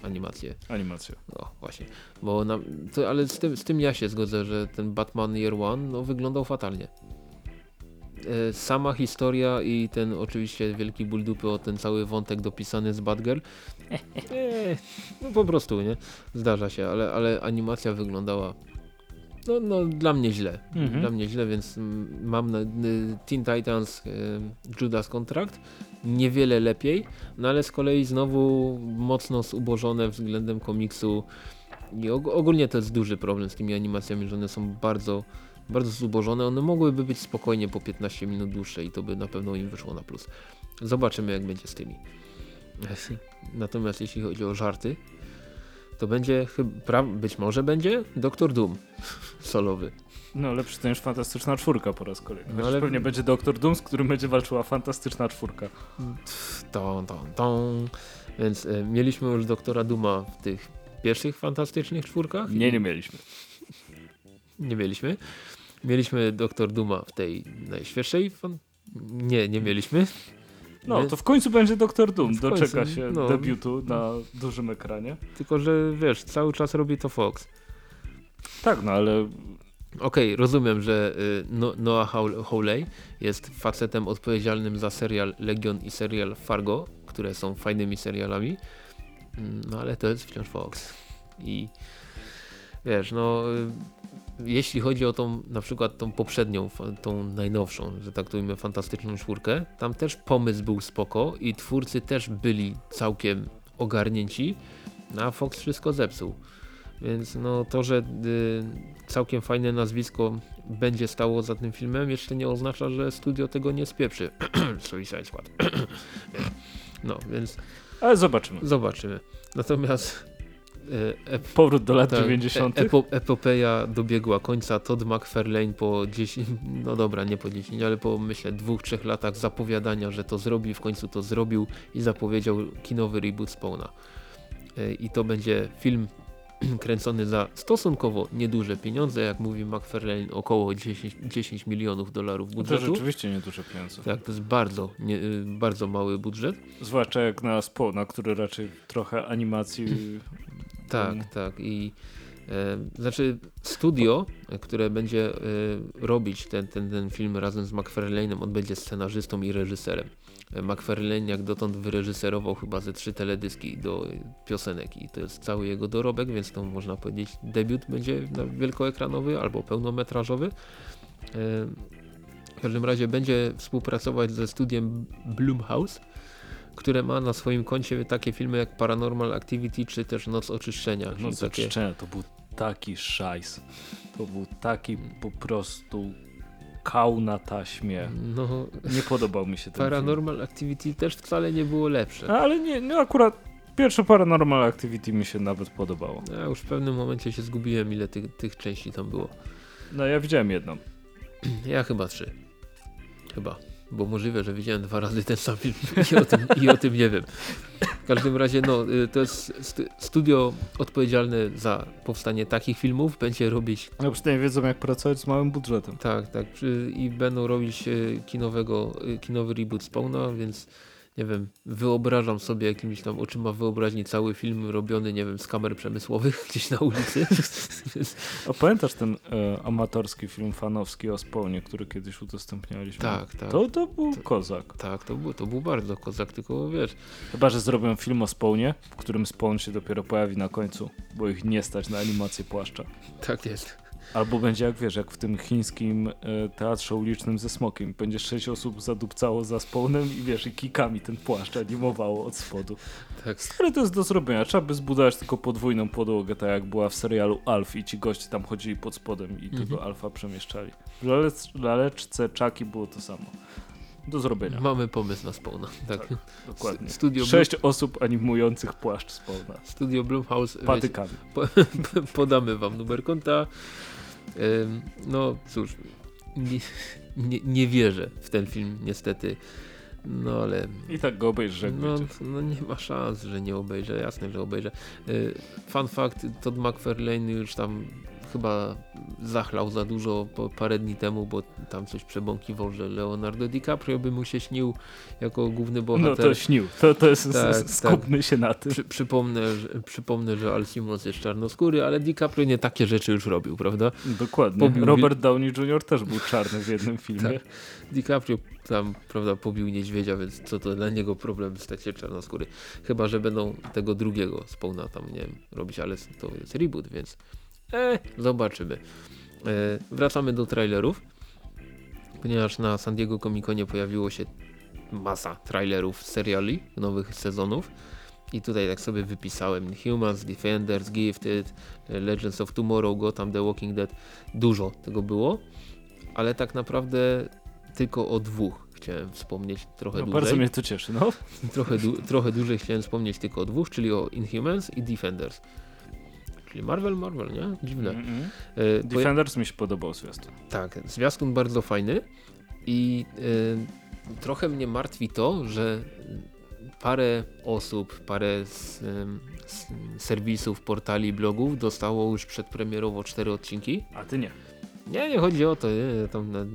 Speaker 2: Animację.
Speaker 1: Animacje.
Speaker 2: No właśnie. Bo na, to, ale z tym, z tym ja się zgodzę, że ten Batman Year One no, wyglądał fatalnie. E, Sama historia i ten oczywiście wielki ból dupy o ten cały wątek dopisany z Batgirl. <laughs> E, no po prostu, nie? Zdarza się, ale, ale animacja wyglądała no, no dla mnie źle.
Speaker 1: Mhm.
Speaker 2: Dla mnie źle, więc mam na, y, Teen Titans y, Judas Contract. niewiele lepiej, no ale z kolei znowu mocno zubożone względem komiksu i og ogólnie to jest duży problem z tymi animacjami, że one są bardzo bardzo zubożone, one mogłyby być spokojnie po 15 minut dłuższe i to by na pewno im wyszło na plus. Zobaczymy jak będzie z tymi. <laughs> Natomiast jeśli chodzi o żarty, to będzie chyba, być może będzie Doktor Doom <laughs> solowy.
Speaker 1: No lepszy to niż Fantastyczna Czwórka po raz kolejny.
Speaker 2: No,
Speaker 1: ale...
Speaker 2: ale-
Speaker 1: pewnie będzie Doktor Doom, z którym będzie walczyła Fantastyczna Czwórka.
Speaker 2: Tą, tą, tą. Więc e, mieliśmy już Doktora Duma w tych pierwszych fantastycznych czwórkach.
Speaker 1: Nie, nie mieliśmy.
Speaker 2: Nie mieliśmy. Mieliśmy Doktor Duma w tej najświeższej. Nie, nie mieliśmy.
Speaker 1: No, to w końcu będzie Doktor Doom.
Speaker 2: W końcu,
Speaker 1: Doczeka się
Speaker 2: no.
Speaker 1: debiutu na dużym ekranie.
Speaker 2: Tylko, że wiesz, cały czas robi to Fox.
Speaker 1: Tak, no ale
Speaker 2: Okej, rozumiem, że y, No- Noah Haw- Hawley jest facetem odpowiedzialnym za serial Legion i serial Fargo, które są fajnymi serialami, Mm, no ale to jest wciąż Fox. I wiesz, no y, jeśli chodzi o tą na przykład tą poprzednią, tą najnowszą, że tak to ujmę, fantastyczną czwórkę, tam też pomysł był spoko i twórcy też byli całkiem ogarnięci, no a Fox wszystko zepsuł. Więc no to, że y, całkiem fajne nazwisko będzie stało za tym filmem, jeszcze nie oznacza, że studio tego nie spieprzy. <clears throat> Suicide Squad. <clears throat> no, więc
Speaker 1: Ale zobaczymy.
Speaker 2: zobaczymy. Natomiast y, ep,
Speaker 1: Powrót do lat
Speaker 2: tak,
Speaker 1: 90.
Speaker 2: e- epo, epopeja dobiegła końca. Todd McFarlane po 10, no dobra, nie po 10, ale po myślę dwóch, trzech latach zapowiadania, że to zrobi, w końcu to zrobił i zapowiedział kinowy reboot Spawna. E, I to będzie film <clears throat> kręcony za stosunkowo nieduże pieniądze, jak mówi McFarlane, około 10, 10 milionów dolarów
Speaker 1: To
Speaker 2: budżetu.
Speaker 1: rzeczywiście nieduże pieniądze.
Speaker 2: Tak, to jest bardzo, nie, y, bardzo mały budżet.
Speaker 1: Zwłaszcza jak na Spawna, który raczej trochę animacji... <clears throat>
Speaker 2: Tak, tak. I e, znaczy studio, które będzie e, robić ten, ten, ten film razem z McFarlane'em, on będzie scenarzystą i reżyserem. E, McFarlane jak dotąd wyreżyserował chyba ze trzy teledyski do piosenek i to jest cały jego dorobek, więc to można powiedzieć debiut będzie na wielkoekranowy albo pełnometrażowy. E, w każdym razie będzie współpracować ze studiem Blumhouse, które ma na swoim koncie takie filmy jak Paranormal Activity czy też Noc Oczyszczenia. czyli
Speaker 1: No
Speaker 2: takie,
Speaker 1: zaczyszczenia, to był taki szajs. To był taki po prostu kał na taśmie.
Speaker 2: no,
Speaker 1: Nie podobał mi się ten
Speaker 2: Paranormal Activity też wcale nie było lepsze.
Speaker 1: film. Ale nie, no akurat pierwsze Paranormal Activity mi się nawet podobało.
Speaker 2: Ja już w pewnym momencie się zgubiłem ile tych, tych części tam było.
Speaker 1: No ja widziałem jedną.
Speaker 2: Ja chyba trzy. Chyba. Bo możliwe, że widziałem dwa razy ten sam film i o tym, i o tym nie wiem. W każdym razie no, y, to jest stu- studio odpowiedzialne za powstanie takich filmów. Będzie robić
Speaker 1: No przynajmniej wiedzą jak pracować z małym budżetem.
Speaker 2: Tak, tak. Przy, I będą robić e, kinowego, kinowy reboot Spawna, więc nie wiem, wyobrażam sobie jakimiś tam oczyma wyobraźni cały film robiony, nie wiem, z kamer przemysłowych <laughs> gdzieś na ulicy.
Speaker 1: A pamiętasz ten e, amatorski film fanowski o Spawnie, który kiedyś udostępnialiśmy?
Speaker 2: tak, tak.
Speaker 1: To, to był
Speaker 2: To-
Speaker 1: kozak.
Speaker 2: Tak, to był, to był bardzo kozak, tylko wiesz,
Speaker 1: Chyba, że zrobią film o Spawnie, w którym Spawn się dopiero pojawi na końcu, bo ich nie stać na animację płaszcza.
Speaker 2: tak jest.
Speaker 1: Albo będzie jak wiesz, jak w tym chińskim e, teatrze ulicznym ze smokiem. Będzie sześć osób zadupcało za spawnem i wiesz, i kikami ten płaszcz animowało od spodu.
Speaker 2: Tak.
Speaker 1: Ale to jest do zrobienia. Trzeba by zbudować tylko podwójną podłogę, tak jak była w serialu Alf i ci goście tam chodzili pod spodem i
Speaker 2: Mhm.
Speaker 1: tego Alfa przemieszczali. W lalec, laleczce Chucky było to samo. Do zrobienia.
Speaker 2: Mamy pomysł na Spawna. Tak.
Speaker 1: Tak. Dokładnie.
Speaker 2: Studio,
Speaker 1: Sześć osób animujących płaszcz spawna.
Speaker 2: Studio Blumhouse, wiecie,
Speaker 1: Patykami. <laughs>
Speaker 2: podamy wam numer konta. No cóż, nie, nie, nie wierzę w ten film niestety. No ale
Speaker 1: I tak go obejrzysz jak
Speaker 2: no, no nie ma szans, że nie obejrzę, jasne, że obejrzę. Y, Fun fact, Todd McFarlane już tam chyba zachlał za dużo parę dni temu, bo tam coś przebąkiwał, że Leonardo DiCaprio by mu się śnił jako główny
Speaker 1: No
Speaker 2: bohater.
Speaker 1: to śnił. To, to jest,
Speaker 2: Tak,
Speaker 1: skupmy się na tym.
Speaker 2: Przy, przypomnę, że, przypomnę, że Al Simons jest czarnoskóry, ale DiCaprio nie takie rzeczy już robił, prawda?
Speaker 1: Dokładnie.
Speaker 2: Pobił
Speaker 1: Robert Downey Jr. też był czarny w jednym <laughs> filmie.
Speaker 2: Tak. DiCaprio tam, prawda, pobił niedźwiedzia, więc co to dla niego problem stać się czarnoskóry. Chyba, że będą tego drugiego spawna tam, nie wiem, robić, ale to jest reboot, więc e, zobaczymy. E, wracamy do trailerów, ponieważ na San Diego Comic Conie pojawiło się masa trailerów seriali, nowych sezonów. I tutaj tak sobie wypisałem Humans, Defenders, Gifted, Legends of Tomorrow, Gotham, The Walking Dead. Dużo tego było, ale tak naprawdę tylko o dwóch chciałem wspomnieć trochę
Speaker 1: No,
Speaker 2: dłużej.
Speaker 1: bardzo mnie to cieszy. No.
Speaker 2: Trochę, du trochę dłużej chciałem wspomnieć tylko o dwóch, czyli o Inhumans i Defenders. Czyli Marvel, Marvel, nie? Dziwne.
Speaker 1: Mm -mm.
Speaker 2: Poja-
Speaker 1: Defenders mi się podobał zwiastun.
Speaker 2: tak, zwiastun bardzo fajny i e, trochę mnie martwi to, że parę osób, parę z, z serwisów, portali, blogów dostało już przedpremierowo cztery odcinki.
Speaker 1: A ty nie.
Speaker 2: Nie, nie chodzi o to, nie, tam, no,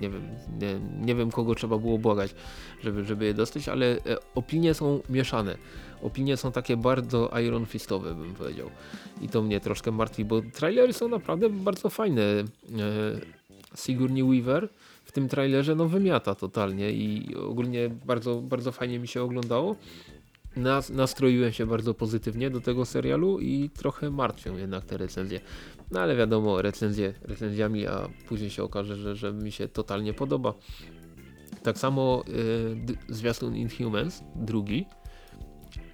Speaker 2: nie wiem, nie, nie wiem kogo trzeba było błagać, żeby, żeby je dostać, ale e, opinie są mieszane. Opinie są takie bardzo Iron Fistowe bym powiedział. I to mnie troszkę martwi, bo trailery są naprawdę bardzo fajne. E, Sigourney Weaver w tym trailerze no wymiata totalnie i ogólnie bardzo, bardzo fajnie mi się oglądało. Nas, nastroiłem się bardzo pozytywnie do tego serialu i trochę martwią jednak te recenzje. No ale wiadomo, recenzje recenzjami, a później się okaże, że, że mi się totalnie podoba. Tak samo y, zwiastun Inhumans, drugi.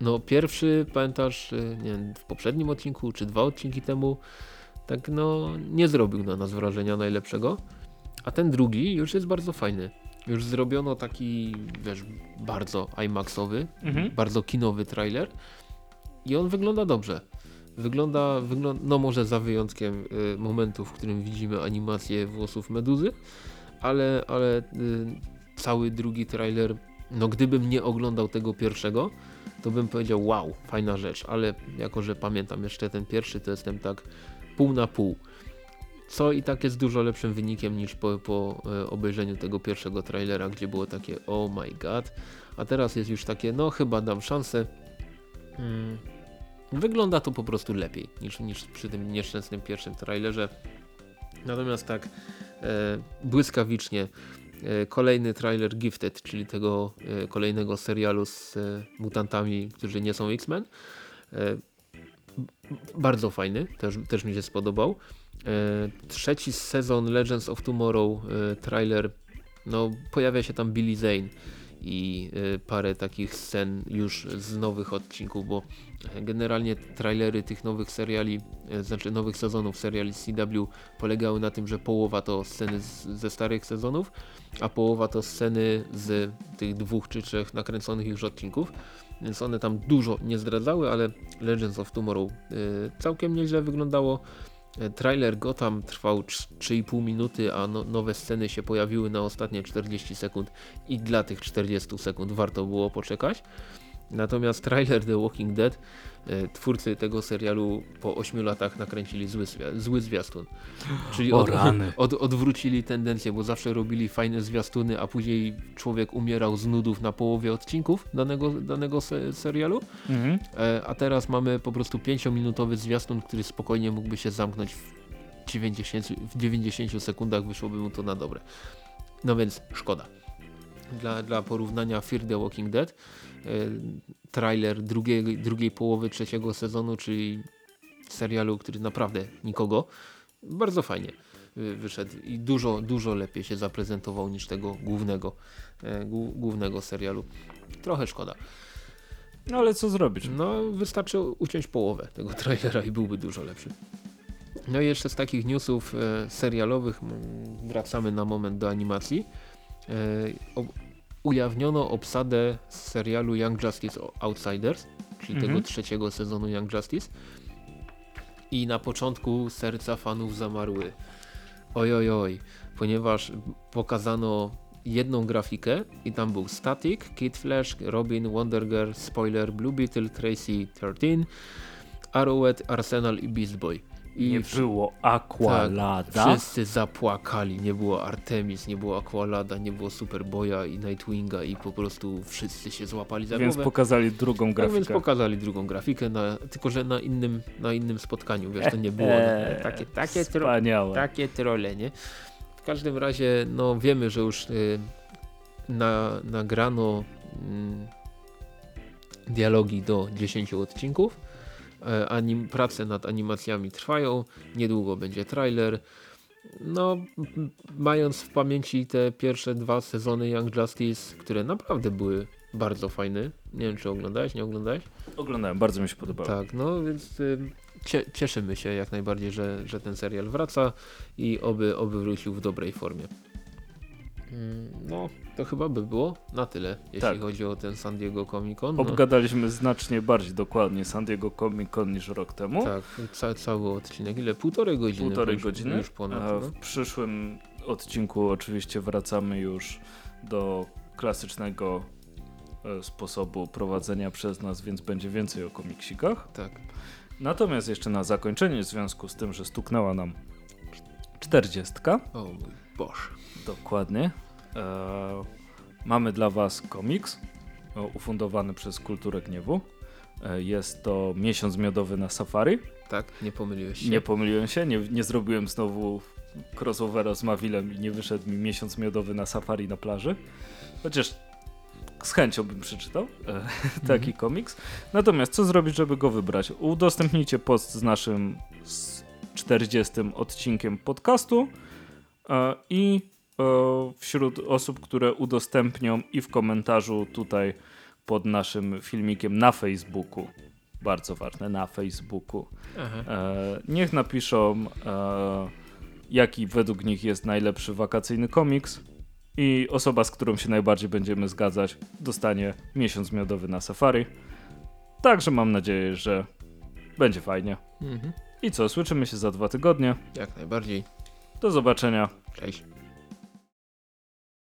Speaker 2: No pierwszy, pamiętasz, y, nie wiem, w poprzednim odcinku, czy dwa odcinki temu, tak no nie zrobił na nas wrażenia najlepszego. A ten drugi już jest bardzo fajny. Już zrobiono taki, wiesz, bardzo IMAXowy,
Speaker 1: Mhm.
Speaker 2: bardzo kinowy trailer i on wygląda dobrze. Wygląda, wygląda no może za wyjątkiem y, momentu, w którym widzimy animację włosów meduzy, ale, ale y, cały drugi trailer, no gdybym nie oglądał tego pierwszego, to bym powiedział wow, fajna rzecz, ale jako, że pamiętam jeszcze ten pierwszy, to jestem tak pół na pół. Co i tak jest dużo lepszym wynikiem niż po, po e, obejrzeniu tego pierwszego trailera, gdzie było takie oh my god, a teraz jest już takie no chyba dam szansę. Mm. Wygląda to po prostu lepiej niż, niż przy tym nieszczęsnym pierwszym trailerze. Natomiast tak e, błyskawicznie e, kolejny trailer Gifted, czyli tego e, kolejnego serialu z e, mutantami, którzy nie są X-Men. E, bardzo fajny, też, też mi się spodobał. E, trzeci sezon Legends of Tomorrow trailer, no pojawia się tam Billy Zane i e, parę takich scen już z nowych odcinków, bo generalnie trailery tych nowych seriali, e, znaczy nowych sezonów seriali CW polegały na tym, że połowa to sceny z, ze starych sezonów, a połowa to sceny z tych dwóch czy trzech nakręconych już odcinków. Więc one tam dużo nie zdradzały, ale Legends of Tomorrow y, całkiem nieźle wyglądało. E, Trailer Gotham trwał trz- 3,5 minuty, a no, nowe sceny się pojawiły na ostatnie 40 sekund i dla tych 40 sekund warto było poczekać. Natomiast trailer The Walking Dead, twórcy tego serialu po 8 latach nakręcili zły, zły zwiastun. Czyli od, od, odwrócili tendencję, bo zawsze robili fajne zwiastuny, a później człowiek umierał z nudów na połowie odcinków danego, danego se serialu.
Speaker 1: Mhm.
Speaker 2: E, a teraz mamy po prostu 5-minutowy zwiastun, który spokojnie mógłby się zamknąć w 90, w 90 sekundach, wyszłoby mu to na dobre. No więc szkoda. Dla, dla porównania Fear the Walking Dead, e, trailer drugiej, drugiej połowy trzeciego sezonu, czyli serialu, który naprawdę nikogo, bardzo fajnie wy- wyszedł i dużo, dużo lepiej się zaprezentował niż tego głównego, e, głó- głównego serialu. Trochę szkoda.
Speaker 1: No ale co zrobisz?
Speaker 2: No, wystarczy uciąć połowę tego <laughs> trailera i byłby dużo lepszy. No i jeszcze z takich newsów e, serialowych wracamy na moment do animacji. Ujawniono obsadę z serialu Young Justice Outsiders, czyli
Speaker 1: Mhm.
Speaker 2: tego trzeciego sezonu Young Justice. I na początku serca fanów zamarły. Oj, oj, oj, ponieważ pokazano jedną grafikę i tam był Static, Kid Flash, Robin, Wonder Girl, Spoiler, Blue Beetle, Tracy 13, Arrowhead, Arsenal i Beast Boy. I
Speaker 1: Nie było Aqualada.
Speaker 2: tak, wszyscy zapłakali, nie było Artemis, nie było Aqualada, nie było Superboya i Nightwinga i po prostu wszyscy się złapali za
Speaker 1: Więc
Speaker 2: głowę.
Speaker 1: pokazali drugą
Speaker 2: Tak
Speaker 1: grafikę.
Speaker 2: więc pokazali drugą grafikę, na, tylko że na innym, na innym spotkaniu, wiesz, to nie było
Speaker 1: Eee,
Speaker 2: takie, takie, tro, takie trole, nie? W każdym razie, no wiemy, że już y, na, nagrano mm, dialogi do 10 odcinków. E, anim, prace nad animacjami trwają, niedługo będzie trailer. No, mając w pamięci te pierwsze dwa sezony Young Justice, które naprawdę były bardzo fajne. Nie wiem, czy oglądałeś, nie oglądałeś?
Speaker 1: Oglądałem, bardzo mi się podobało.
Speaker 2: Tak, no więc y, cie, cieszymy się jak najbardziej, że, że ten serial wraca i oby, oby wrócił w dobrej formie. Mm, No, to chyba by było na tyle, jeśli
Speaker 1: Tak.
Speaker 2: chodzi o ten San Diego Comic Con. No,
Speaker 1: Obgadaliśmy znacznie bardziej dokładnie San Diego Comic Con niż rok temu.
Speaker 2: tak, ca, cały odcinek. Ile? Półtorej godziny?
Speaker 1: Półtorej godziny.
Speaker 2: Już ponad.
Speaker 1: A
Speaker 2: No.
Speaker 1: w przyszłym odcinku oczywiście wracamy już do klasycznego e, sposobu prowadzenia przez nas, więc będzie więcej o komiksikach.
Speaker 2: Tak.
Speaker 1: Natomiast jeszcze na zakończenie, w związku z tym, że stuknęła nam czterdziestka,
Speaker 2: O mój Boże.
Speaker 1: dokładnie, mamy dla Was komiks e, ufundowany przez Kulturę Gniewu. E, jest to Miesiąc Miodowy na Safari.
Speaker 2: Tak, nie pomyliłeś się.
Speaker 1: Nie pomyliłem się, nie, nie zrobiłem znowu crossovera z Mawilem i nie wyszedł mi miesiąc miodowy na safari na plaży. Chociaż z chęcią bym przeczytał e, <laughs> taki komiks. Natomiast co zrobić, żeby go wybrać? Udostępnijcie post z naszym z 40 odcinkiem podcastu e, i e, wśród osób, które udostępnią i w komentarzu tutaj pod naszym filmikiem na Facebooku. Bardzo ważne, na Facebooku. E, niech napiszą, e, jaki według nich jest najlepszy wakacyjny komiks. I osoba, z którą się najbardziej będziemy zgadzać, dostanie miesiąc miodowy na safari. Także mam nadzieję, że będzie fajnie.
Speaker 2: Mhm.
Speaker 1: I co, słyszymy się za dwa tygodnie.
Speaker 2: Jak najbardziej.
Speaker 1: Do zobaczenia.
Speaker 2: Cześć.